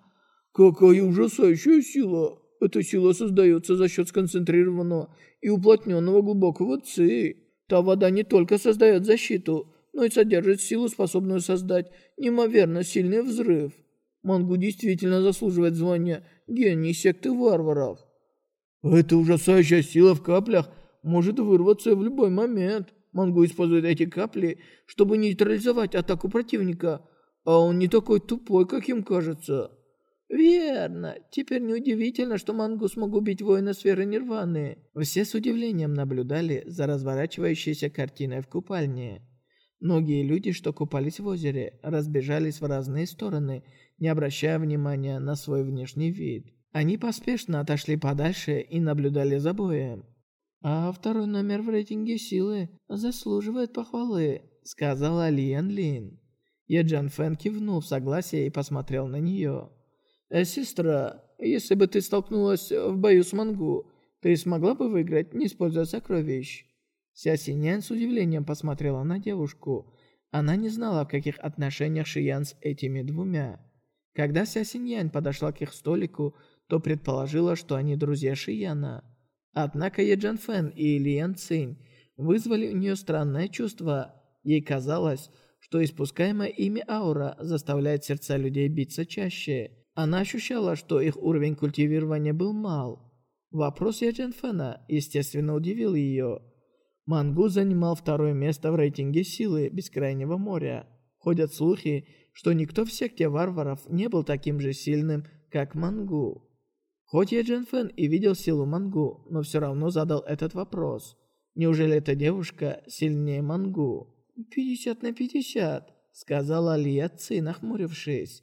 Какая ужасающая сила! Эта сила создается за счет сконцентрированного и уплотненного глубокого ци. Та вода не только создает защиту, но и содержит силу, способную создать неимоверно сильный взрыв. Мангу действительно заслуживает звания гений секты варваров. Эта ужасающая сила в каплях может вырваться в любой момент. Мангу использует эти капли, чтобы нейтрализовать атаку противника, а он не такой тупой, как им кажется. Верно. Теперь неудивительно, что Мангу смог убить воина сферы Нирваны. Все с удивлением наблюдали за разворачивающейся картиной в купальне. Многие люди, что купались в озере, разбежались в разные стороны, не обращая внимания на свой внешний вид. Они поспешно отошли подальше и наблюдали за боем. «А второй номер в рейтинге силы заслуживает похвалы», — сказала Лиан Лин. Еджан Фэн кивнул в согласие и посмотрел на нее. «Э, «Сестра, если бы ты столкнулась в бою с Мангу, ты смогла бы выиграть, не используя сокровищ?» Ся Синьян с удивлением посмотрела на девушку. Она не знала, в каких отношениях Шиян с этими двумя. Когда Ся Синьян подошла к их столику, то предположила, что они друзья Шияна. Однако Еджан Фэн и Лиан Цинь вызвали у нее странное чувство. Ей казалось, что испускаемая ими аура заставляет сердца людей биться чаще. Она ощущала, что их уровень культивирования был мал. Вопрос Еджан Фэна, естественно, удивил ее. Мангу занимал второе место в рейтинге силы Бескрайнего моря. Ходят слухи, что никто в секте варваров не был таким же сильным, как Мангу. Хоть я и видел силу Мангу, но все равно задал этот вопрос. Неужели эта девушка сильнее Мангу? «Пятьдесят на пятьдесят», — сказала Лия Ци, нахмурившись.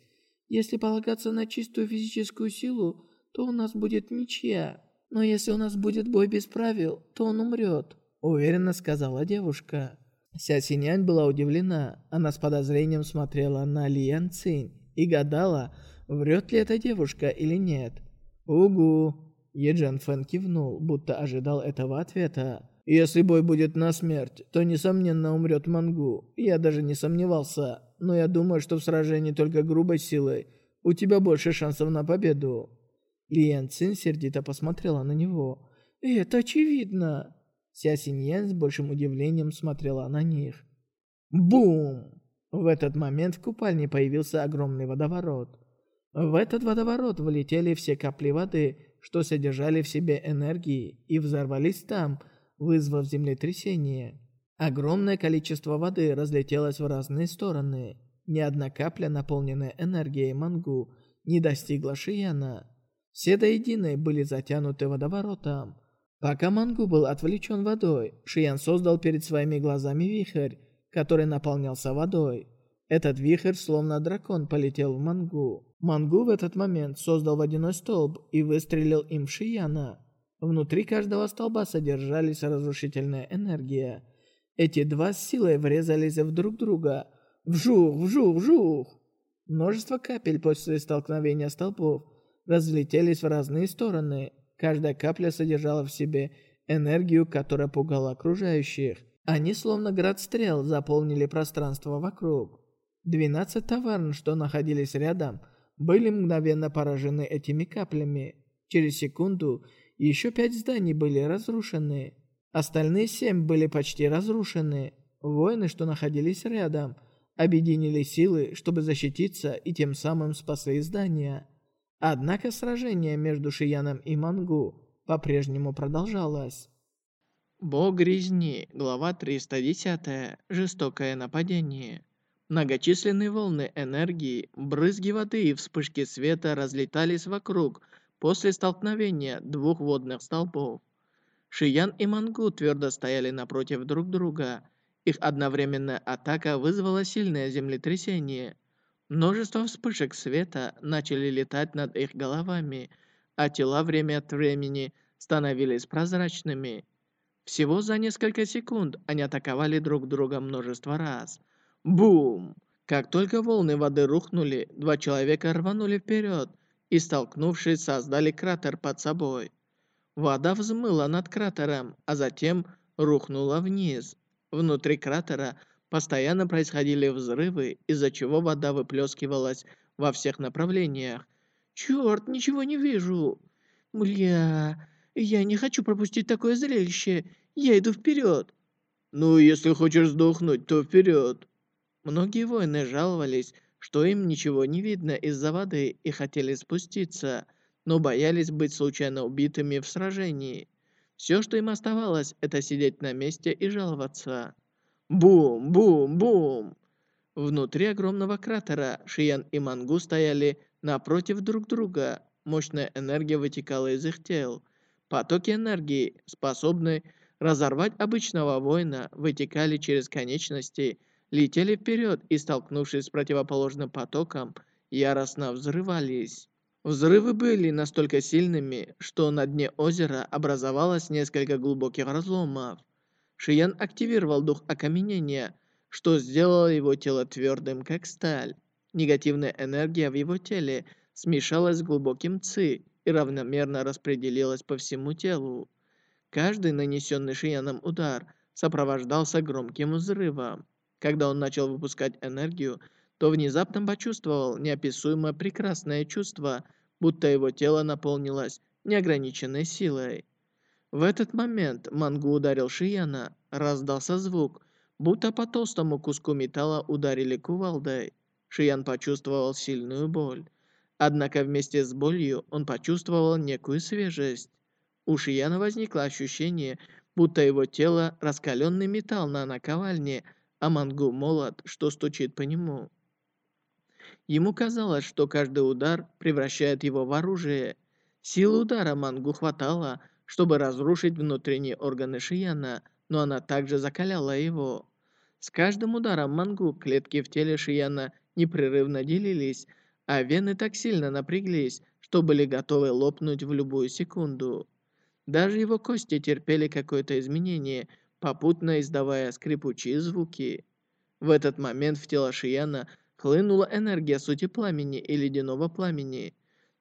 «Если полагаться на чистую физическую силу, то у нас будет ничья. Но если у нас будет бой без правил, то он умрет», — уверенно сказала девушка. Ся Синянь была удивлена. Она с подозрением смотрела на Ли Ян Цинь и гадала, врет ли эта девушка или нет. «Угу!» Еджан Фэн кивнул, будто ожидал этого ответа. «Если бой будет на смерть, то, несомненно, умрет Мангу. Я даже не сомневался. Но я думаю, что в сражении только грубой силой у тебя больше шансов на победу». Ли Ян Цин сердито посмотрела на него. «Это очевидно!» Ся Синьян с большим удивлением смотрела на них. Бум! В этот момент в купальне появился огромный водоворот. В этот водоворот влетели все капли воды, что содержали в себе энергии, и взорвались там, вызвав землетрясение. Огромное количество воды разлетелось в разные стороны. Ни одна капля, наполненная энергией Мангу, не достигла Шияна. Все до единой были затянуты водоворотом. Пока Мангу был отвлечен водой, Шиян создал перед своими глазами вихрь, который наполнялся водой. Этот вихрь, словно дракон, полетел в Мангу. Мангу в этот момент создал водяной столб и выстрелил им в Шияна. Внутри каждого столба содержались разрушительная энергия. Эти два с силой врезались в друг друга. Вжух, вжух, вжух! Множество капель после столкновения столбов разлетелись в разные стороны, Каждая капля содержала в себе энергию, которая пугала окружающих. Они, словно град стрел, заполнили пространство вокруг. Двенадцать таверн, что находились рядом, были мгновенно поражены этими каплями. Через секунду еще пять зданий были разрушены. Остальные семь были почти разрушены. Воины, что находились рядом, объединили силы, чтобы защититься и тем самым спасли здания. Однако сражение между Шияном и Мангу по-прежнему продолжалось. Бог резни, глава 310. Жестокое нападение. Многочисленные волны энергии, брызги воды и вспышки света разлетались вокруг после столкновения двух водных столбов. Шиян и Мангу твердо стояли напротив друг друга. Их одновременная атака вызвала сильное землетрясение. Множество вспышек света начали летать над их головами, а тела время от времени становились прозрачными. Всего за несколько секунд они атаковали друг друга множество раз. Бум! Как только волны воды рухнули, два человека рванули вперед и, столкнувшись, создали кратер под собой. Вода взмыла над кратером, а затем рухнула вниз. Внутри кратера – Постоянно происходили взрывы, из-за чего вода выплескивалась во всех направлениях. «Черт, ничего не вижу!» «Бля, я не хочу пропустить такое зрелище. Я иду вперед!» «Ну, если хочешь сдохнуть, то вперед!» Многие воины жаловались, что им ничего не видно из-за воды и хотели спуститься, но боялись быть случайно убитыми в сражении. Все, что им оставалось, это сидеть на месте и жаловаться. Бум, бум, бум! Внутри огромного кратера Шиян и Мангу стояли напротив друг друга. Мощная энергия вытекала из их тел. Потоки энергии, способные разорвать обычного воина, вытекали через конечности, летели вперед и, столкнувшись с противоположным потоком, яростно взрывались. Взрывы были настолько сильными, что на дне озера образовалось несколько глубоких разломов. Шиян активировал дух окаменения, что сделало его тело твердым, как сталь. Негативная энергия в его теле смешалась с глубоким ци и равномерно распределилась по всему телу. Каждый нанесенный Шияном удар сопровождался громким взрывом. Когда он начал выпускать энергию, то внезапно почувствовал неописуемо прекрасное чувство, будто его тело наполнилось неограниченной силой. В этот момент Мангу ударил Шияна, раздался звук, будто по толстому куску металла ударили кувалдой. Шиян почувствовал сильную боль. Однако вместе с болью он почувствовал некую свежесть. У Шияна возникло ощущение, будто его тело раскаленный металл на наковальне, а Мангу молот, что стучит по нему. Ему казалось, что каждый удар превращает его в оружие. Силы удара Мангу хватало, чтобы разрушить внутренние органы Шияна, но она также закаляла его. С каждым ударом Мангу клетки в теле Шияна непрерывно делились, а вены так сильно напряглись, что были готовы лопнуть в любую секунду. Даже его кости терпели какое-то изменение, попутно издавая скрипучие звуки. В этот момент в тело Шияна хлынула энергия сути пламени и ледяного пламени.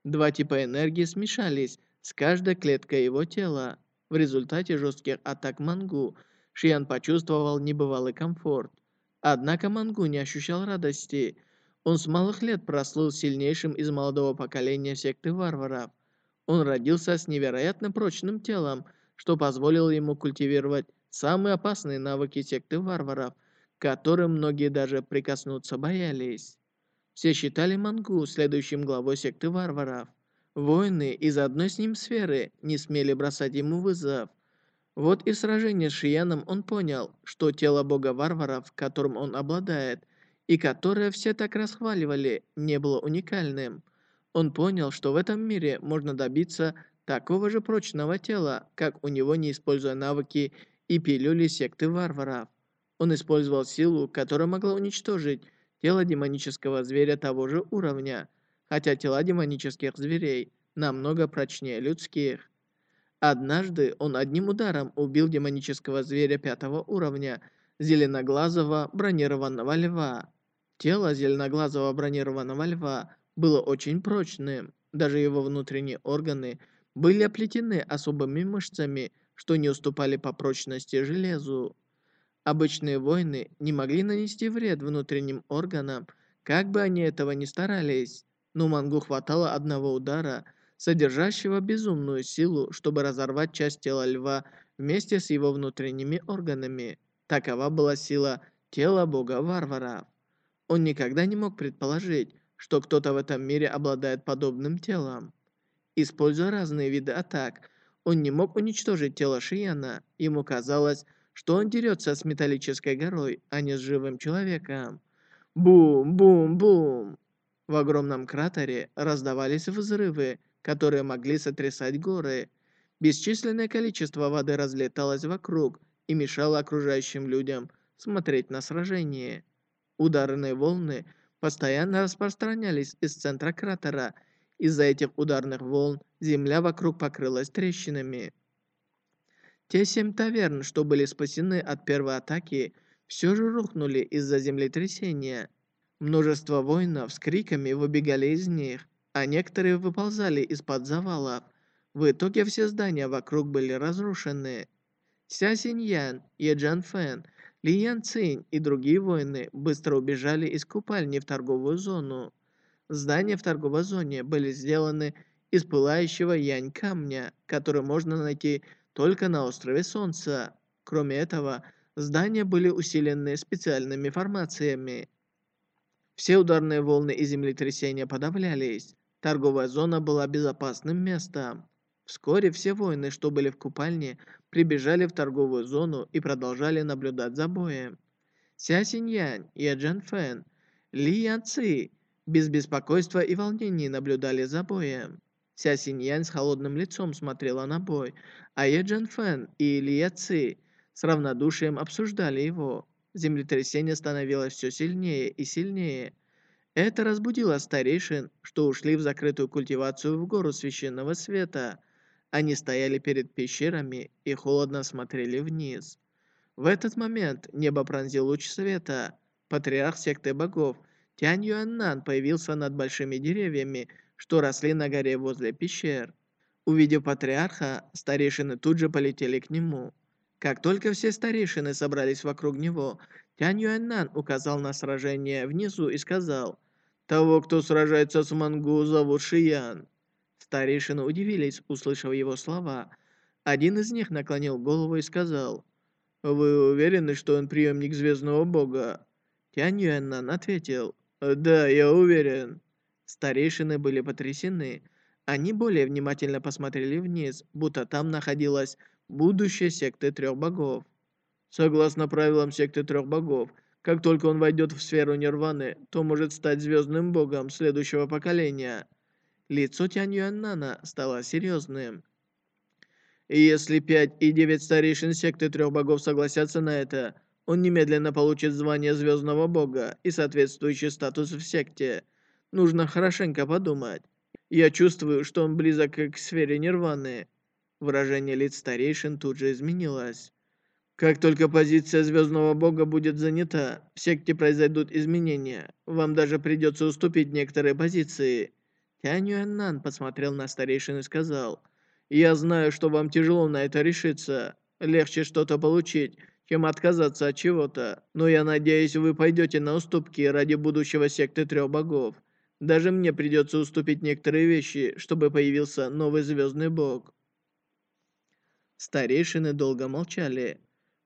Два типа энергии смешались с каждой клеткой его тела. В результате жестких атак Мангу Шиян почувствовал небывалый комфорт. Однако Мангу не ощущал радости. Он с малых лет прослыл сильнейшим из молодого поколения секты варваров. Он родился с невероятно прочным телом, что позволило ему культивировать самые опасные навыки секты варваров – которым многие даже прикоснуться боялись. Все считали Мангу следующим главой секты варваров. Воины из одной с ним сферы не смели бросать ему вызов. Вот и в сражении с Шияном он понял, что тело бога варваров, которым он обладает, и которое все так расхваливали, не было уникальным. Он понял, что в этом мире можно добиться такого же прочного тела, как у него, не используя навыки и пилюли секты варваров. Он использовал силу, которая могла уничтожить тело демонического зверя того же уровня, хотя тела демонических зверей намного прочнее людских. Однажды он одним ударом убил демонического зверя пятого уровня, зеленоглазого бронированного льва. Тело зеленоглазого бронированного льва было очень прочным. Даже его внутренние органы были оплетены особыми мышцами, что не уступали по прочности железу. Обычные воины не могли нанести вред внутренним органам, как бы они этого ни старались. Но Мангу хватало одного удара, содержащего безумную силу, чтобы разорвать часть тела льва вместе с его внутренними органами. Такова была сила тела бога-варвара. Он никогда не мог предположить, что кто-то в этом мире обладает подобным телом. Используя разные виды атак, он не мог уничтожить тело Шияна. Ему казалось, что он дерется с металлической горой, а не с живым человеком. Бум-бум-бум! В огромном кратере раздавались взрывы, которые могли сотрясать горы. Бесчисленное количество воды разлеталось вокруг и мешало окружающим людям смотреть на сражение. Ударные волны постоянно распространялись из центра кратера. Из-за этих ударных волн земля вокруг покрылась трещинами. Те семь таверн, что были спасены от первой атаки, все же рухнули из-за землетрясения. Множество воинов с криками выбегали из них, а некоторые выползали из-под завалов. В итоге все здания вокруг были разрушены. Ся Синьян, Е Джан Фэн, Ли Ян Цинь и другие воины быстро убежали из купальни в торговую зону. Здания в торговой зоне были сделаны из пылающего янь камня, который можно найти только на острове Солнца. Кроме этого, здания были усилены специальными формациями. Все ударные волны и землетрясения подавлялись. Торговая зона была безопасным местом. Вскоре все воины, что были в купальне, прибежали в торговую зону и продолжали наблюдать за боем. Ся Синьянь, Я Джан Фэн, Ли Ян Ци без беспокойства и волнений наблюдали за боем. Ся Синьянь с холодным лицом смотрела на бой, а Е Джан Фэн и Илья Ци с равнодушием обсуждали его. Землетрясение становилось все сильнее и сильнее. Это разбудило старейшин, что ушли в закрытую культивацию в гору священного света. Они стояли перед пещерами и холодно смотрели вниз. В этот момент небо пронзил луч света. Патриарх секты богов Тянь Юаннан появился над большими деревьями, что росли на горе возле пещер. Увидев патриарха, старейшины тут же полетели к нему. Как только все старейшины собрались вокруг него, Тянь Юаньнан указал на сражение внизу и сказал, «Того, кто сражается с Мангу, зовут Шиян». Старейшины удивились, услышав его слова. Один из них наклонил голову и сказал, «Вы уверены, что он преемник Звездного Бога?» Тянь Юаньнан ответил, «Да, я уверен». Старейшины были потрясены. Они более внимательно посмотрели вниз, будто там находилась будущее секты трех богов. Согласно правилам секты трех богов, Как только он войдет в сферу нирваны, то может стать звездным богом следующего поколения. Лицо Тянь Юаннана стало серьезным. И если пять и девять старейшин секты трех богов согласятся на это, он немедленно получит звание звездного бога и соответствующий статус в секте. Нужно хорошенько подумать. Я чувствую, что он близок к сфере нирваны. Выражение лиц старейшин тут же изменилось. Как только позиция Звездного Бога будет занята, в секте произойдут изменения. Вам даже придется уступить некоторые позиции. Тянь Юэннан посмотрел на старейшин и сказал, «Я знаю, что вам тяжело на это решиться. Легче что-то получить, чем отказаться от чего-то. Но я надеюсь, вы пойдете на уступки ради будущего секты трех богов. Даже мне придется уступить некоторые вещи, чтобы появился новый Звездный Бог». Старейшины долго молчали.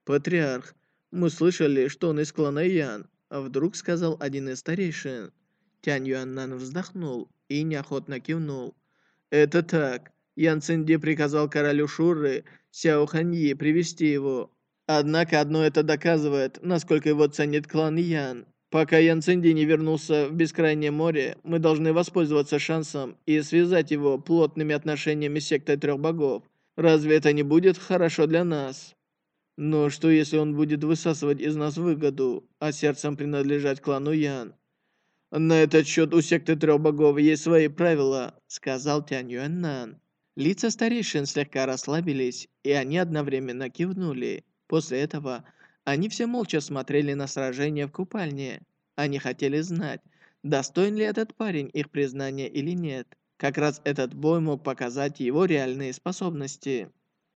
«Патриарх, мы слышали, что он из клана Ян», а вдруг сказал один из старейшин. Тянь Юаннан вздохнул и неохотно кивнул. «Это так. Ян Цинди приказал королю Шуры Сяо Ханьи привести его. Однако одно это доказывает, насколько его ценит клан Ян. Пока Ян Цинди не вернулся в Бескрайнее море, мы должны воспользоваться шансом и связать его плотными отношениями с сектой трех богов. Разве это не будет хорошо для нас?» Но что если он будет высасывать из нас выгоду, а сердцем принадлежать клану Ян? На этот счет у секты трех богов есть свои правила, сказал Тянь Юэннан. Лица старейшин слегка расслабились, и они одновременно кивнули. После этого они все молча смотрели на сражение в купальне. Они хотели знать, достоин ли этот парень их признания или нет. Как раз этот бой мог показать его реальные способности.